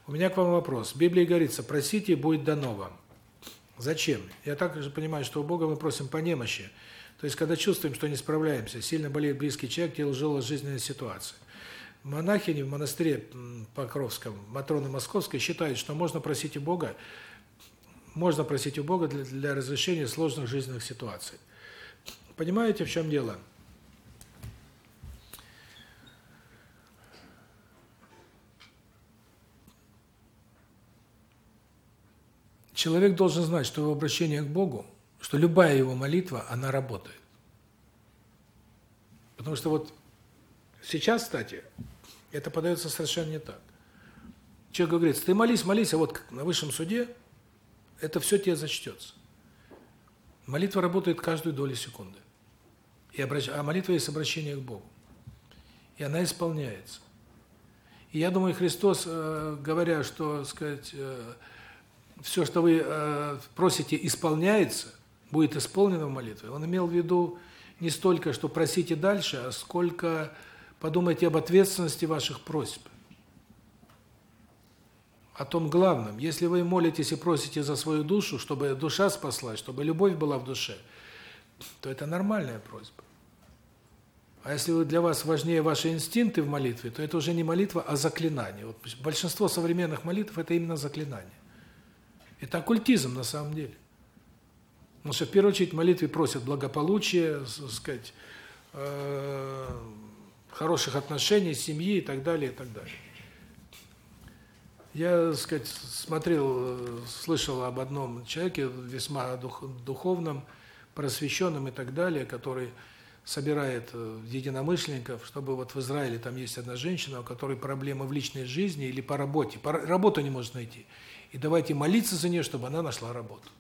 У меня к вам вопрос. В Библии говорится, просите, и будет дано вам. Зачем? Я также понимаю, что у Бога мы просим по немощи. То есть, когда чувствуем, что не справляемся, сильно болеет близкий человек, тяжелая жизненная ситуация. Монахини в монастыре Покровском, Матроны Московской, считают, что можно просить у Бога, можно просить у Бога для, для разрешения сложных жизненных ситуаций. Понимаете, в чем дело? Человек должен знать, что его обращение к Богу, что любая его молитва, она работает. Потому что вот сейчас, кстати, это подается совершенно не так. Человек говорит, ты молись, молись, а вот на высшем суде это все тебе зачтется. Молитва работает каждую долю секунды. И обращ... А молитва есть обращение к Богу. И она исполняется. И я думаю, Христос, э, говоря, что, сказать, э, все, что вы э, просите, исполняется, будет исполнено в молитве, он имел в виду не столько, что просите дальше, а сколько подумайте об ответственности ваших просьб. О том главном. Если вы молитесь и просите за свою душу, чтобы душа спаслась, чтобы любовь была в душе, то это нормальная просьба. А если для вас важнее ваши инстинкты в молитве, то это уже не молитва, а заклинание. Вот большинство современных молитв это именно заклинание. Это оккультизм на самом деле. Потому что в первую очередь в молитве просят благополучия, сказать, э хороших отношений, семьи и так далее, и так далее. Я, так сказать, смотрел, слышал об одном человеке весьма дух, духовном, просвещенном и так далее, который собирает э, единомышленников, чтобы вот в Израиле там есть одна женщина, у которой проблемы в личной жизни или по работе, по работу не может найти. И давайте молиться за нее, чтобы она нашла работу.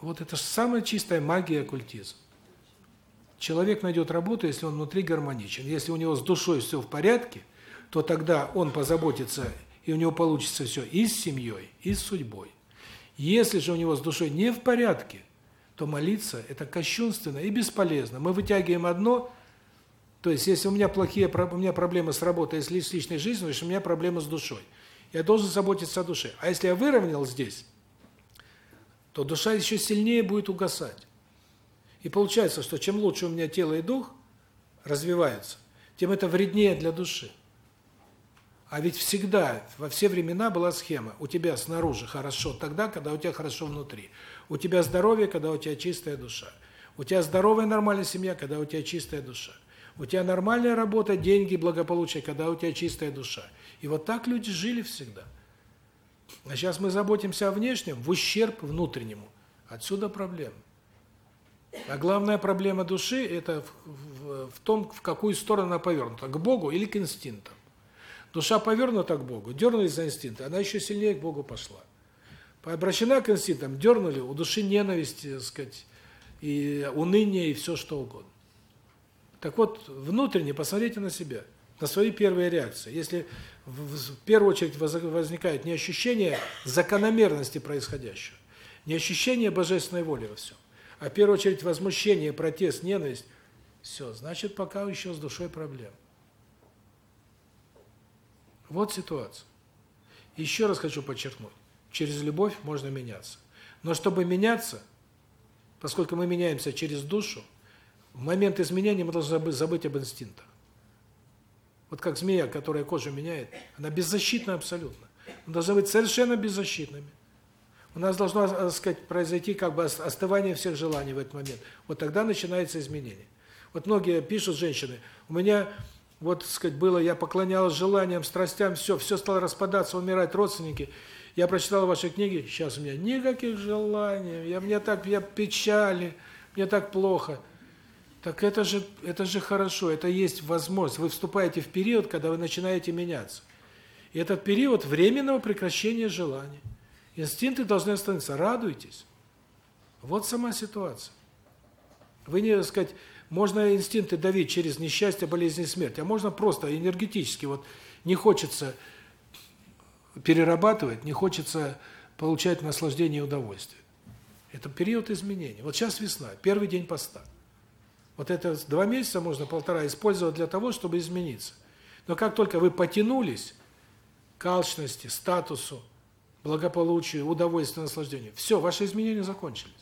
Вот это же самая чистая магия оккультизм. Человек найдет работу, если он внутри гармоничен. Если у него с душой все в порядке, то тогда он позаботится, и у него получится все и с семьей, и с судьбой. Если же у него с душой не в порядке, то молиться – это кощунственно и бесполезно. Мы вытягиваем одно, то есть если у меня плохие у меня проблемы с работой, если с личной жизнью, значит у меня проблемы с душой. Я должен заботиться о душе. А если я выровнял здесь, то душа еще сильнее будет угасать. И получается, что чем лучше у меня тело и дух развиваются, тем это вреднее для души. А ведь всегда, во все времена была схема. У тебя снаружи хорошо тогда, когда у тебя хорошо внутри. У тебя здоровье, когда у тебя чистая душа. У тебя здоровая нормальная семья, когда у тебя чистая душа. У тебя нормальная работа, деньги, благополучие, когда у тебя чистая душа. И вот так люди жили всегда. А сейчас мы заботимся о внешнем в ущерб внутреннему. Отсюда проблема. А главная проблема души это в, в, в том, в какую сторону она повернута, к Богу или к инстинктам. Душа повернута к Богу, дернулись за инстинкты, она еще сильнее к Богу пошла. Обращена к инстинктам, дернули, у души ненависть, так сказать, и уныние, и все что угодно. Так вот, внутренне посмотрите на себя, на свои первые реакции. Если в, первую очередь возникает не ощущение закономерности происходящего, не ощущение божественной воли во всем, а в первую очередь возмущение, протест, ненависть, все, значит, пока еще с душой проблем. Вот ситуация. Еще раз хочу подчеркнуть, через любовь можно меняться. Но чтобы меняться, поскольку мы меняемся через душу, в момент изменения мы должны забыть об инстинктах. Вот как змея, которая кожу меняет, она беззащитна абсолютно. Мы должны быть совершенно беззащитными. У нас должно, так э, сказать, произойти как бы остывание всех желаний в этот момент. Вот тогда начинается изменение. Вот многие пишут женщины: "У меня вот, так сказать, было я поклонялась желаниям, страстям, все, все стало распадаться, умирать родственники. Я прочитала ваши книги, сейчас у меня никаких желаний, я мне так я печали, мне так плохо". Так это же это же хорошо, это есть возможность. Вы вступаете в период, когда вы начинаете меняться. И этот период временного прекращения желаний. Инстинкты должны остановиться. Радуйтесь. Вот сама ситуация. Вы не, так сказать, можно инстинкты давить через несчастье, болезнь и смерть, а можно просто энергетически, вот не хочется перерабатывать, не хочется получать наслаждение и удовольствие. Это период изменений. Вот сейчас весна, первый день поста. Вот это два месяца можно полтора использовать для того, чтобы измениться. Но как только вы потянулись к алчности, статусу, благополучию, удовольствию, наслаждению, все, ваши изменения закончились.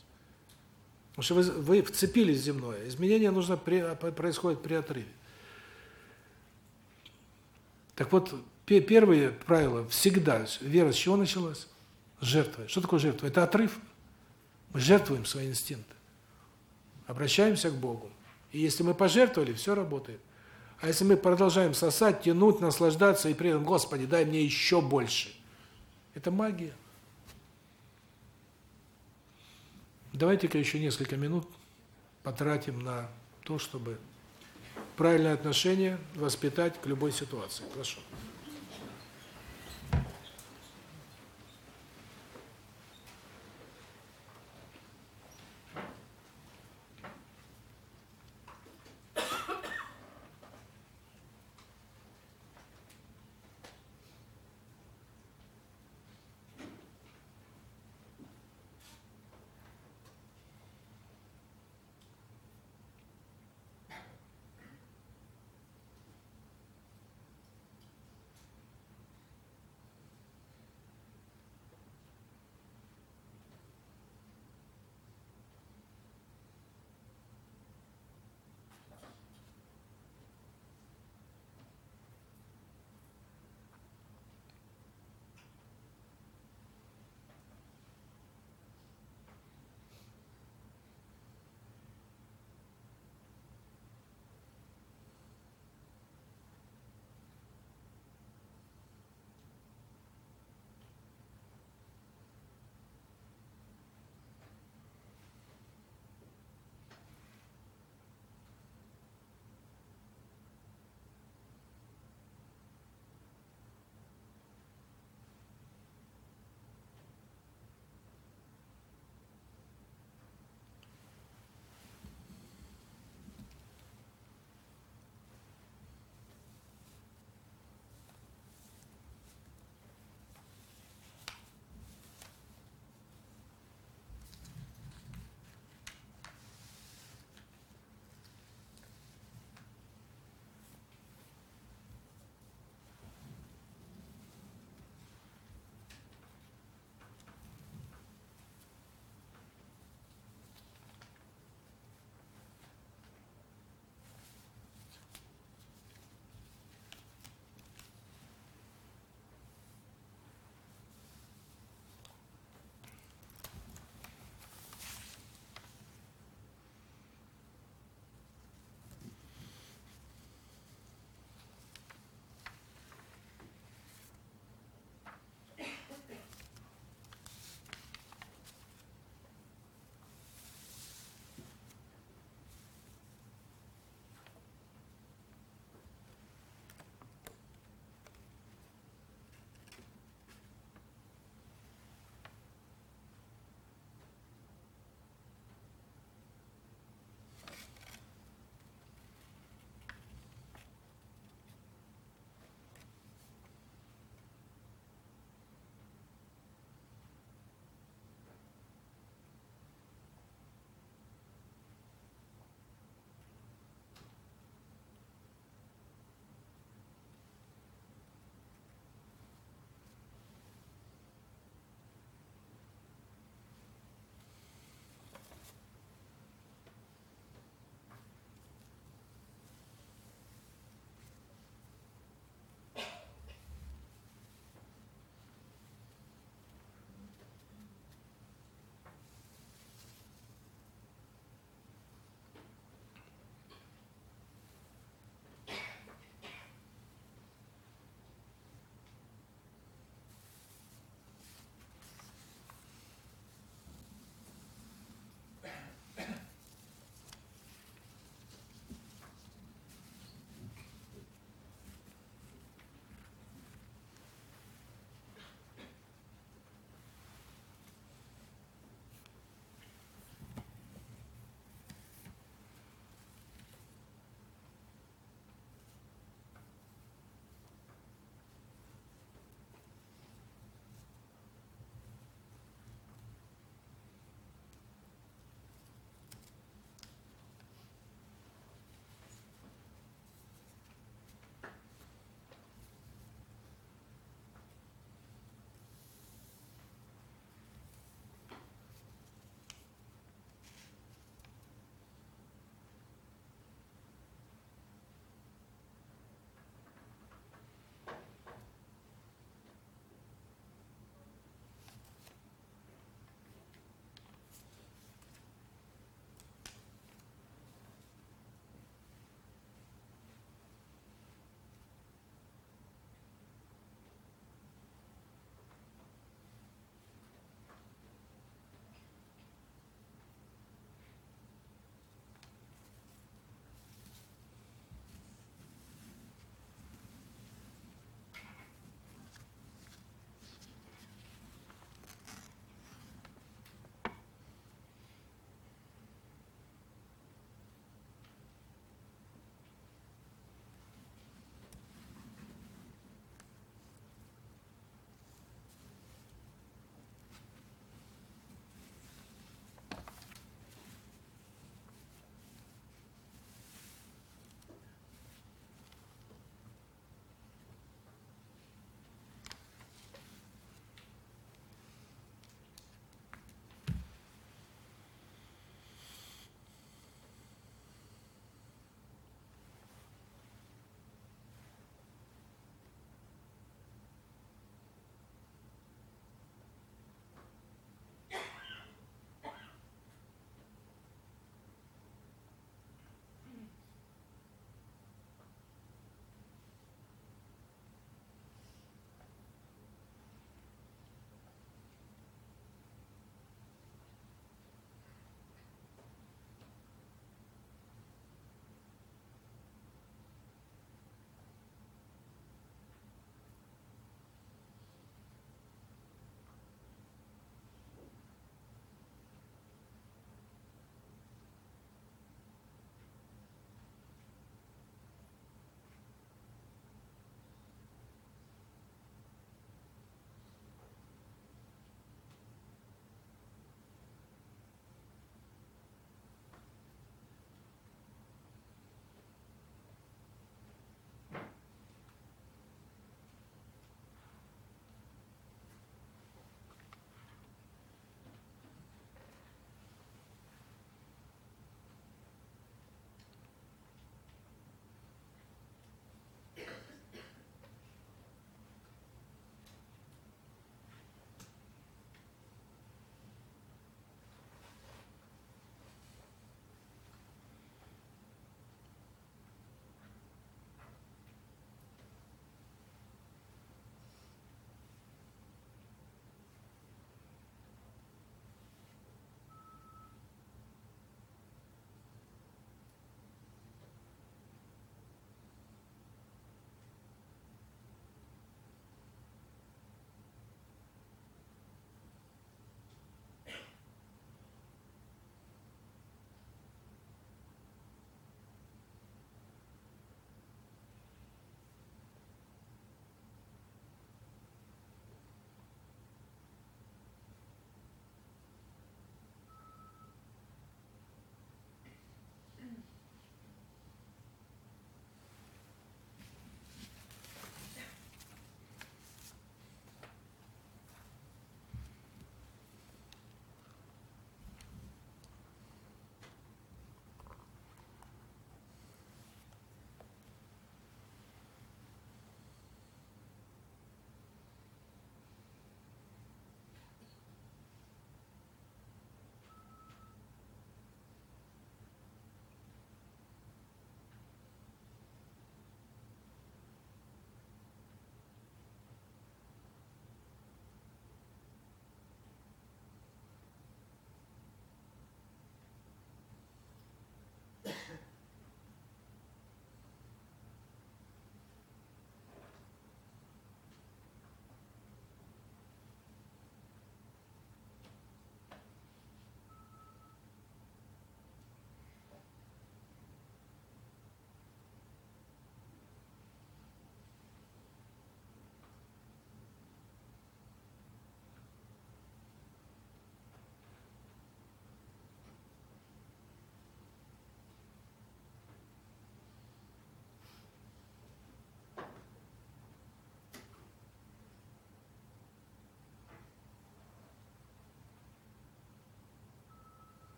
Потому что вы, вы вцепились в земное. Изменения нужно при, происходит при отрыве. Так вот, первое правило всегда, вера с чего началась? С жертвы. Что такое жертва? Это отрыв. Мы жертвуем свои инстинкты. Обращаемся к Богу. И если мы пожертвовали, все работает. А если мы продолжаем сосать, тянуть, наслаждаться и при этом, Господи, дай мне еще больше. Это магия. Давайте-ка еще несколько минут потратим на то, чтобы правильное отношение воспитать к любой ситуации. Прошу.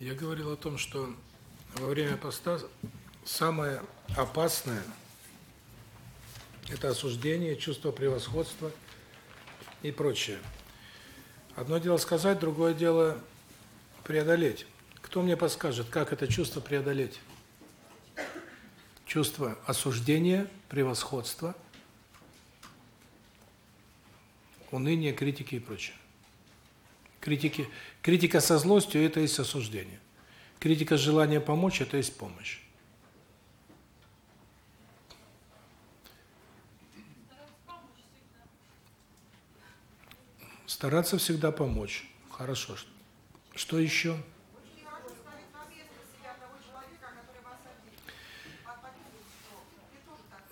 Я говорил о том, что во время поста самое опасное – это осуждение, чувство превосходства и прочее. Одно дело сказать, другое дело преодолеть. Кто мне подскажет, как это чувство преодолеть? Чувство осуждения, превосходства, уныния, критики и прочее. Критики, критика со злостью – это есть осуждение. Критика с желанием помочь – это есть помощь. Стараться всегда помочь. Хорошо. Что еще?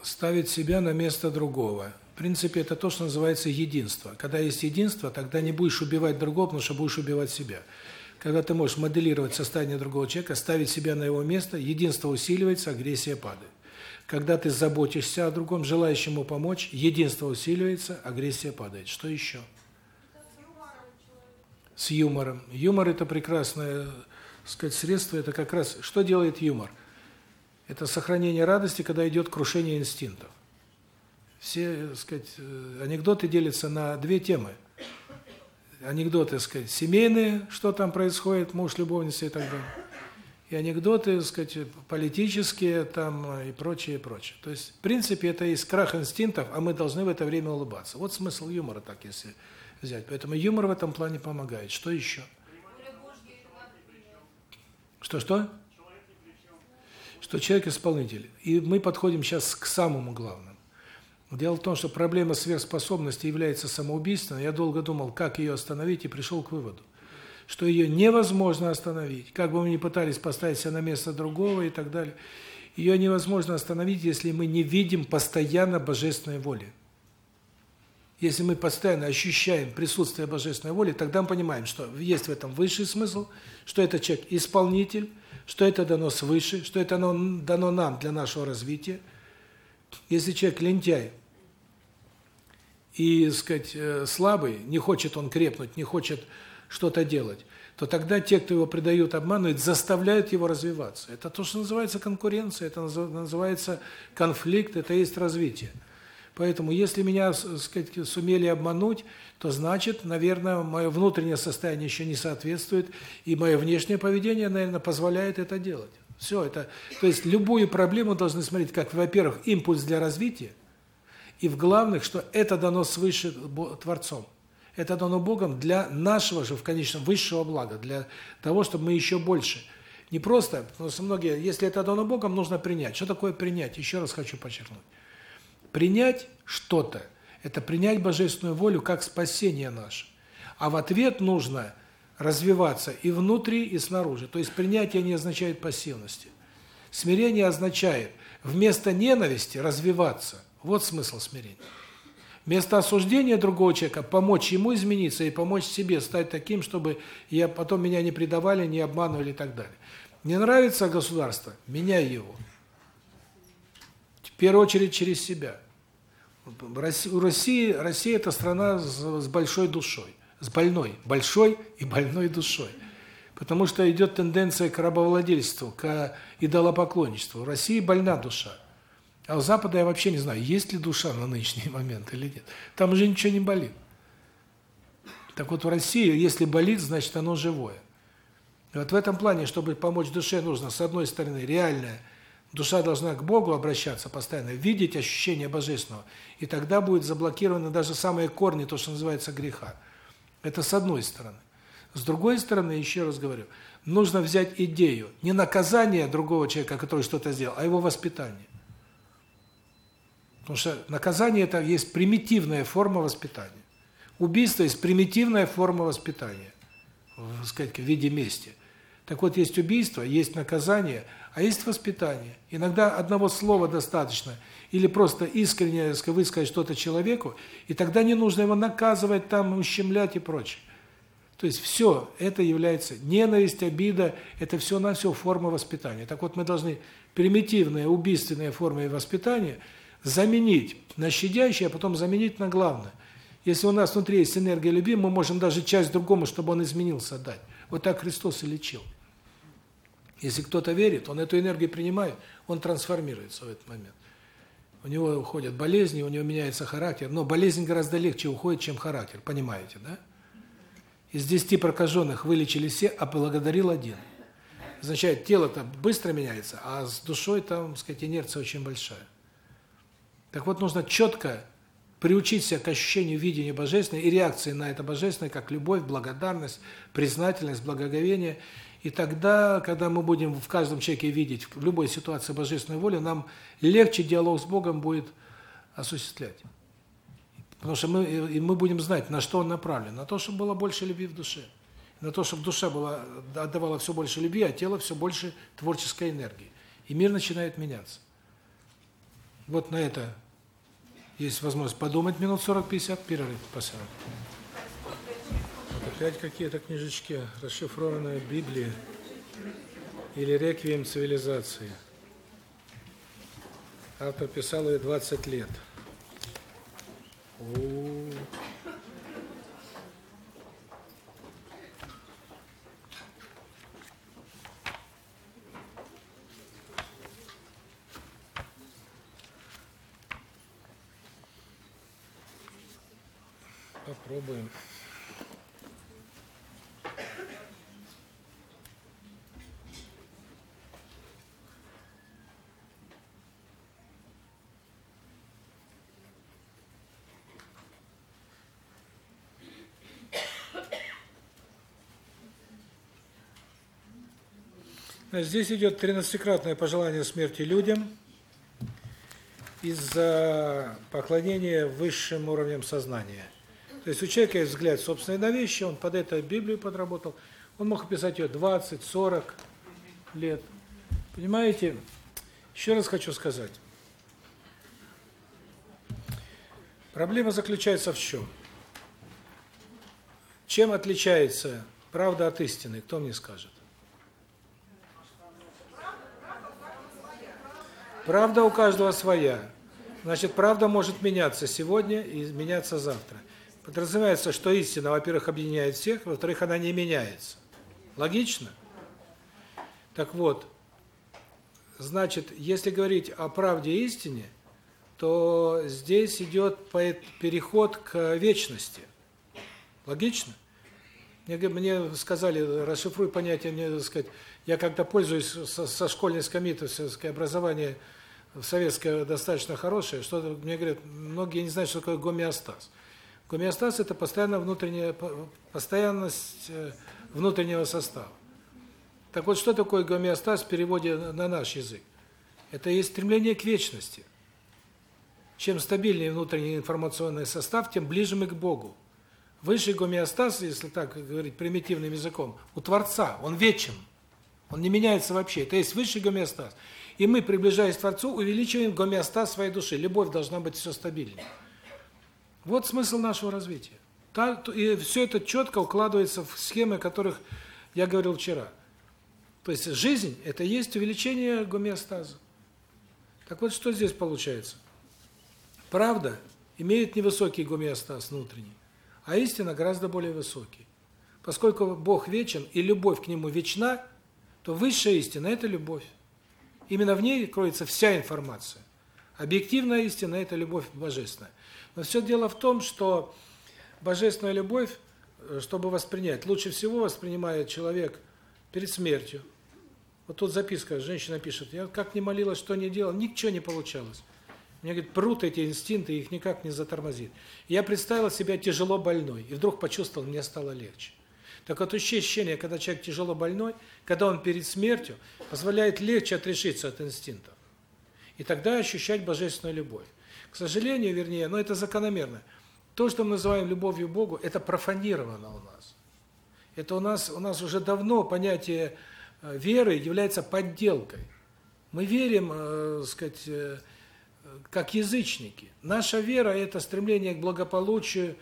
Ставить себя на место другого. В принципе, это то, что называется единство. Когда есть единство, тогда не будешь убивать другого, потому что будешь убивать себя. Когда ты можешь моделировать состояние другого человека, ставить себя на его место, единство усиливается, агрессия падает. Когда ты заботишься о другом, желаешь ему помочь, единство усиливается, агрессия падает. Что еще? С юмором. Юмор – это прекрасное сказать, средство, это как раз… Что делает юмор? Это сохранение радости, когда идет крушение инстинктов. Все, так сказать, э, анекдоты делятся на две темы. Анекдоты, так сказать, семейные, что там происходит, муж, любовница и так далее. И анекдоты, так сказать, политические там и прочее, и прочее. То есть, в принципе, это есть крах инстинктов, а мы должны в это время улыбаться. Вот смысл юмора так, если взять. Поэтому юмор в этом плане помогает. Что еще? Что-что? Что человек исполнитель. И мы подходим сейчас к самому главному. Дело в том, что проблема сверхспособности является самоубийственной. Я долго думал, как ее остановить, и пришел к выводу, что ее невозможно остановить. Как бы мы ни пытались поставить себя на место другого и так далее, ее невозможно остановить, если мы не видим постоянно божественной воли. Если мы постоянно ощущаем присутствие божественной воли, тогда мы понимаем, что есть в этом высший смысл, что этот человек исполнитель, что это дано свыше, что это дано нам для нашего развития. Если человек лентяй, и, сказать, э, слабый, не хочет он крепнуть, не хочет что-то делать, то тогда те, кто его предают, обманывают, заставляют его развиваться. Это то, что называется конкуренция, это называется конфликт, это есть развитие. Поэтому, если меня, сказать, сумели обмануть, то значит, наверное, мое внутреннее состояние еще не соответствует, и мое внешнее поведение, наверное, позволяет это делать. Все это, то есть любую проблему должны смотреть как, во-первых, импульс для развития, и в главных, что это дано свыше Творцом. Это дано Богом для нашего же, в конечном, высшего блага, для того, чтобы мы еще больше. Не просто, потому что многие, если это дано Богом, нужно принять. Что такое принять? Еще раз хочу подчеркнуть. Принять что-то – это принять Божественную волю как спасение наше. А в ответ нужно развиваться и внутри, и снаружи. То есть принятие не означает пассивности. Смирение означает вместо ненависти развиваться – вот смысл смирения. Вместо осуждения другого человека помочь ему измениться и помочь себе стать таким, чтобы я потом меня не предавали, не обманывали и так далее. Не нравится государство меняй его. В первую очередь через себя. У России Россия это страна с, большой душой, с больной, большой и больной душой. Потому что идет тенденция к рабовладельству, к идолопоклонничеству. В России больна душа. А у Запада я вообще не знаю, есть ли душа на нынешний момент или нет. Там уже ничего не болит. Так вот в России, если болит, значит оно живое. И вот в этом плане, чтобы помочь душе, нужно, с одной стороны, реальная, душа должна к Богу обращаться постоянно, видеть ощущение Божественного, и тогда будет заблокированы даже самые корни, то, что называется греха. Это с одной стороны. С другой стороны, еще раз говорю, нужно взять идею, не наказание другого человека, который что-то сделал, а его воспитание. Потому что наказание – это есть примитивная форма воспитания. Убийство есть примитивная форма воспитания, в, сказать, в виде мести. Так вот, есть убийство, есть наказание, а есть воспитание. Иногда одного слова достаточно, или просто искренне высказать что-то человеку, и тогда не нужно его наказывать, там, ущемлять и прочее. То есть все это является ненависть, обида, это все на все форма воспитания. Так вот, мы должны примитивные, убийственные формы воспитания – заменить на щадящее, а потом заменить на главное. Если у нас внутри есть энергия любви, мы можем даже часть другому, чтобы он изменился, дать. Вот так Христос и лечил. Если кто-то верит, он эту энергию принимает, он трансформируется в этот момент. У него уходят болезни, у него меняется характер, но болезнь гораздо легче уходит, чем характер, понимаете, да? Из 10 прокаженных вылечили все, а благодарил один. Означает, тело-то быстро меняется, а с душой там, так сказать, инерция очень большая. Так вот, нужно четко приучить себя к ощущению видения божественного и реакции на это божественное, как любовь, благодарность, признательность, благоговение. И тогда, когда мы будем в каждом человеке видеть в любой ситуации божественную волю, нам легче диалог с Богом будет осуществлять. Потому что мы и мы будем знать, на что он направлен, на то, чтобы было больше любви в душе, на то, чтобы душа была отдавала все больше любви, а тело все больше творческой энергии. И мир начинает меняться. Вот на это есть возможность подумать минут 40-50, перерыв посмотрим. Опять какие-то книжечки, расшифрованная Библия или реквием цивилизации. Автор писал ее 20 лет. О -о -о. Попробуем. Здесь идет тринадцатикратное пожелание смерти людям из-за поклонения высшим уровням сознания. То есть у человека есть взгляд собственный на вещи, он под это Библию подработал. Он мог писать ее 20, 40 лет. Понимаете? Еще раз хочу сказать. Проблема заключается в чем? Чем отличается правда от истины? Кто мне скажет? Правда у каждого своя. Значит, правда может меняться сегодня и меняться завтра. Подразумевается, что истина, во-первых, объединяет всех, во-вторых, она не меняется. Логично? Так вот, значит, если говорить о правде и истине, то здесь идет переход к вечности. Логично? Мне, сказали, расшифруй понятие, мне, сказать, я когда пользуюсь со, со школьной скамьи, образование советское достаточно хорошее, что мне говорят, многие не знают, что такое гомеостаз. Гомеостаз – это постоянная внутренняя, постоянность э, внутреннего состава. Так вот, что такое гомеостаз в переводе на наш язык? Это есть стремление к вечности. Чем стабильнее внутренний информационный состав, тем ближе мы к Богу. Высший гомеостаз, если так говорить примитивным языком, у Творца, он вечен. Он не меняется вообще. Это есть высший гомеостаз. И мы, приближаясь к Творцу, увеличиваем гомеостаз своей души. Любовь должна быть все стабильнее. Вот смысл нашего развития. И все это четко укладывается в схемы, о которых я говорил вчера. То есть жизнь – это есть увеличение гомеостаза. Так вот, что здесь получается? Правда имеет невысокий гомеостаз внутренний, а истина гораздо более высокий. Поскольку Бог вечен и любовь к Нему вечна, то высшая истина – это любовь. Именно в ней кроется вся информация. Объективная истина – это любовь божественная. Но все дело в том, что божественная любовь, э, чтобы воспринять, лучше всего воспринимает человек перед смертью. Вот тут записка, женщина пишет, я как не молилась, что не делала, ничего не получалось. Мне, говорит, прут эти инстинкты, их никак не затормозит. Я представила себя тяжело больной, и вдруг почувствовал, мне стало легче. Так вот, ощущение, когда человек тяжело больной, когда он перед смертью, позволяет легче отрешиться от инстинктов. И тогда ощущать божественную любовь. К сожалению, вернее, но это закономерно. То, что мы называем любовью к Богу, это профанировано у нас. Это у нас у нас уже давно понятие э, веры является подделкой. Мы верим, э, сказать, э, как язычники. Наша вера это стремление к благополучию,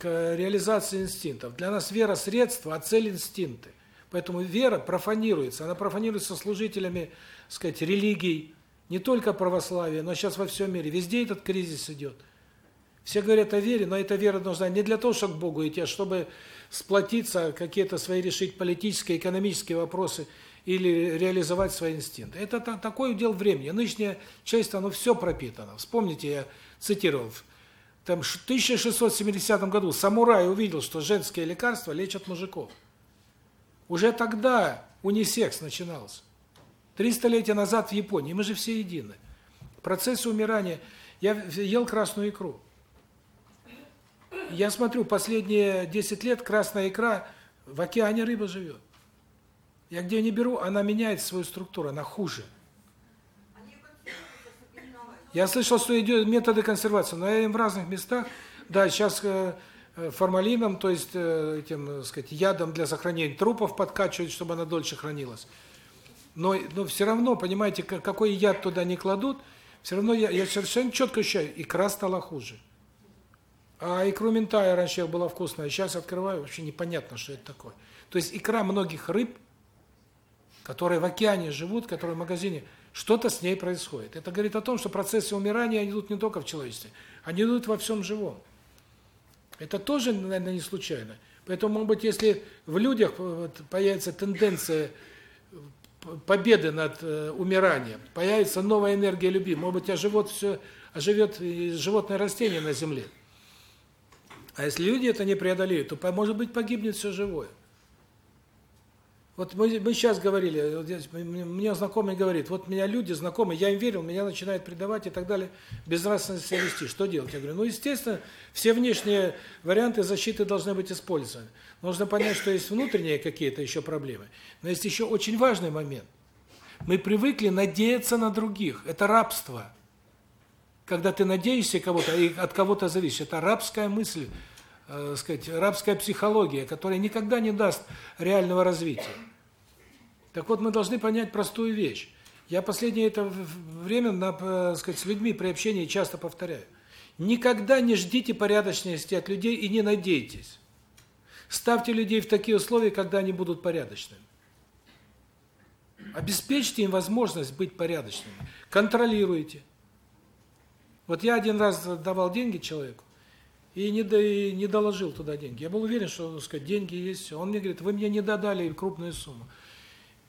к реализации инстинктов. Для нас вера средство, а цель инстинкты. Поэтому вера профанируется, она профанируется служителями, сказать, религий, не только православие, но сейчас во всем мире. Везде этот кризис идет. Все говорят о вере, но эта вера нужна не для того, чтобы к Богу идти, а чтобы сплотиться, какие-то свои решить политические, экономические вопросы. или реализовать свои инстинкты. Это такой удел времени. Нынешнее человечество, оно все пропитано. Вспомните, я цитировал, там в 1670 году самурай увидел, что женские лекарства лечат мужиков. Уже тогда унисекс начинался. 300 лет назад в Японии, мы же все едины. Процессы умирания. Я ел красную икру. Я смотрю, последние 10 лет красная икра в океане рыба живет. Я где не беру, она меняет свою структуру, она хуже. Я слышал, что идет методы консервации, но я им в разных местах, да, сейчас э, э, формалином, то есть э, этим, так сказать, ядом для сохранения трупов подкачивают, чтобы она дольше хранилась. Но но все равно, понимаете, какой яд туда не кладут, все равно я я совершенно четко ощущаю, икра стала хуже. А икру ментая раньше была вкусная, сейчас открываю, вообще непонятно, что это такое. То есть икра многих рыб которые в океане живут, которые в магазине, что-то с ней происходит. Это говорит о том, что процессы умирания идут не только в человечестве, они идут во всем живом. Это тоже, наверное, не случайно. Поэтому, может быть, если в людях появится тенденция победы над э, умиранием, появится новая энергия любви, может быть, оживет все, оживет животное растение на земле. А если люди это не преодолеют, то, может быть, погибнет все живое. Вот мы, мы сейчас говорили, вот я, мне знакомый говорит, вот меня люди, знакомые, я им верил, меня начинают предавать и так далее, безнравственно себя вести. Что делать? Я говорю, ну, естественно, все внешние варианты защиты должны быть использованы. Нужно понять, что есть внутренние какие-то еще проблемы. Но есть еще очень важный момент. Мы привыкли надеяться на других. Это рабство. Когда ты надеешься кого-то и от кого-то зависишь. Это рабская мысль э, сказать, рабская психология, которая никогда не даст реального развития. Так вот, мы должны понять простую вещь. Я последнее это время, на, э, сказать, с людьми при общении часто повторяю. Никогда не ждите порядочности от людей и не надейтесь. Ставьте людей в такие условия, когда они будут порядочными. Обеспечьте им возможность быть порядочными. Контролируйте. Вот я один раз давал деньги человеку, и не до, и не доложил туда деньги. Я был уверен, что, так сказать, деньги есть. Он мне говорит: "Вы мне не додали крупную сумму".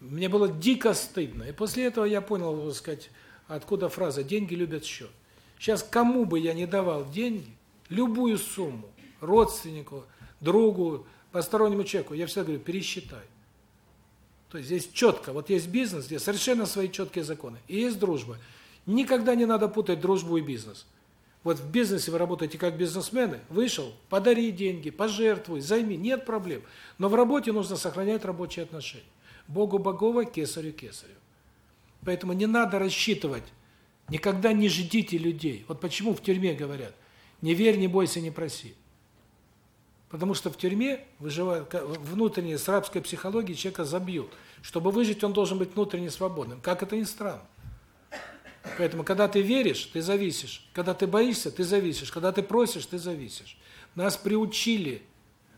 Мне было дико стыдно. И после этого я понял, так сказать, откуда фраза "деньги любят счет". Сейчас кому бы я не давал деньги, любую сумму, родственнику, другу, постороннему человеку, я всегда говорю: "Пересчитай". То есть здесь четко, вот есть бизнес, где совершенно свои четкие законы, и есть дружба. Никогда не надо путать дружбу и бизнес. Вот в бизнесе вы работаете как бизнесмены, вышел, подари деньги, пожертвуй, займи, нет проблем. Но в работе нужно сохранять рабочие отношения. Богу богово, кесарю кесарю. Поэтому не надо рассчитывать, никогда не ждите людей. Вот почему в тюрьме говорят, не верь, не бойся, не проси. Потому что в тюрьме выживают внутренние с рабской психологией человека забьют. Чтобы выжить, он должен быть внутренне свободным. Как это ни странно. Поэтому, когда ты веришь, ты зависишь. Когда ты боишься, ты зависишь. Когда ты просишь, ты зависишь. Нас приучили,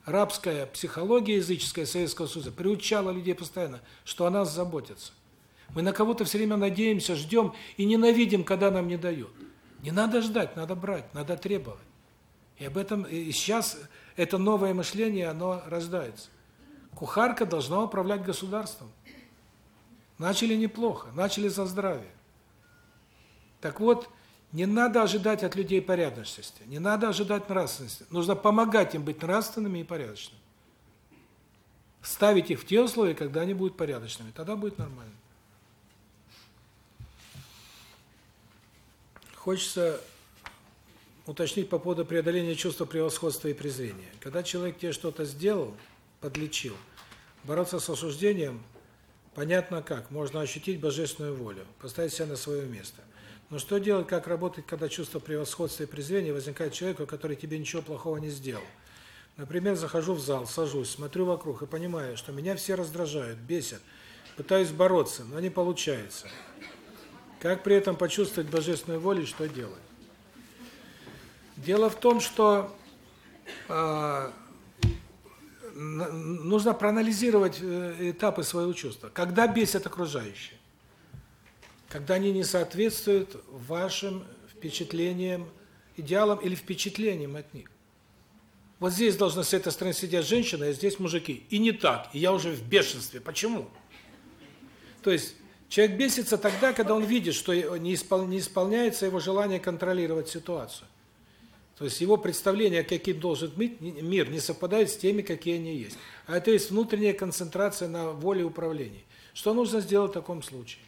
рабская психология языческая Советского Союза приучала людей постоянно, что о нас заботятся. Мы на кого-то все время надеемся, ждем и ненавидим, когда нам не дают. Не надо ждать, надо брать, надо требовать. И об этом и сейчас это новое мышление, оно рождается. Кухарка должна управлять государством. Начали неплохо, начали за здравие. Так вот, не надо ожидать от людей порядочности, не надо ожидать нравственности. Нужно помогать им быть нравственными и порядочными. Ставить их в те условия, когда они будут порядочными, тогда будет нормально. Хочется уточнить по поводу преодоления чувства превосходства и презрения. Когда человек тебе что-то сделал, подлечил, бороться с осуждением понятно как. Можно ощутить божественную волю, поставить себя на свое место. Но что делать, как работать, когда чувство превосходства и презрения возникает человеку, который тебе ничего плохого не сделал? Например, захожу в зал, сажусь, смотрю вокруг и понимаю, что меня все раздражают, бесят. Пытаюсь бороться, но не получается. Как при этом почувствовать божественную волю, что делать? Дело в том, что э, нужно проанализировать э, этапы своего чувства. Когда бесят окружающие? Когда они не соответствуют вашим впечатлениям, идеалам или впечатлениям от них. Вот здесь должна с этой стороны сидеть женщина, а здесь мужики. И не так. И я уже в бешенстве. Почему? То есть человек бесится тогда, когда он видит, что не, испол, не исполняется его желание контролировать ситуацию. То есть его представление, каким должен быть мир, не совпадает с теми, какие они есть. А это есть внутренняя концентрация на воле управления. Что нужно сделать в таком случае?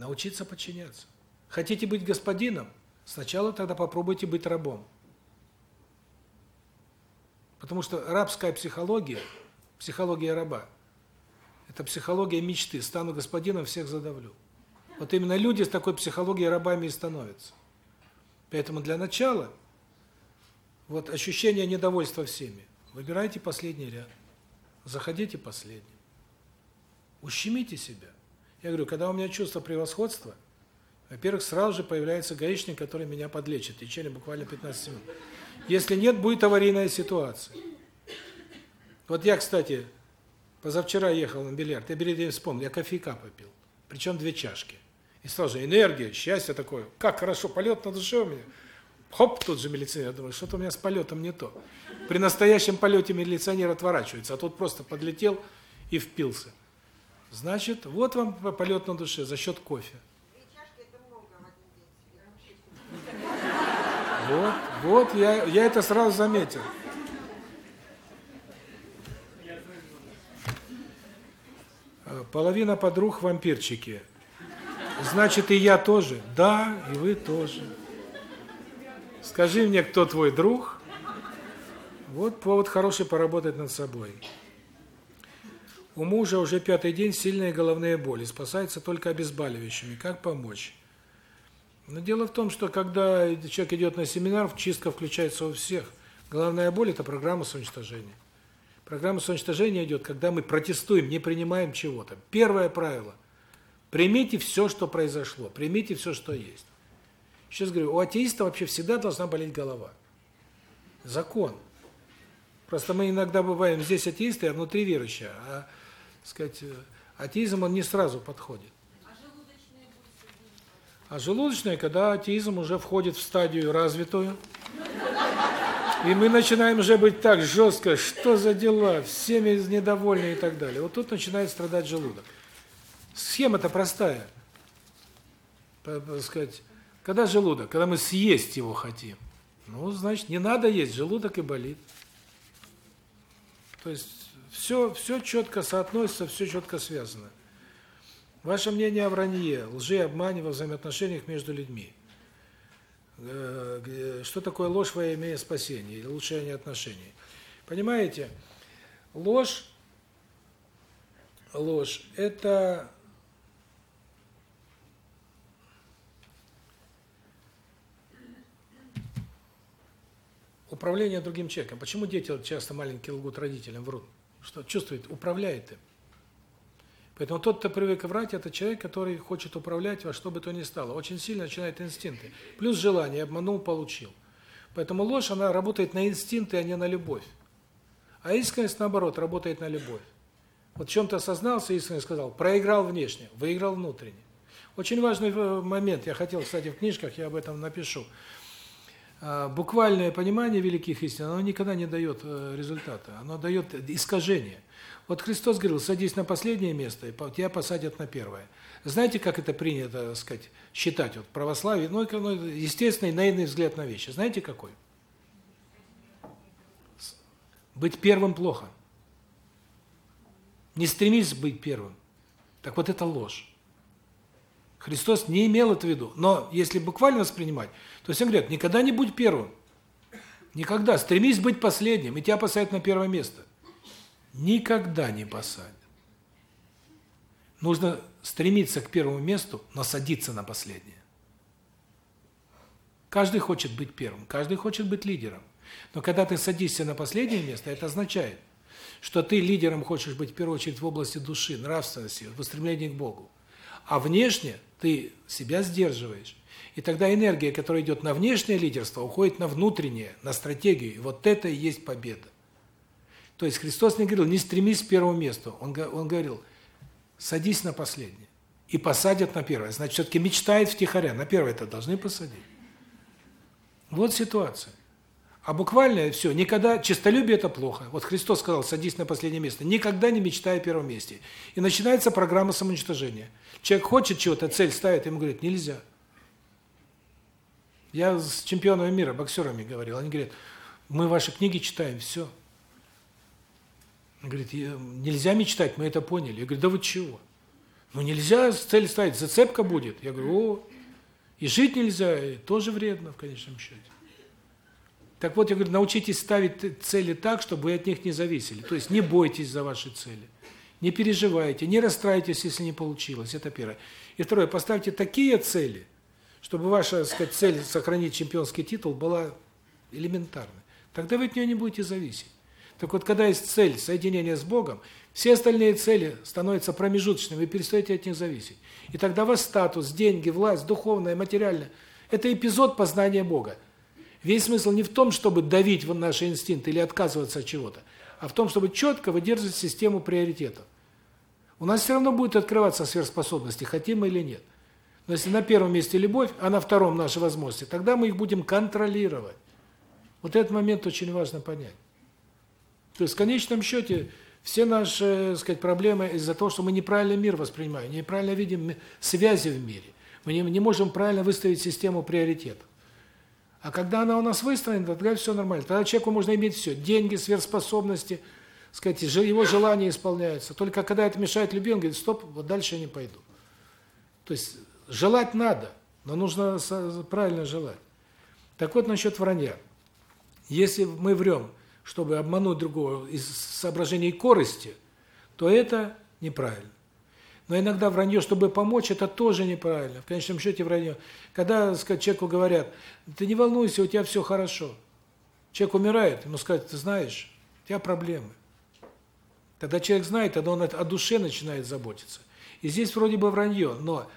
Научиться подчиняться. Хотите быть господином? Сначала тогда попробуйте быть рабом. Потому что рабская психология, психология раба, это психология мечты. Стану господином, всех задавлю. Вот именно люди с такой психологией рабами и становятся. Поэтому для начала вот ощущение недовольства всеми. Выбирайте последний ряд. Заходите последним. Ущемите себя. Я говорю, когда у меня чувство превосходства, во-первых, сразу же появляется гаишник, который меня подлечит в течение буквально 15 минут. Если нет, будет аварийная ситуация. Вот я, кстати, позавчера ехал на бильярд, я перед этим вспомнил, я кофейка попил, причем две чашки. И сразу же энергия, счастье такое. Как хорошо, полет на душе у меня. Хоп, тут же милиционер. Я думаю, что-то у меня с полетом не то. При настоящем полете милиционер отворачивается, а тут просто подлетел и впился. Значит, вот вам полет на душе за счет кофе. Вот, вот я я это сразу заметил. Половина подруг вампирчики. Значит, и я тоже. Да, и вы тоже. Скажи мне, кто твой друг? Вот повод хороший поработать над собой. У мужа уже пятый день сильные головные боли, спасается только обезболивающими. Как помочь? Но дело в том, что когда человек идет на семинар, чистка включается у всех. Головная боль – это программа самоуничтожения. Программа самоуничтожения идет, когда мы протестуем, не принимаем чего-то. Первое правило – примите все, что произошло, примите все, что есть. Сейчас говорю, у атеиста вообще всегда должна болеть голова. Закон. Просто мы иногда бываем здесь атеисты, а внутри верующие. А, сказать, атеизм он не сразу подходит. А желудочная, когда атеизм уже входит в стадию развитую. И мы начинаем уже быть так жестко, что за дела, всеми недовольны и так далее. Вот тут начинает страдать желудок. Схема-то простая. сказать, когда желудок, когда мы съесть его хотим. Ну, значит, не надо есть, желудок и болит. То есть все все четко соотносится, все четко связано. Ваше мнение о вранье, лжи, обмане во взаимоотношениях между людьми. Э, что такое ложь во имя спасения или улучшения отношений? Понимаете, ложь ложь это управление другим человеком. Почему дети часто маленькие лгут родителям, врут? Что чувствует, управляет им. Поэтому тот, кто привык врать, это человек, который хочет управлять во что бы то ни стало. Очень сильно начинает инстинкты. Плюс желание, обманул, получил. Поэтому ложь, она работает на инстинкты, а не на любовь. А искренность, наоборот, работает на любовь. Вот в чем-то осознался, искренне сказал, проиграл внешне, выиграл внутренне. Очень важный э, момент, я хотел, кстати, в книжках, я об этом напишу. А, буквальное понимание великих истин, оно никогда не дает э, результата, оно дает искажение. Вот Христос говорил, садись на последнее место, и тебя посадят на первое. Знаете, как это принято, так сказать, считать вот православие? Ну, ну, естественный, наивный взгляд на вещи. Знаете, какой? Быть первым плохо. Не стремись быть первым. Так вот это ложь. Христос не имел это в виду. Но если буквально воспринимать, то всем говорят, никогда не будь первым. Никогда. Стремись быть последним, и тебя посадят на первое место никогда не посадят. Нужно стремиться к первому месту, но садиться на последнее. Каждый хочет быть первым, каждый хочет быть лидером. Но когда ты садишься на последнее место, это означает, что ты лидером хочешь быть в первую очередь в области души, нравственности, в устремлении к Богу. А внешне ты себя сдерживаешь. И тогда энергия, которая идет на внешнее лидерство, уходит на внутреннее, на стратегию. И вот это и есть победа. То есть Христос не говорил, не стремись к первому месту. Он, он говорил, садись на последнее. И посадят на первое. Значит, все-таки мечтает втихаря. На первое это должны посадить. Вот ситуация. А буквально все, никогда честолюбие это плохо. Вот Христос сказал: "Садись на последнее место". Никогда не мечтай о первом месте. И начинается программа самоуничтожения. Человек хочет чего-то, цель ставит, ему говорят: "Нельзя". Я с чемпионами мира, боксерами говорил. Они говорят: "Мы ваши книги читаем, все". Говорит: "Нельзя мечтать, мы это поняли". Я говорю: "Да вы чего?" Ну нельзя цель ставить, зацепка будет. Я говорю: "О, и жить нельзя, и тоже вредно в конечном счете". Так вот, я говорю, научитесь ставить цели так, чтобы вы от них не зависели. То есть не бойтесь за ваши цели. Не переживайте, не расстраивайтесь, если не получилось. Это первое. И второе, поставьте такие цели, чтобы ваша, так сказать, цель сохранить чемпионский титул была элементарной. Тогда вы от нее не будете зависеть. Так вот, когда есть цель соединения с Богом, все остальные цели становятся промежуточными, вы перестаете от них зависеть. И тогда ваш статус, деньги, власть, духовная, материальная – это эпизод познания Бога. Весь смысл не в том, чтобы давить в наши инстинкты или отказываться от чего-то, а в том, чтобы четко выдерживать систему приоритетов. У нас все равно будет открываться сверхспособности, хотим мы или нет. Но если на первом месте любовь, а на втором наши возможности, тогда мы их будем контролировать. Вот этот момент очень важно понять. То есть в конечном счете все наши, так сказать, проблемы из-за того, что мы неправильно мир воспринимаем, неправильно видим связи в мире. Мы не, не можем правильно выставить систему приоритетов. А когда она у нас выстроена, тогда все нормально. Тогда человеку можно иметь все: деньги, сверхспособности, сказать, его желания исполняются. Только когда это мешает любви, он говорит: "Стоп, вот дальше я не пойду". То есть желать надо, но нужно правильно желать. Так вот насчет вранья. Если мы врем, чтобы обмануть другого из соображений корысти, то это неправильно. Но иногда вранье, чтобы помочь, это тоже неправильно. В конечном счете вранье. Когда, сказать, человеку говорят: "Ты не волнуйся, у тебя все хорошо". Человек умирает, ему сказать: "Ты знаешь, у тебя проблемы". Тогда человек знает, тогда он о душе начинает заботиться. И здесь вроде бы вранье, но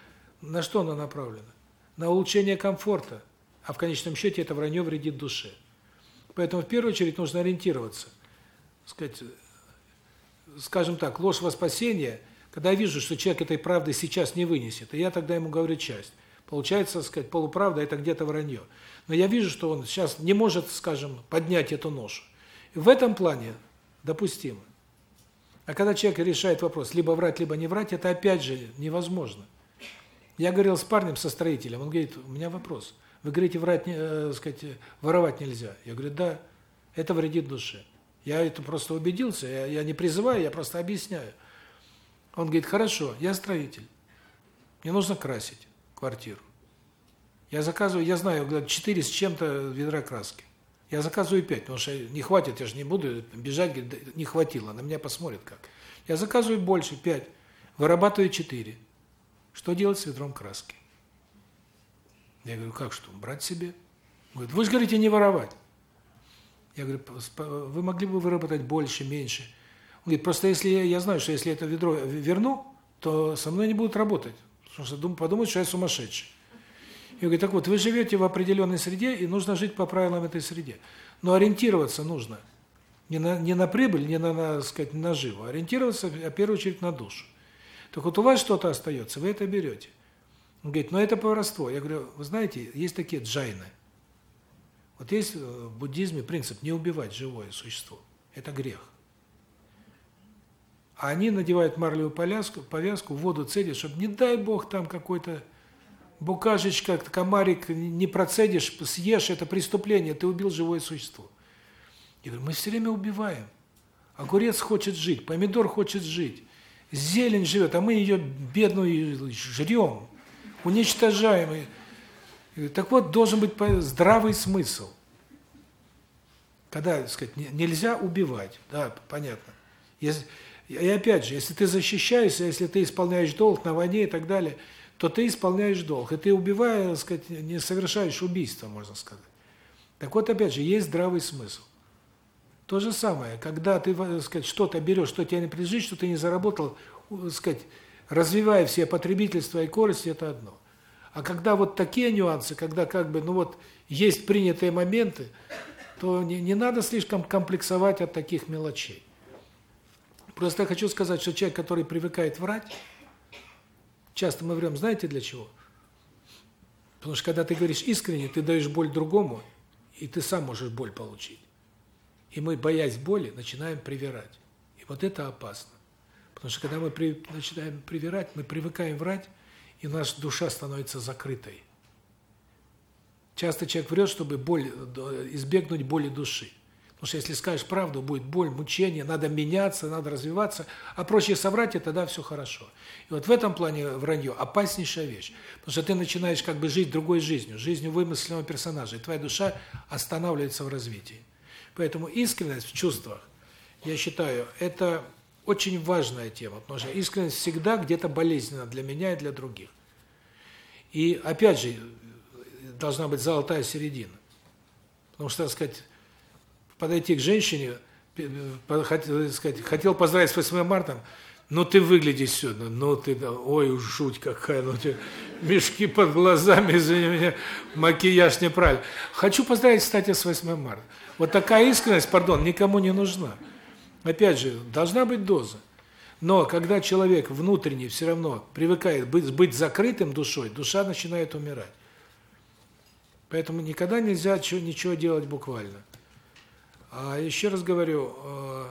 на что оно направлено? На улучшение комфорта, а в конечном счете это вранье вредит душе. Поэтому в первую очередь нужно ориентироваться. Сказать, скажем так, ложь во спасение – когда я вижу, что человек этой правды сейчас не вынесет, и я тогда ему говорю часть. Получается, сказать, полуправда это где-то вранье. Но я вижу, что он сейчас не может, скажем, поднять эту ношу. И в этом плане допустимо. А когда человек решает вопрос, либо врать, либо не врать, это опять же невозможно. Я говорил с парнем, со строителем, он говорит, у меня вопрос. Вы говорите, врать, э, сказать, воровать нельзя. Я говорю, да, это вредит душе. Я это просто убедился, я, я не призываю, я просто объясняю. Он говорит: "Хорошо, я строитель. Мне нужно красить квартиру. Я заказываю, я знаю, говорят, 4 с чем-то ведра краски. Я заказываю 5, потому что не хватит, я же не буду бежать, говорит, не хватило, на меня посмотрят как. Я заказываю больше 5, вырабатываю 4. Что делать с ведром краски? Я говорю: "Как что? Брать себе?" Он говорит: "Вы же говорите не воровать". Я говорю: "Вы могли бы выработать больше, меньше?" Он говорит, просто если я, я знаю, что если это ведро верну, то со мной не будут работать. Потому что думаю, подумают, что я сумасшедший. И говорит, так вот, вы живете в определенной среде, и нужно жить по правилам этой среде. Но ориентироваться нужно не на не на прибыль, не на, на сказать, наживу, а ориентироваться в первую очередь на душу. Так вот у вас что-то остается, вы это берете. Он говорит, но это воровство. Я говорю, вы знаете, есть такие джайны. Вот есть в буддизме принцип не убивать живое существо. Это грех. А они надевают марлевую повязку, повязку, воду цедят, чтобы, не дай бог, там какой-то букашечка, комарик не процедишь, съешь, это преступление, ты убил живое существо. Я говорю, мы все время убиваем. Огурец хочет жить, помидор хочет жить, зелень живет, а мы ее бедную жрем, уничтожаем. Так вот, должен быть здравый смысл. Когда, так сказать, нельзя убивать, да, понятно. Если и опять же, если ты защищаешься, если ты исполняешь долг на войне и так далее, то ты исполняешь долг. И ты убивая, так сказать, не совершаешь убийство, можно сказать. Так вот, опять же, есть здравый смысл. То же самое, когда ты, так сказать, что-то берешь, что тебе не принадлежит, что ты не заработал, сказать, развивая все потребительство и корость, это одно. А когда вот такие нюансы, когда как бы, ну вот, есть принятые моменты, то не, не надо слишком комплексовать от таких мелочей. Просто я хочу сказать, что человек, который привыкает врать, часто мы врем, знаете для чего? Потому что когда ты говоришь искренне, ты даешь боль другому, и ты сам можешь боль получить. И мы, боясь боли, начинаем привирать. И вот это опасно. Потому что когда мы при, начинаем привирать, мы привыкаем врать, и наша душа становится закрытой. Часто человек врет, чтобы боль избегнуть боли души. Потому что если скажешь правду, будет боль, мучение, надо меняться, надо развиваться, а проще соврать, и тогда все хорошо. И вот в этом плане вранье опаснейшая вещь. Потому что ты начинаешь как бы жить другой жизнью, жизнью вымышленного персонажа, и твоя душа останавливается в развитии. Поэтому искренность в чувствах, я считаю, это очень важная тема, потому что искренность всегда где-то болезненна для меня и для других. И опять же, должна быть золотая середина. Потому что, так сказать, подойти к женщине, хотел сказать, хотел поздравить с 8 марта, ну ты выглядишь сегодня, ну ты, ой, жуть какая, ну тебе мешки под глазами, извини меня, макияж неправильный. Хочу поздравить, кстати, с 8 марта. Вот такая искренность, пардон, никому не нужна. Опять же, должна быть доза. Но когда человек внутренне все равно привыкает быть, быть закрытым душой, душа начинает умирать. Поэтому никогда нельзя ничего делать буквально. А еще раз говорю, э,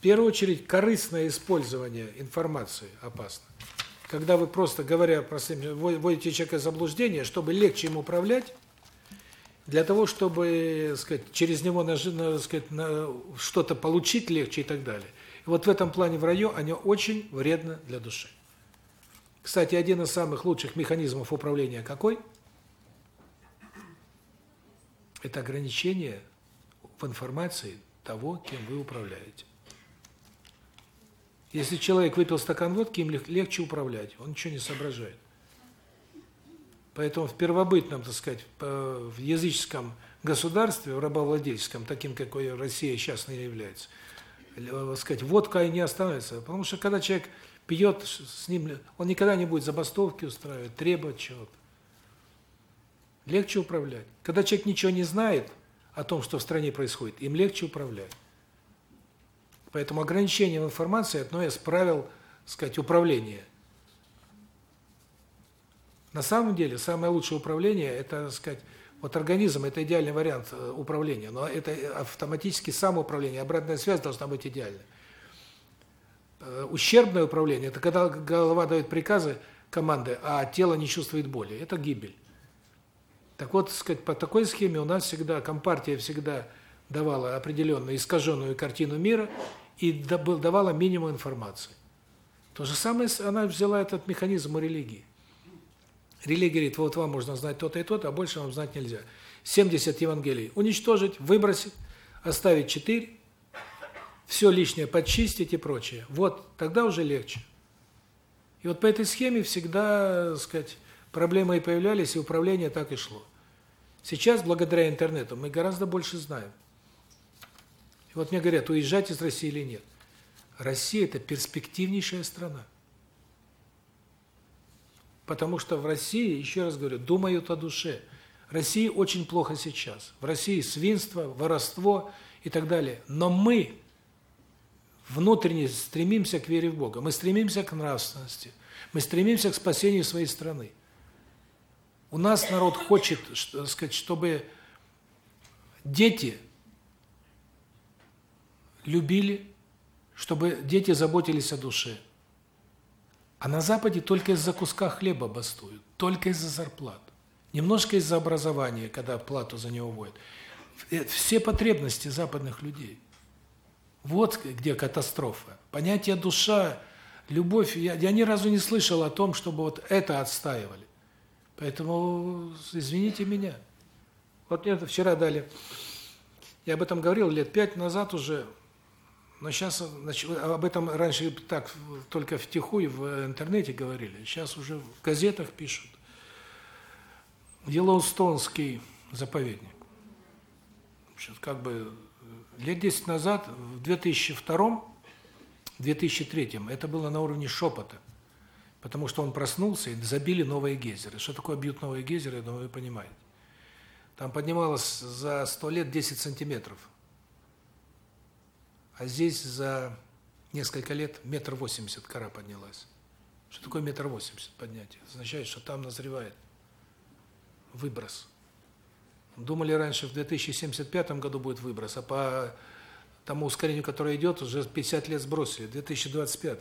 в первую очередь корыстное использование информации опасно. Когда вы просто говоря простым, вводите человека в заблуждение, чтобы легче ему управлять, для того, чтобы, сказать, через него на, сказать, что-то получить легче и так далее. И вот в этом плане вранье, оно очень вредно для души. Кстати, один из самых лучших механизмов управления какой? Это ограничение в информации того, кем вы управляете. Если человек выпил стакан водки, им легче управлять, он ничего не соображает. Поэтому в первобытном, так сказать, в языческом государстве, в рабовладельческом, таким, какой Россия сейчас не является, так сказать, водка и не останавливается. Потому что когда человек пьет, с ним он никогда не будет забастовки устраивать, требовать чего-то легче управлять. Когда человек ничего не знает о том, что в стране происходит, им легче управлять. Поэтому ограничение в информации одно из правил, сказать, управления. На самом деле, самое лучшее управление это, так сказать, вот организм это идеальный вариант э, управления, но это автоматически самоуправление, обратная связь должна быть идеальной. Э, ущербное управление это когда голова дает приказы, команды, а тело не чувствует боли. Это гибель. Так вот, сказать, по такой схеме у нас всегда компартия всегда давала определенную искаженную картину мира и давала минимум информации. То же самое она взяла этот механизм у религии. Религия говорит: "Вот вам можно знать то-то и то-то, а больше вам знать нельзя". 70 Евангелий уничтожить, выбросить, оставить 4, все лишнее подчистить и прочее. Вот тогда уже легче. И вот по этой схеме всегда, сказать, проблемы и появлялись, и управление так и шло. Сейчас, благодаря интернету, мы гораздо больше знаем. И вот мне говорят, уезжать из России или нет. Россия – это перспективнейшая страна. Потому что в России, еще раз говорю, думают о душе. России очень плохо сейчас. В России свинство, воровство и так далее. Но мы внутренне стремимся к вере в Бога. Мы стремимся к нравственности. Мы стремимся к спасению своей страны. У нас народ хочет, сказать, чтобы дети любили, чтобы дети заботились о душе. А на Западе только из-за куска хлеба бастуют, только из-за зарплат. Немножко из-за образования, когда плату за него вводят. Э, все потребности западных людей. Вот где катастрофа. Понятие душа, любовь, я, я ни разу не слышал о том, чтобы вот это отстаивали. Поэтому извините меня. Вот мне вчера дали, я об этом говорил лет пять назад уже, но сейчас об этом раньше так только втихую в интернете говорили, сейчас уже в газетах пишут. Йеллоустонский заповедник. Значит, как бы лет 10 назад, в 2002 2003 это было на уровне шепота. Потому что он проснулся и забили новые гейзеры. Что такое бьют новые гейзеры, я думаю, вы понимаете. Там поднималось за 100 лет 10 сантиметров. А здесь за несколько лет метр восемьдесят кора поднялась. Что такое метр восемьдесят поднятие? означает, что там назревает выброс. Думали раньше, в 2075 году будет выброс, а по тому ускорению, которое идет, уже 50 лет сбросили, 2025.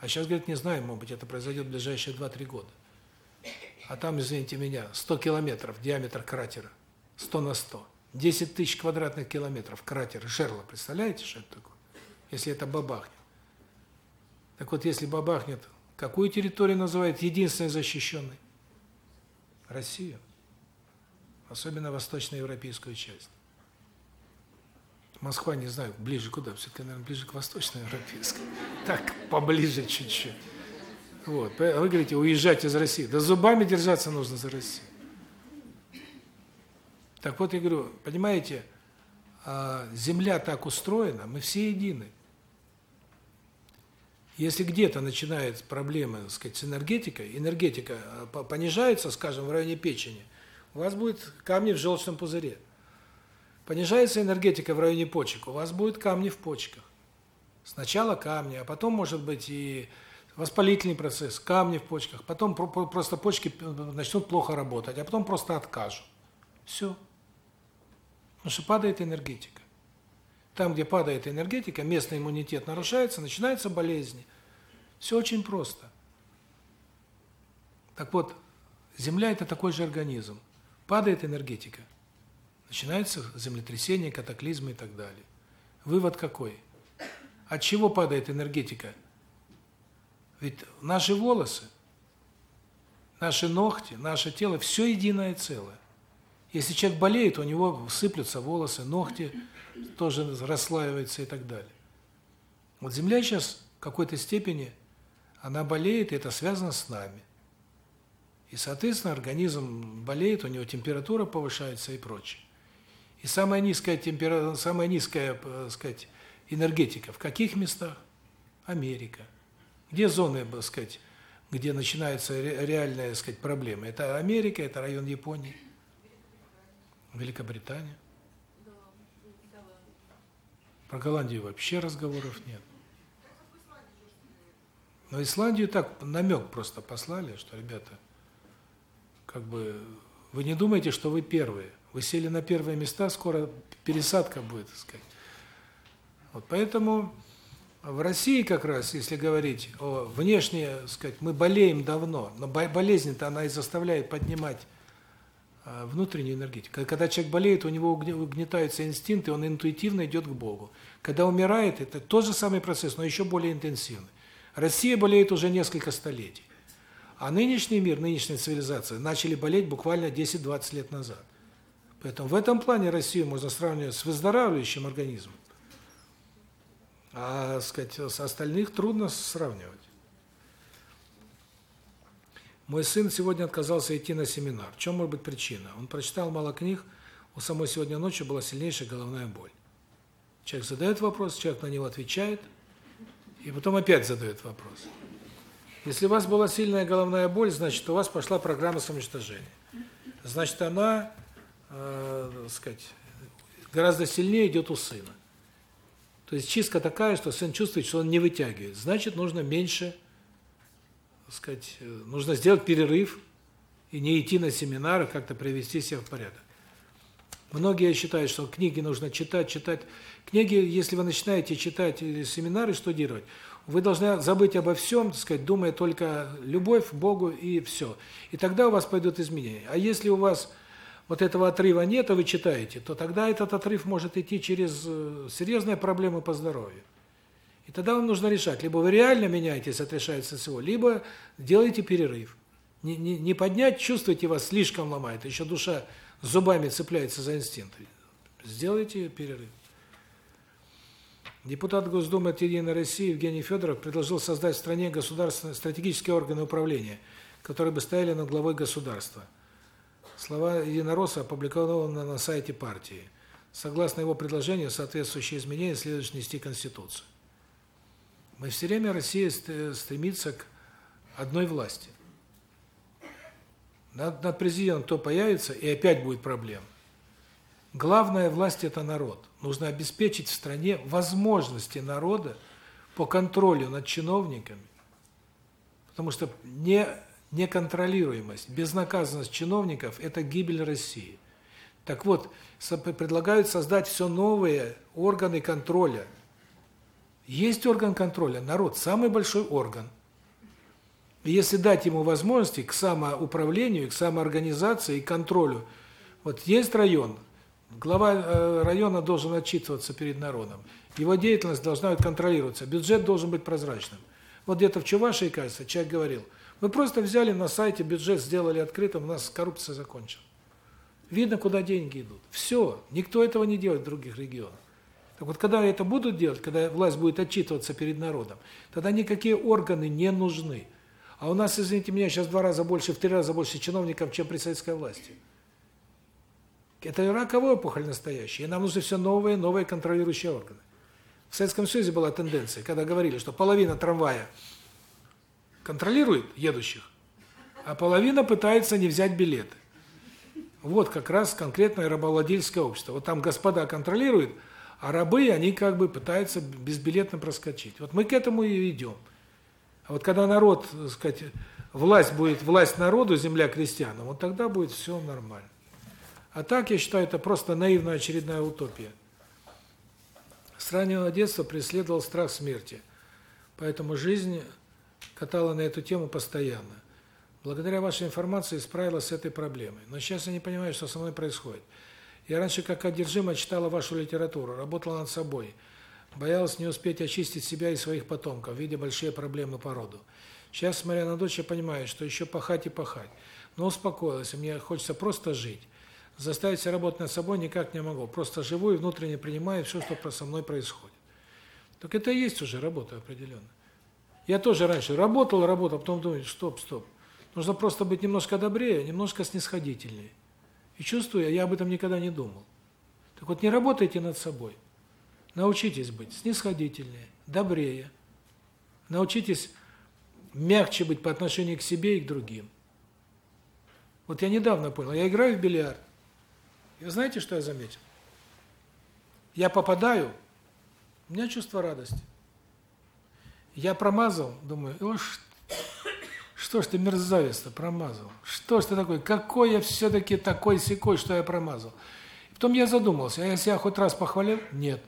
А сейчас, говорят, не знаем, может быть, это произойдет в ближайшие 2-3 года. А там, извините меня, 100 километров диаметр кратера, 100 на 100. 10 тысяч квадратных километров кратер, жерло, представляете, что это такое? Если это бабахнет. Так вот, если бабахнет, какую территорию называют единственной защищенной? Россию. Особенно восточноевропейскую часть. Москва, не знаю, ближе куда? Все-таки, наверное, ближе к восточноевропейской. <laughs> Так, поближе чуть-чуть. Вот. Вы говорите, уезжать из России. Да зубами держаться нужно за Россию. Так вот, я говорю, понимаете, а, Земля так устроена, мы все едины. Если где-то начинают проблемы, так сказать, с энергетикой, энергетика а, понижается, скажем, в районе печени, у вас будет камни в желчном пузыре. Понижается энергетика в районе почек, у вас будут камни в почках. Сначала камни, а потом, может быть, и воспалительный процесс, камни в почках, потом просто почки начнут плохо работать, а потом просто откажут. Все. Потому что падает энергетика. Там, где падает энергетика, местный иммунитет нарушается, начинаются болезни. Все очень просто. Так вот, Земля – это такой же организм. Падает энергетика, начинается землетрясение, катаклизмы и так далее. Вывод какой? От чего падает энергетика? Ведь наши волосы, наши ногти, наше тело – все единое целое. Если человек болеет, у него сыплются волосы, ногти тоже расслаиваются и так далее. Вот Земля сейчас в какой-то степени, она болеет, и это связано с нами. И, соответственно, организм болеет, у него температура повышается и прочее. И самая низкая температура, самая низкая, так э, сказать, энергетика в каких местах? Америка. Где зоны, так сказать, где начинаются реальные, так сказать, проблемы? Это Америка, это район Японии. Великобритания. Про Голландию вообще разговоров нет. Но Исландию так намек просто послали, что, ребята, как бы вы не думайте, что вы первые. Вы сели на первые места, скоро пересадка будет, так сказать. Вот поэтому в России как раз, если говорить о внешне, сказать, мы болеем давно, но болезнь-то она и заставляет поднимать внутреннюю энергетику. Когда человек болеет, у него угнетаются инстинкты, он интуитивно идет к Богу. Когда умирает, это тот же самый процесс, но еще более интенсивный. Россия болеет уже несколько столетий. А нынешний мир, нынешняя цивилизация начали болеть буквально 10-20 лет назад. Поэтому в этом плане Россию можно сравнивать с выздоравливающим организмом. А, сказать, с остальных трудно сравнивать. Мой сын сегодня отказался идти на семинар. В чем может быть причина? Он прочитал мало книг, у самой сегодня ночью была сильнейшая головная боль. Человек задает вопрос, человек на него отвечает, и потом опять задает вопрос. Если у вас была сильная головная боль, значит, у вас пошла программа самоуничтожения. Значит, она, э, сказать, гораздо сильнее идет у сына. То есть чистка такая, что сын чувствует, что он не вытягивает. Значит, нужно меньше сказать, э, нужно сделать перерыв и не идти на семинары, как-то привести себя в порядок. Многие считают, что книги нужно читать, читать. Книги, если вы начинаете читать или семинары штудировать, вы должны забыть обо всем, так сказать, думая только любовь к Богу и все. И тогда у вас пойдут изменения. А если у вас вот этого отрыва нет, а вы читаете, то тогда этот отрыв может идти через э, серьезные проблемы по здоровью. И тогда вам нужно решать, либо вы реально меняетесь от решается всего, либо делаете перерыв. Не, не, не поднять, чувствуете, вас слишком ломает, еще душа зубами цепляется за инстинкты. Сделайте перерыв. Депутат Госдумы от «Единой России» Евгений Федоров предложил создать в стране государственные стратегические органы управления, которые бы стояли над главой государства. Слова единоросса опубликованы на сайте партии. Согласно его предложению, соответствующие изменения следует внести Конституцию. Мы все время Россия стремится к одной власти. Над, над президентом кто появится, и опять будет проблема. Главная власть – это народ. Нужно обеспечить в стране возможности народа по контролю над чиновниками. Потому что не Неконтролируемость, безнаказанность чиновников – это гибель России. Так вот, предлагают создать все новые органы контроля. Есть орган контроля, народ – самый большой орган. И если дать ему возможности к самоуправлению, к самоорганизации и контролю, вот есть район, глава э, района должен отчитываться перед народом, его деятельность должна контролироваться, бюджет должен быть прозрачным. Вот где-то в Чувашии, кажется, человек говорил, мы просто взяли на сайте бюджет, сделали открытым, у нас коррупция закончена. Видно, куда деньги идут. Все, никто этого не делает в других регионах. Так вот, когда это будут делать, когда власть будет отчитываться перед народом, тогда никакие органы не нужны. А у нас, извините меня, сейчас в два раза больше, в три раза больше чиновников, чем при советской власти. Это раковая опухоль настоящая, и нам нужны все новые, новые контролирующие органы. В Советском Союзе была тенденция, когда говорили, что половина трамвая контролирует едущих, а половина пытается не взять билеты. Вот как раз конкретное рабовладельческое общество. Вот там господа контролируют, а рабы, они как бы пытаются безбилетно проскочить. Вот мы к этому и идем. А вот когда народ, так сказать, власть будет власть народу, земля крестьянам, вот тогда будет все нормально. А так, я считаю, это просто наивная очередная утопия. С раннего детства преследовал страх смерти. Поэтому жизнь катала на эту тему постоянно. Благодаря вашей информации справилась с этой проблемой. Но сейчас я не понимаю, что со мной происходит. Я раньше как одержимо читала вашу литературу, работала над собой. Боялась не успеть очистить себя и своих потомков, видя большие проблемы по роду. Сейчас, смотря на дочь, я понимаю, что еще пахать и пахать. Но успокоилась, мне хочется просто жить. Заставить себя работать над собой никак не могу. Просто живу и внутренне принимаю все, что со мной происходит. Так это и есть уже работа определенно. Я тоже раньше работал, работал, а потом думаю, стоп, стоп. Нужно просто быть немножко добрее, немножко снисходительнее. И чувствую, я об этом никогда не думал. Так вот, не работайте над собой. Научитесь быть снисходительнее, добрее. Научитесь мягче быть по отношению к себе и к другим. Вот я недавно понял, я играю в бильярд. И знаете, что я заметил? Я попадаю, у меня чувство радости. Я промазал, думаю, уж что ж ты мерзавец-то промазал? Что ж ты такой? Какой я все-таки такой секой, что я промазал? Потом я задумался, а я себя хоть раз похвалил? Нет.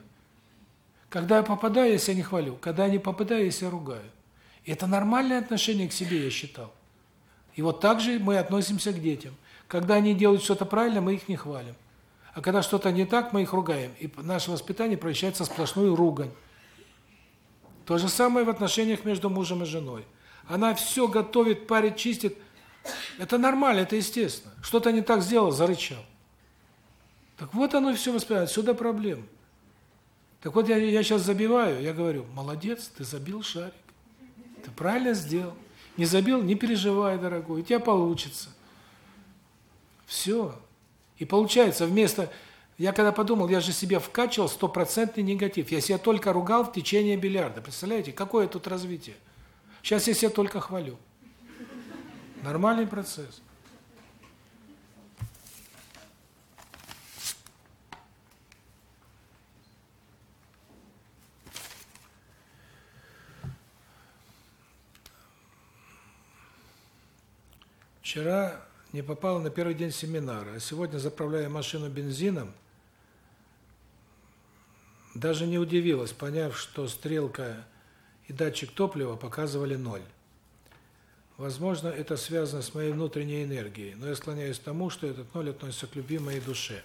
Когда я попадаю, я себя не хвалю. Когда я не попадаю, я себя ругаю. И это нормальное отношение к себе, я считал. И вот так же мы относимся к детям. Когда они делают что-то правильно, мы их не хвалим. А когда что-то не так, мы их ругаем. И наше воспитание превращается в сплошную ругань. То же самое в отношениях между мужем и женой. Она все готовит, парит, чистит. Это нормально, это естественно. Что-то не так сделал, зарычал. Так вот оно все воспринимает. Сюда проблема. Так вот я, я сейчас забиваю, я говорю, молодец, ты забил шарик. Ты правильно сделал. Не забил, не переживай, дорогой, у тебя получится. Все. И получается, вместо... Я когда подумал, я же себе вкачивал стопроцентный негатив. Я себя только ругал в течение бильярда. Представляете, какое тут развитие? Сейчас я себя только хвалю. Нормальный процесс. Вчера не попала на первый день семинара, а сегодня, заправляя машину бензином, даже не удивилась, поняв, что стрелка и датчик топлива показывали ноль. Возможно, это связано с моей внутренней энергией, но я склоняюсь к тому, что этот ноль относится к любви моей душе.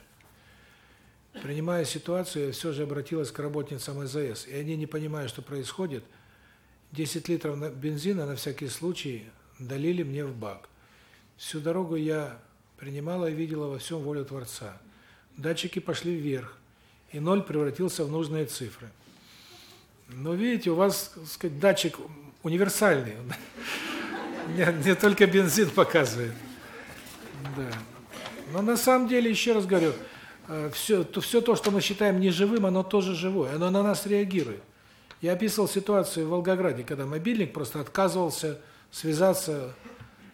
Принимая ситуацию, я все же обратилась к работницам АЗС, и они, не понимая, что происходит, 10 литров бензина на всякий случай долили мне в бак. Всю дорогу я принимала и видела во всем волю Творца. Датчики пошли вверх, и ноль превратился в нужные цифры. Но видите, у вас, так сказать, датчик универсальный. <laughs> Не, не только бензин показывает. Да. Но на самом деле, еще раз говорю, все то, все то, что мы считаем неживым, оно тоже живое, оно на нас реагирует. Я описывал ситуацию в Волгограде, когда мобильник просто отказывался связаться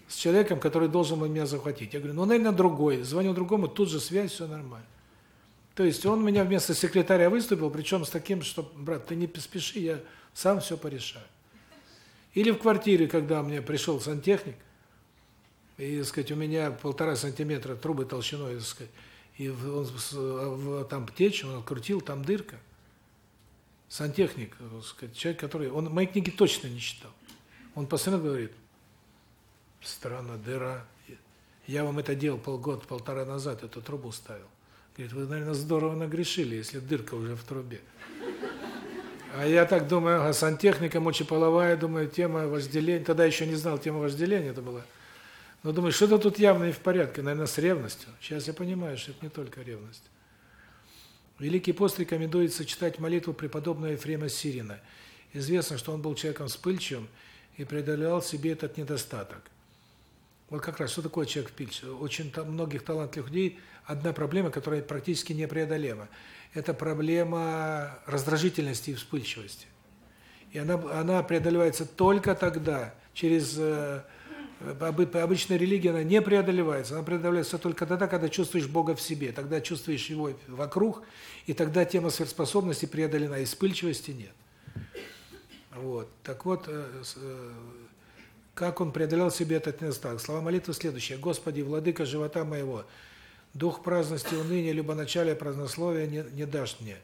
с человеком, который должен меня захватить. Я говорю, ну, наверное, другой. Звоню другому, тут же связь, все нормально. То есть он меня вместо секретаря выступил, причем с таким, что, брат, ты не спеши, я сам все порешаю. Или в квартире, когда мне пришел сантехник, и, так сказать, у меня полтора сантиметра трубы толщиной, так сказать, и он там течь, он открутил, там дырка. Сантехник, так сказать, человек, который... Он мои книги точно не читал. Он постоянно говорит, странно, дыра. Я вам это делал полгода, полтора назад, эту трубу ставил. Говорит, вы, наверное, здорово нагрешили, если дырка уже в трубе. А я так думаю, ага, сантехника, мочеполовая, думаю, тема вожделения. Тогда еще не знал, тема вожделения это была. Но думаю, что-то тут явно не в порядке, наверное, с ревностью. Сейчас я понимаю, что это не только ревность. Великий пост рекомендуется читать молитву преподобного Ефрема Сирина. Известно, что он был человеком вспыльчивым и преодолевал себе этот недостаток. Вот как раз, что такое человек вспыльчивый? Очень там, многих талантливых людей одна проблема, которая практически непреодолима. Это проблема раздражительности и вспыльчивости. И она, она преодолевается только тогда, через... Э, обычная религия, она не преодолевается. Она преодолевается только тогда, когда чувствуешь Бога в себе. Тогда чувствуешь Его вокруг, и тогда тема сверхспособности преодолена, и вспыльчивости нет. Вот. Так вот, э, э, как он преодолел себе этот недостаток? Слова молитвы следующие. «Господи, владыка живота моего, дух праздности, уныния, любоначалия, празднословия не, не дашь мне.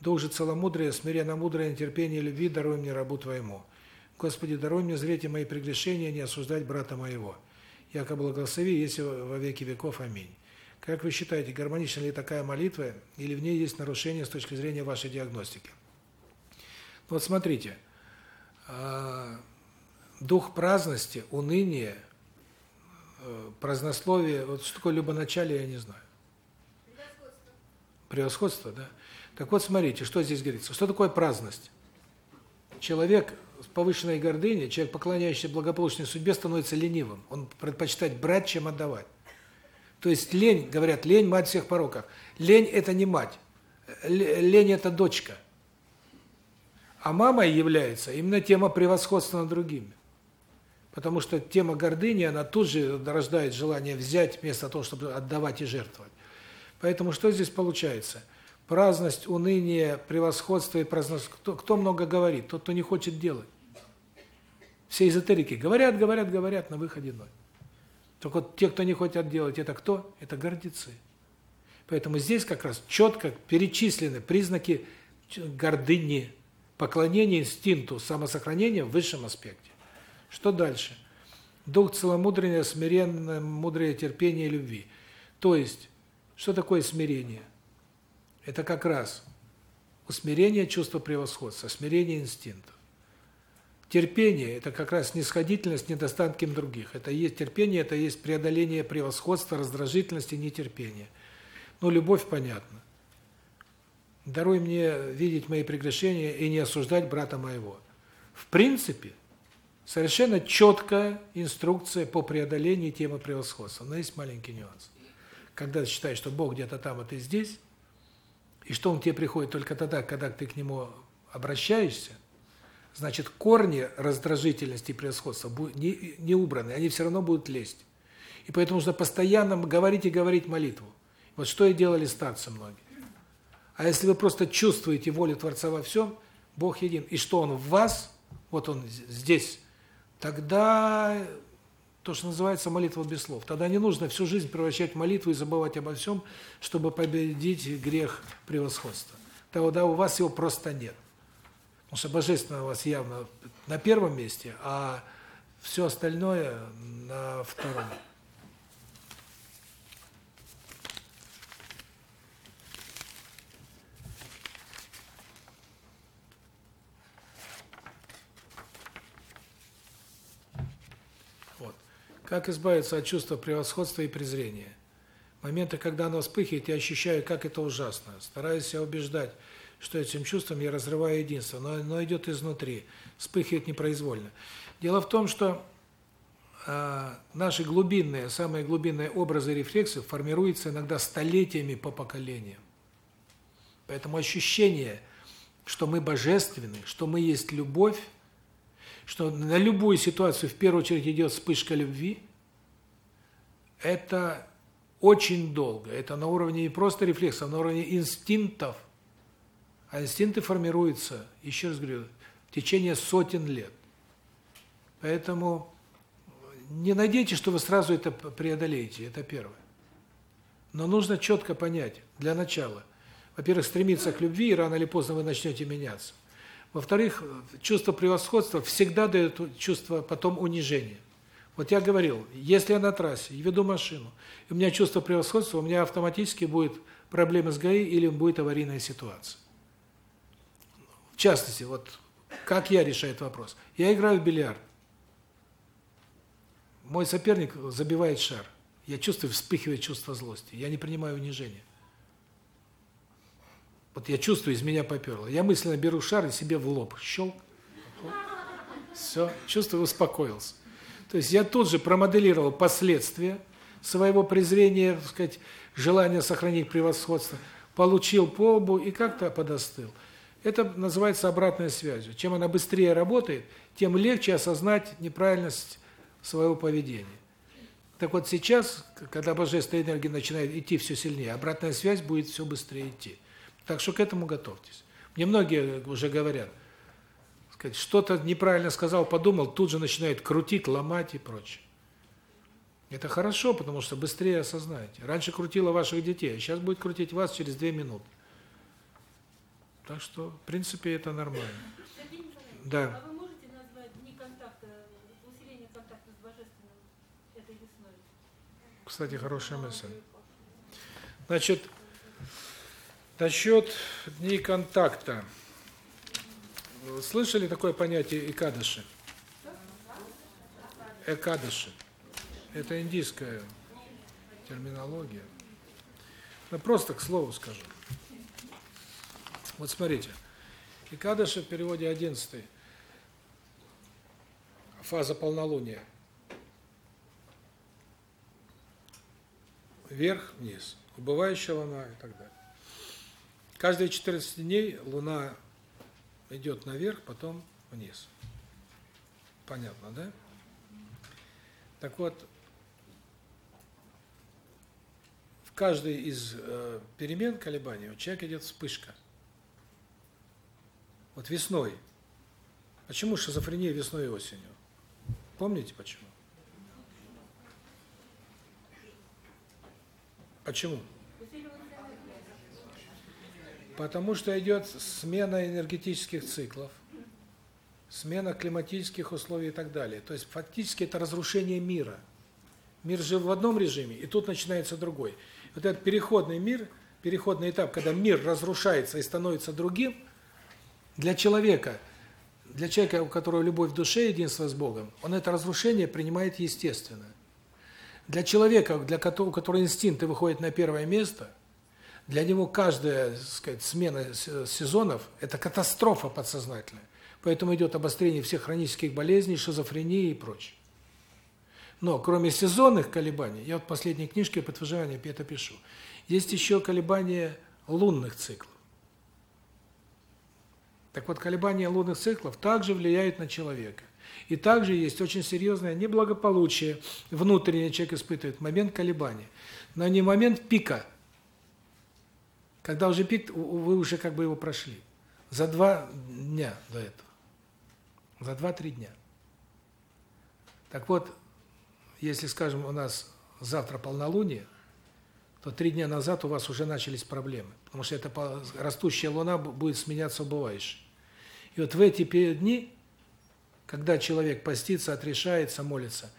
Дух же целомудрия, смиренно-мудрое, нетерпение, любви даруй мне рабу Твоему. Господи, даруй мне зреть мои прегрешения, не осуждать брата моего. Яко благослови, если во веки веков. Аминь. Как вы считаете, гармонична ли такая молитва, или в ней есть нарушения с точки зрения вашей диагностики? Вот смотрите, а, дух праздности, уныния, э, празднословие, вот что такое любоначалие, я не знаю. Превосходство. Превосходство, да? Так вот, смотрите, что здесь говорится. Что такое праздность? Человек с повышенной гордыней, человек, поклоняющийся благополучной судьбе, становится ленивым. Он предпочитает брать, чем отдавать. То есть лень, говорят, лень – мать всех пороков. Лень – это не мать. Лень – это дочка. А мамой является именно тема превосходства над другими. Потому что тема гордыни, она тут же рождает желание взять вместо того, чтобы отдавать и жертвовать. Поэтому что здесь получается? Праздность, уныние, превосходство и праздность. Кто, кто много говорит? Тот, кто не хочет делать. Все эзотерики говорят, говорят, говорят, на выходе ноль. Только вот те, кто не хотят делать, это кто? Это гордецы. Поэтому здесь как раз четко перечислены признаки гордыни, поклонения инстинкту самосохранения в высшем аспекте. Что дальше? Дух целомудрения, смиренное, мудрое терпение и любви. То есть, что такое смирение? Это как раз усмирение чувства превосходства, смирение инстинктов. Терпение это как раз снисходительность недостаткам других. Это есть терпение, это есть преодоление превосходства, раздражительности, нетерпения. Ну, любовь понятно. Даруй мне видеть мои прегрешения и не осуждать брата моего. В принципе, совершенно четкая инструкция по преодолению темы превосходства. Но есть маленький нюанс. Когда ты считаешь, что Бог где-то там, а ты здесь, и что Он тебе приходит только тогда, когда ты к Нему обращаешься, значит, корни раздражительности и превосходства не, убраны, они все равно будут лезть. И поэтому нужно постоянно говорить и говорить молитву. Вот что и делали старцы многие. А если вы просто чувствуете волю Творца во всем, Бог един, и что Он в вас, вот Он здесь, тогда то, что называется молитва без слов. Тогда не нужно всю жизнь превращать в молитву и забывать обо всем, чтобы победить грех превосходства. Тогда у вас его просто нет. Потому что божественное у вас явно на первом месте, а все остальное на втором. Вот. Как избавиться от чувства превосходства и презрения? Моменты, когда оно вспыхивает, я ощущаю, как это ужасно. Стараюсь себя убеждать, что этим чувством я разрываю единство, но оно идет изнутри, вспыхивает непроизвольно. Дело в том, что э, наши глубинные, самые глубинные образы рефлексов формируются иногда столетиями по поколениям. Поэтому ощущение, что мы божественны, что мы есть любовь, что на любую ситуацию в первую очередь идет вспышка любви, это очень долго. Это на уровне не просто рефлексов, а на уровне инстинктов – а инстинкты формируются, еще раз говорю, в течение сотен лет. Поэтому не надейтесь, что вы сразу это преодолеете, это первое. Но нужно четко понять, для начала, во-первых, стремиться к любви, и рано или поздно вы начнете меняться. Во-вторых, чувство превосходства всегда дает чувство потом унижения. Вот я говорил, если я на трассе веду машину, и у меня чувство превосходства, у меня автоматически будет проблемы с ГАИ или будет аварийная ситуация. В частности, вот как я решаю этот вопрос? Я играю в бильярд. Мой соперник забивает шар. Я чувствую, вспыхивает чувство злости. Я не принимаю унижения. Вот я чувствую, из меня поперло. Я мысленно беру шар и себе в лоб. Щелк. Все, чувствую, успокоился. То есть я тут же промоделировал последствия своего презрения, так сказать, желания сохранить превосходство, получил по лбу и как-то подостыл. Это называется обратной связью. Чем она быстрее работает, тем легче осознать неправильность своего поведения. Так вот сейчас, когда божественная энергия начинает идти все сильнее, обратная связь будет все быстрее идти. Так что к этому готовьтесь. Мне многие уже говорят, сказать, что-то неправильно сказал, подумал, тут же начинает крутить, ломать и прочее. Это хорошо, потому что быстрее осознаете. Раньше крутило ваших детей, а сейчас будет крутить вас через две минуты. Так что, в принципе, это нормально. Да. А вы можете назвать дни контакта, усиление контакта с Божественным этой весной? Кстати, хорошая мысль. Значит, насчет дней контакта. Слышали такое понятие экадыши? Экадыши. Это индийская терминология. Ну, просто к слову скажу. Вот смотрите. Икадыши в переводе 11 фаза полнолуния. Вверх, вниз. Убывающая луна и так далее. Каждые 14 дней луна идет наверх, потом вниз. Понятно, да? Так вот, в каждой из э, перемен колебаний у человека идет вспышка. Вот весной. Почему шизофрения весной и осенью? Помните почему? Почему? Потому что идет смена энергетических циклов, смена климатических условий и так далее. То есть фактически это разрушение мира. Мир жил в одном режиме, и тут начинается другой. Вот этот переходный мир, переходный этап, когда мир разрушается и становится другим, для человека, для человека, у которого любовь в душе, единство с Богом, он это разрушение принимает естественно. Для человека, для которого, у которого инстинкты выходят на первое место, для него каждая, так сказать, смена сезонов это катастрофа подсознательная. Поэтому идет обострение всех хронических болезней, шизофрении и прочее. Но кроме сезонных колебаний, я вот в последней книжке по подтверждению это пишу. Есть еще колебания лунных циклов. Так вот, колебания лунных циклов также влияют на человека. И также есть очень серьезное неблагополучие внутренний человек испытывает момент колебания. Но не момент пика. Когда уже пик, вы уже как бы его прошли. За два дня до этого. За два-три дня. Так вот, если, скажем, у нас завтра полнолуние, то три дня назад у вас уже начались проблемы, потому что эта растущая луна будет сменяться убывающей. И вот в эти дни, когда человек постится, отрешается, молится,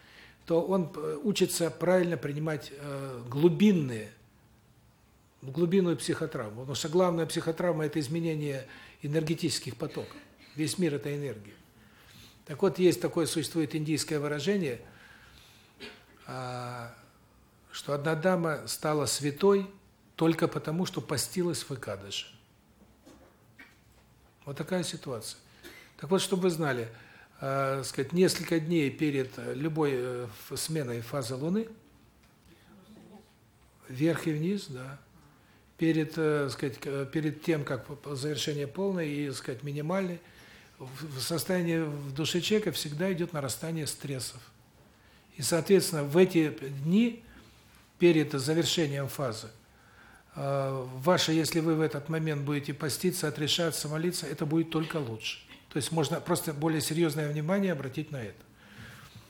то он э, учится правильно принимать э, глубинные, глубинную психотравму. Потому что главная психотравма – это изменение энергетических потоков. Весь мир – это энергия. Так вот, есть такое, существует индийское выражение, а, что одна дама стала святой только потому, что постилась в Экадыше. Вот такая ситуация. Так вот, чтобы вы знали, э, сказать, несколько дней перед любой э, сменой фазы Луны, вверх и вниз, да, перед, э, сказать, перед тем, как завершение полное и, сказать, минимальный, в состоянии в душе человека всегда идет нарастание стрессов. И, соответственно, в эти дни перед завершением фазы э, ваше, если вы в этот момент будете поститься, отрешаться, молиться, это будет только лучше. То есть можно просто более серьезное внимание обратить на это.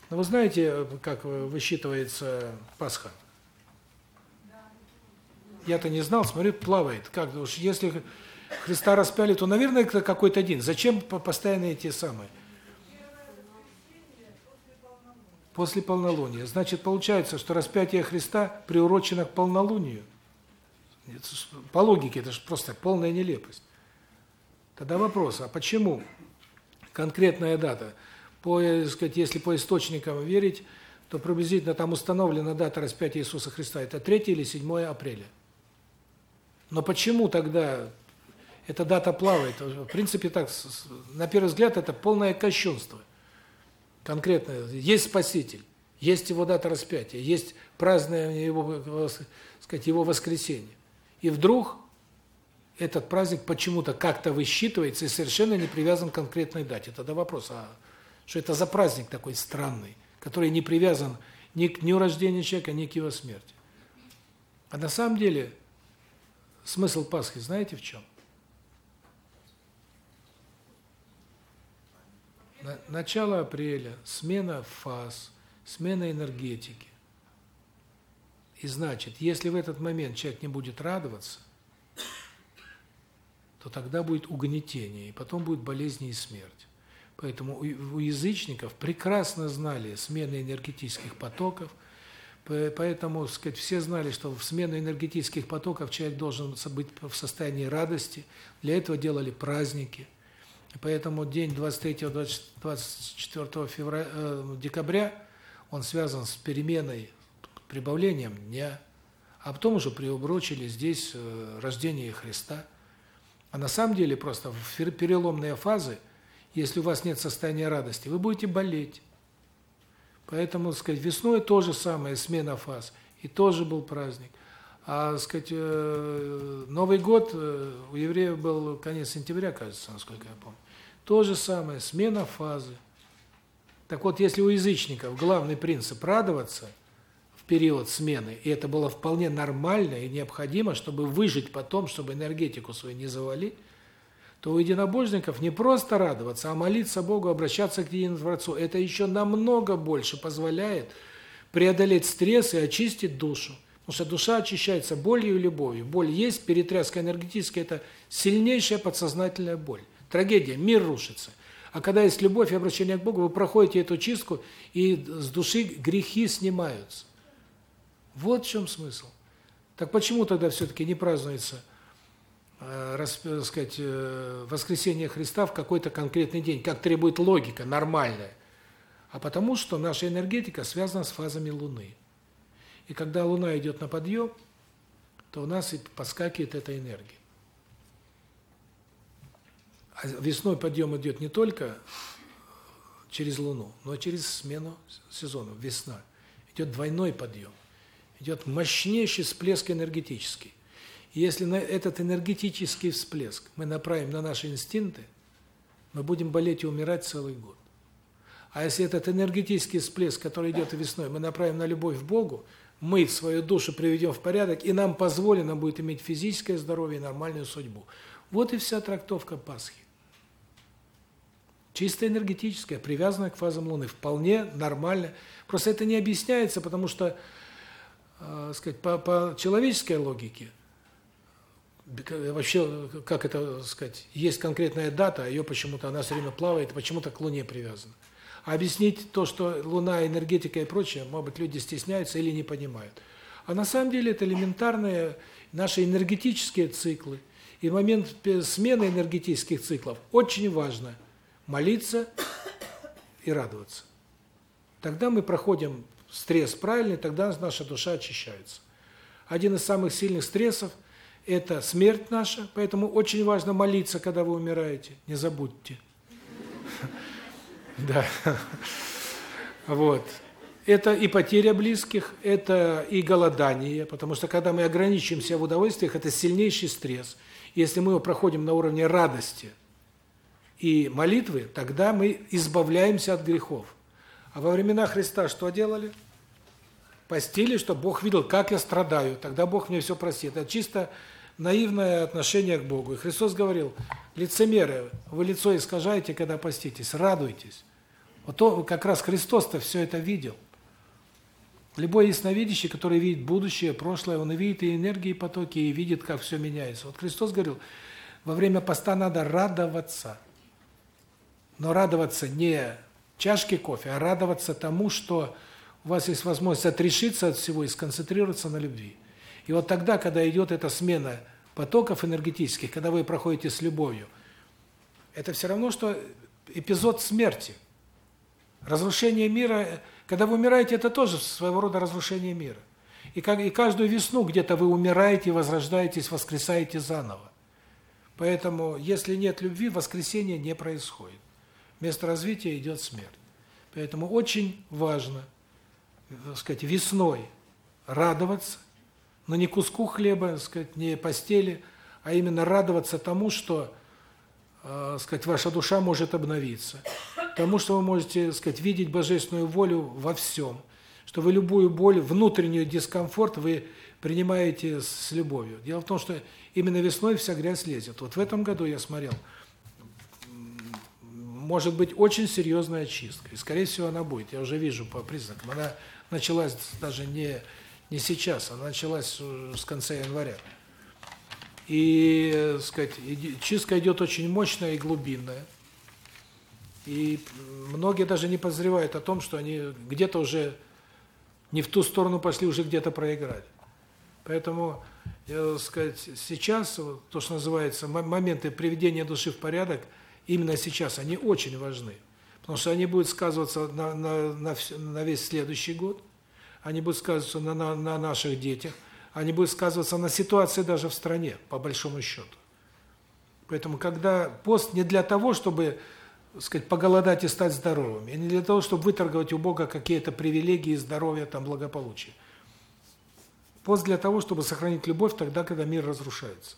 Но вы знаете, как высчитывается Пасха? Я-то не знал, смотрю, плавает. Как уж если Христа распяли, то, наверное, это какой-то день. Зачем постоянно эти самые? После полнолуния. Значит, получается, что распятие Христа приурочено к полнолунию. По логике это же просто полная нелепость. Тогда вопрос, а почему конкретная дата? По, э, сказать, если по источникам верить, то приблизительно там установлена дата распятия Иисуса Христа. Это 3 или 7 апреля. Но почему тогда эта дата плавает? В принципе, так, на первый взгляд, это полное кощунство. Конкретно, есть Спаситель, есть его дата распятия, есть празднование его, сказать, его воскресения. И вдруг этот праздник почему-то как-то высчитывается и совершенно не привязан к конкретной дате. Тогда вопрос, а что это за праздник такой странный, который не привязан ни к дню рождения человека, ни к его смерти? А на самом деле смысл Пасхи знаете в чем? Начало апреля, смена фаз, смена энергетики. И значит, если в этот момент человек не будет радоваться, то тогда будет угнетение, и потом будет болезни и смерть. Поэтому у язычников прекрасно знали смены энергетических потоков, поэтому, сказать, все знали, что в смену энергетических потоков человек должен быть в состоянии радости. Для этого делали праздники – Поэтому день 23-24 февраля э, декабря он связан с переменой, прибавлением дня, а потом уже приурочили здесь э, рождение Христа. А на самом деле просто в переломные фазы, если у вас нет состояния радости, вы будете болеть. Поэтому, сказать, весной то же самое, смена фаз, и тоже был праздник. А, сказать, э, Новый год э, у евреев был конец сентября, кажется, насколько я помню. То же самое, смена фазы. Так вот, если у язычников главный принцип радоваться в период смены, и это было вполне нормально и необходимо, чтобы выжить потом, чтобы энергетику свою не завалить, то у единобожников не просто радоваться, а молиться Богу, обращаться к Единому. Это еще намного больше позволяет преодолеть стресс и очистить душу. Потому что душа очищается болью и любовью. Боль есть, перетряска энергетическая – это сильнейшая подсознательная боль. Трагедия, мир рушится. А когда есть любовь и обращение к Богу, вы проходите эту чистку, и с души грехи снимаются. Вот в чем смысл. Так почему тогда все-таки не празднуется, рас, э, сказать, э, воскресение Христа в какой-то конкретный день, как требует логика, нормальная? А потому что наша энергетика связана с фазами Луны. И когда Луна идет на подъем, то у нас и подскакивает эта энергия. А весной подъем идет не только через Луну, но и через смену сезонов, весна. Идет двойной подъем. Идет мощнейший всплеск энергетический. Если на этот энергетический всплеск мы направим на наши инстинкты, мы будем болеть и умирать целый год. А если этот энергетический всплеск, который идет весной, мы направим на любовь к Богу, мы свою душу приведем в порядок, и нам позволено будет иметь физическое здоровье и нормальную судьбу. Вот и вся трактовка Пасхи. Чисто энергетическая, привязанная к фазам Луны. Вполне нормально. Просто это не объясняется, потому что, э, сказать, по, по человеческой логике, вообще, как это сказать, есть конкретная дата, ее почему-то, она все время плавает, почему-то к Луне привязана. А объяснить то, что Луна, энергетика и прочее, может быть, люди стесняются или не понимают. А на самом деле это элементарные наши энергетические циклы. И момент смены энергетических циклов очень важно – молиться и радоваться. Тогда мы проходим стресс правильный, тогда наша душа очищается. Один из самых сильных стрессов – это смерть наша, поэтому очень важно молиться, когда вы умираете, не забудьте. <laughs> Да. Вот. Это и потеря близких, это и голодание, потому что когда мы ограничиваемся в удовольствиях, это сильнейший стресс. Если мы его проходим на уровне радости – и молитвы, тогда мы избавляемся от грехов. А во времена Христа что делали? Постили, чтобы Бог видел, как я страдаю, тогда Бог мне все простит. Это чисто наивное отношение к Богу. И Христос говорил, лицемеры, вы лицо искажаете, когда поститесь, радуйтесь. Вот то, как раз Христос-то все это видел. Любой ясновидящий, который видит будущее, прошлое, он и видит и энергии, и потоки, и видит, как все меняется. Вот Христос говорил, во время поста надо радоваться. Но радоваться не чашке кофе, а радоваться тому, что у вас есть возможность отрешиться от всего и сконцентрироваться на любви. И вот тогда, когда идет эта смена потоков энергетических, когда вы проходите с любовью, это все равно, что эпизод смерти. Разрушение мира, когда вы умираете, это тоже своего рода разрушение мира. И, как, и каждую весну где-то вы умираете, возрождаетесь, воскресаете заново. Поэтому, если нет любви, воскресение не происходит. Вместо развития идет смерть. Поэтому очень важно, так сказать, весной радоваться, но не куску хлеба, сказать, не постели, а именно радоваться тому, что, э, сказать, ваша душа может обновиться, тому, что вы можете, сказать, видеть божественную волю во всем, что вы любую боль, внутренний дискомфорт вы принимаете с любовью. Дело в том, что именно весной вся грязь лезет. Вот в этом году я смотрел, может быть очень серьезная очистка. И, скорее всего, она будет. Я уже вижу по признакам. Она началась даже не не сейчас, она началась с конца января. И, сказать, чистка идет очень мощная и глубинная. И многие даже не подозревают о том, что они где-то уже не в ту сторону пошли, уже где-то проиграть. Поэтому, я, сказать, сейчас то, что называется моменты приведения души в порядок, именно сейчас они очень важны. Потому что они будут сказываться на на на, на весь следующий год они будут сказываться на, на, на наших детях, они будут сказываться на ситуации даже в стране, по большому счету. Поэтому, когда пост не для того, чтобы, сказать, поголодать и стать здоровыми, и не для того, чтобы выторговать у Бога какие-то привилегии, здоровья, там, благополучие. Пост для того, чтобы сохранить любовь тогда, когда мир разрушается.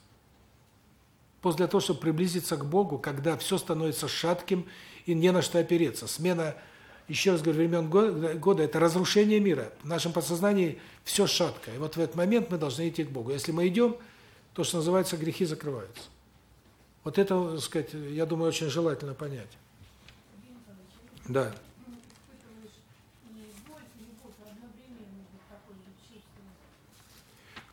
Пост для того, чтобы приблизиться к Богу, когда все становится шатким и не на что опереться. Смена еще раз говорю, времен года, это разрушение мира. В нашем подсознании все шатко. И вот в этот момент мы должны идти к Богу. Если мы идем, то, что называется, грехи закрываются. Вот это, так сказать, я думаю, очень желательно понять. Да.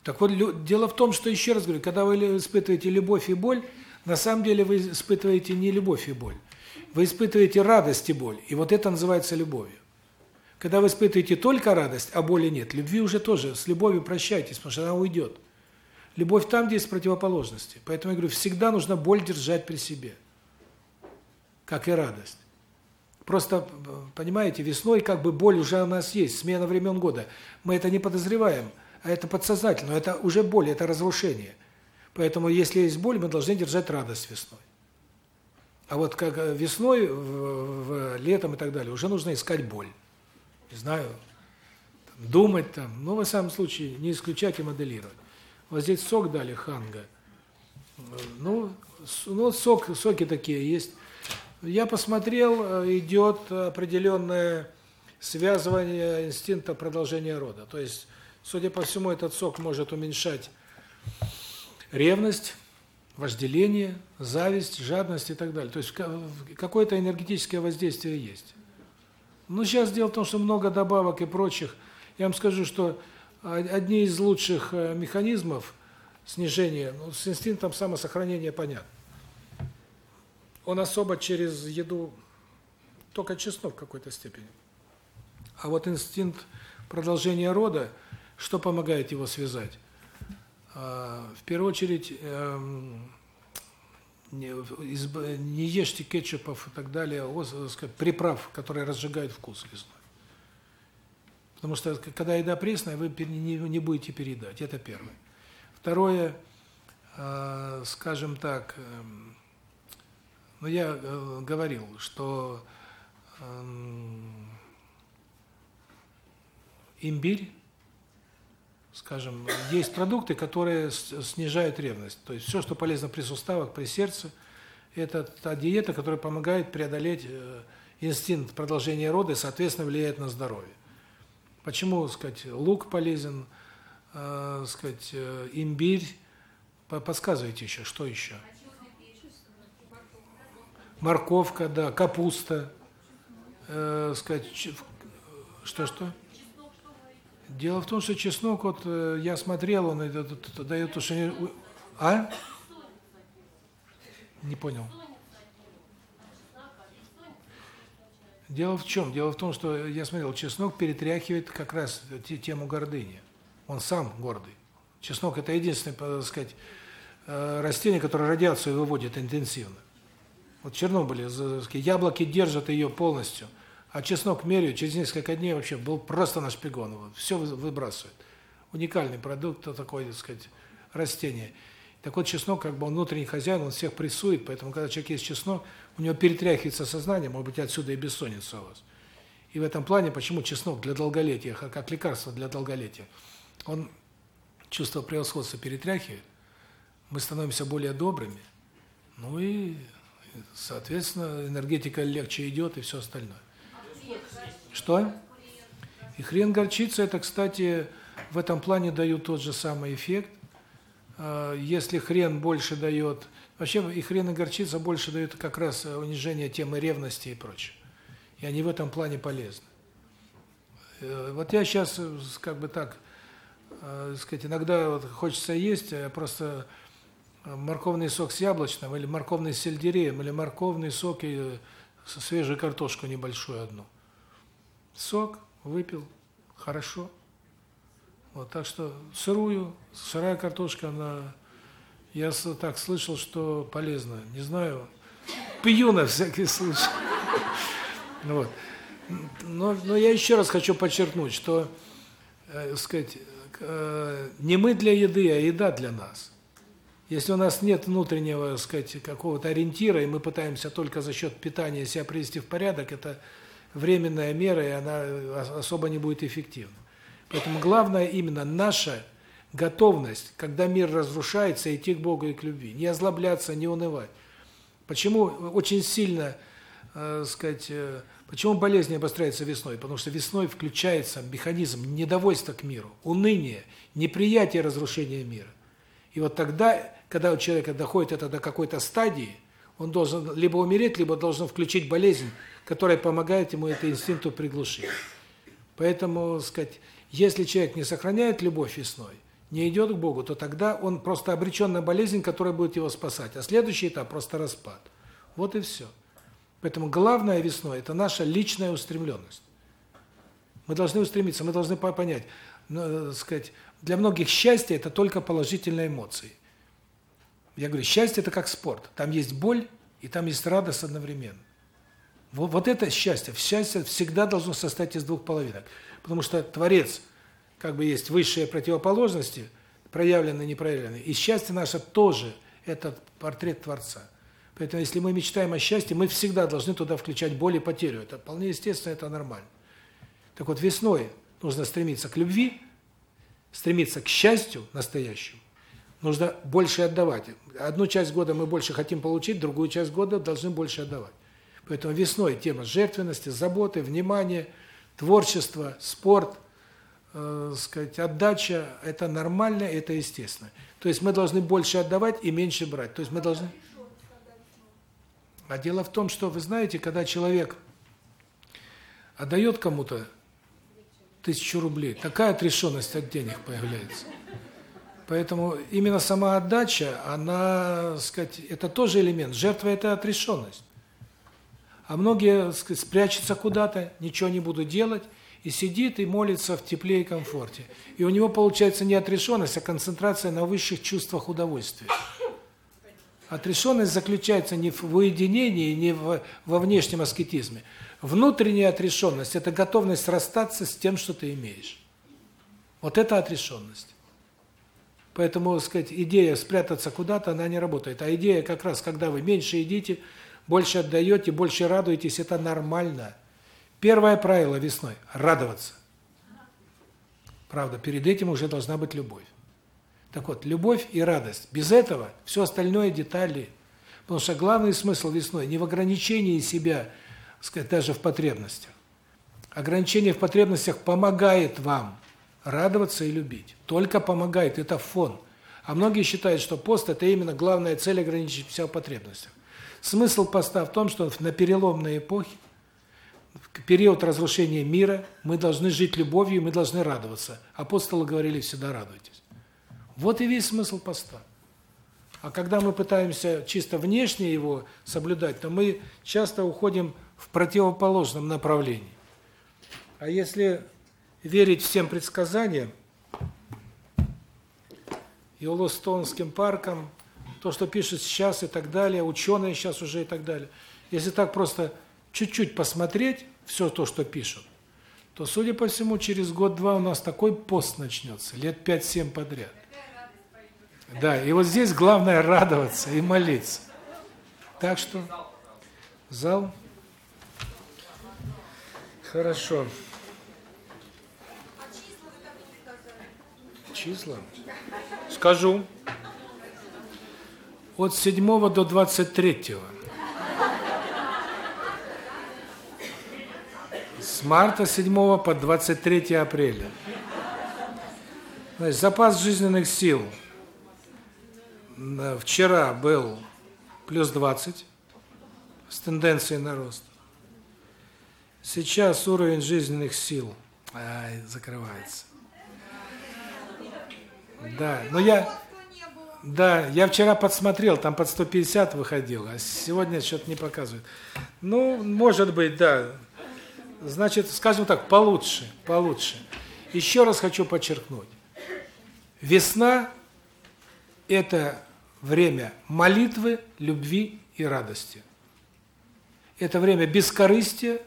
Так вот, дело в том, что, еще раз говорю, когда вы испытываете любовь и боль, на самом деле вы испытываете не любовь и боль. Вы испытываете радость и боль, и вот это называется любовью. Когда вы испытываете только радость, а боли нет, любви уже тоже, с любовью прощайтесь, потому что она уйдет. Любовь там, где есть противоположности. Поэтому я говорю, всегда нужно боль держать при себе, как и радость. Просто, понимаете, весной как бы боль уже у нас есть, смена времен года. Мы это не подозреваем, а это подсознательно, это уже боль, это разрушение. Поэтому, если есть боль, мы должны держать радость весной. А вот как э, весной, в, в летом и так далее, уже нужно искать боль. Не знаю, думать там, но в самом случае не исключать и моделировать. Вот здесь сок дали ханга. Ну, ну сок, соки такие есть. Я посмотрел, э, идет определенное связывание инстинкта продолжения рода. То есть, судя по всему, этот сок может уменьшать ревность, вожделение, зависть, жадность и так далее. То есть какое-то энергетическое воздействие есть. Но сейчас дело в том, что много добавок и прочих. Я вам скажу, что одни из лучших э, механизмов снижения, ну, с инстинктом самосохранения понятно. Он особо через еду, только чеснок в какой-то степени. А вот инстинкт продолжения рода, что помогает его связать? А, в первую очередь эм, не, ешьте кетчупов и так далее, сказать, приправ, которые разжигают вкус лесной. Потому что когда еда пресная, вы не, будете передать. Это первое. Второе, э, скажем так, э, ну я э, говорил, что э, имбирь скажем, есть продукты, которые снижают ревность. То есть все, что полезно при суставах, при сердце, это та диета, которая помогает преодолеть э, инстинкт продолжения рода и, соответственно, влияет на здоровье. Почему, сказать, лук полезен, э, сказать, э, имбирь, подсказывайте еще, что еще? Морковка, да, капуста. э, сказать, что-что? Дело в том, что чеснок, вот э, я смотрел, он дает то, что... А? Не понял. Дело в чем? Дело в том, что я смотрел, чеснок перетряхивает как раз тему гордыни. Он сам гордый. Чеснок – это единственное, так сказать, э, растение, которое радиацию выводит интенсивно. Вот в Чернобыле яблоки держат ее полностью, а чеснок меряют, через несколько дней вообще был просто нашпигован. Все выбрасывает. Уникальный продукт, такой, так сказать, растение. Так вот, чеснок, как бы он внутренний хозяин, он всех прессует, поэтому, когда человек есть чеснок, у него перетряхивается сознание, может быть, отсюда и бессонница у вас. И в этом плане, почему чеснок для долголетия, как лекарство для долголетия, он чувство превосходства перетряхивает, мы становимся более добрыми, ну и, соответственно, энергетика легче идет и все остальное. Что? И хрен горчица, это, кстати, в этом плане дают тот же самый эффект. А, если хрен больше дает, вообще и хрен и горчица больше дают как раз унижение темы ревности и прочее. И они в этом плане полезны. Э, вот я сейчас э, как бы так, э, сказать, иногда вот хочется есть, а просто морковный сок с яблочным или морковный с сельдереем или морковный сок и свежую картошку небольшую одну. Сок выпил, хорошо. Вот, так что сырую, сырая картошка, она, я так слышал, что полезна. Не знаю, пью на всякий случай. Вот. Но, но я еще раз хочу подчеркнуть, что, э, сказать, э, не мы для еды, а еда для нас. Если у нас нет внутреннего, сказать, какого-то ориентира, и мы пытаемся только за счет питания себя привести в порядок, это временная мера, и она особо не будет эффективна. Поэтому главное именно наша готовность, когда мир разрушается, идти к Богу и к любви. Не озлобляться, не унывать. Почему очень сильно, э, сказать, э, почему болезнь обостряется весной? Потому что весной включается механизм недовольства к миру, уныние, неприятие разрушения мира. И вот тогда, когда у человека доходит это до какой-то стадии, он должен либо умереть, либо должен включить болезнь, которая помогает ему это инстинкту приглушить. Поэтому, сказать, если человек не сохраняет любовь весной, не идет к Богу, то тогда он просто обречен на болезнь, которая будет его спасать. А следующий этап просто распад. Вот и все. Поэтому главное весной это наша личная устремленность. Мы должны устремиться, мы должны понять, ну, сказать, для многих счастье это только положительные эмоции. Я говорю, счастье это как спорт. Там есть боль и там есть радость одновременно. Вот, вот это счастье. Счастье всегда должно состоять из двух половинок. Потому что Творец, как бы есть высшие противоположности, проявленные непроявленные. И счастье наше тоже это портрет Творца. Поэтому если мы мечтаем о счастье, мы всегда должны туда включать боль и потерю. Это вполне естественно, это нормально. Так вот, весной нужно стремиться к любви, стремиться к счастью настоящему. Нужно больше отдавать. Одну часть года мы больше хотим получить, другую часть года должны больше отдавать. Поэтому весной тема жертвенности, заботы, внимания, творчество, спорт, э, сказать, отдача это нормально, это естественно. То есть мы должны больше отдавать и меньше брать. То есть мы должны А дело в том, что вы знаете, когда человек отдает кому-то тысячу рублей, такая отрешенность от денег появляется. Поэтому именно сама отдача, она, сказать, это тоже элемент. Жертва это отрешенность. А многие сказать, спрячутся куда-то, ничего не будут делать, и сидит и молится в тепле и комфорте. И у него получается не отрешенность, а концентрация на высших чувствах удовольствия. Отрешенность заключается не в уединении, не в, во внешнем аскетизме. Внутренняя отрешенность – это готовность расстаться с тем, что ты имеешь. Вот это отрешенность. Поэтому, сказать, идея спрятаться куда-то, она не работает. А идея как раз, когда вы меньше едите – больше отдаете, больше радуетесь, это нормально. Первое правило весной – радоваться. Правда, перед этим уже должна быть любовь. Так вот, любовь и радость. Без этого все остальное детали. Потому что главный смысл весной не в ограничении себя, сказать, даже в потребностях. Ограничение в потребностях помогает вам радоваться и любить. Только помогает, это фон. А многие считают, что пост – это именно главная цель ограничить себя в потребностях. Смысл поста в том, что на переломной эпохе в период разрушения мира мы должны жить любовью, мы должны радоваться. Апостолы говорили всегда радуйтесь. Вот и весь смысл поста. А когда мы пытаемся чисто внешне его соблюдать, то мы часто уходим в противоположном направлении. А если верить всем предсказаниям, Йеллоустонским паркам, то, что пишет сейчас и так далее, ученые сейчас уже и так далее. Если так просто чуть-чуть посмотреть все то, что пишут, то, судя по всему, через год-два у нас такой пост начнется, лет 5-7 подряд. Да, и вот здесь главное радоваться и молиться. Так что зал Хорошо. Числа? Скажу. От 7 до 23. С марта 7 по 23 апреля. Значит, запас жизненных сил вчера был плюс 20 с тенденцией на рост. Сейчас уровень жизненных сил ай, закрывается. Да, но я да, я вчера подсмотрел, там под 150 выходило, а сегодня что-то не показывает. Ну, может быть, да. Значит, скажем так, получше, получше. Еще раз хочу подчеркнуть. Весна – это время молитвы, любви и радости. Это время бескорыстия,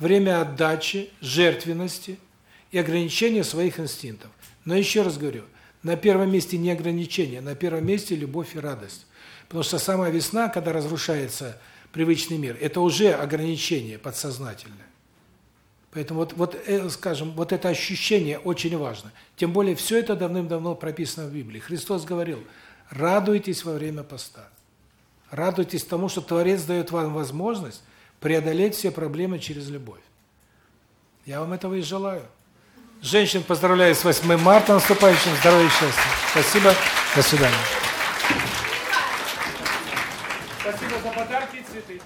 время отдачи, жертвенности и ограничения своих инстинктов. Но еще раз говорю, на первом месте не ограничение, на первом месте любовь и радость. Потому что самая весна, когда разрушается привычный мир, это уже ограничение подсознательное. Поэтому вот вот э, скажем, вот это ощущение очень важно. Тем более все это давным-давно прописано в Библии. Христос говорил: "Радуйтесь во время поста". Радуйтесь тому, что Творец дает вам возможность преодолеть все проблемы через любовь. Я вам этого и желаю. Женщин поздравляю с 8 марта наступающим. Здоровья и счастья. Спасибо. До свидания. Спасибо за подарки и цветы.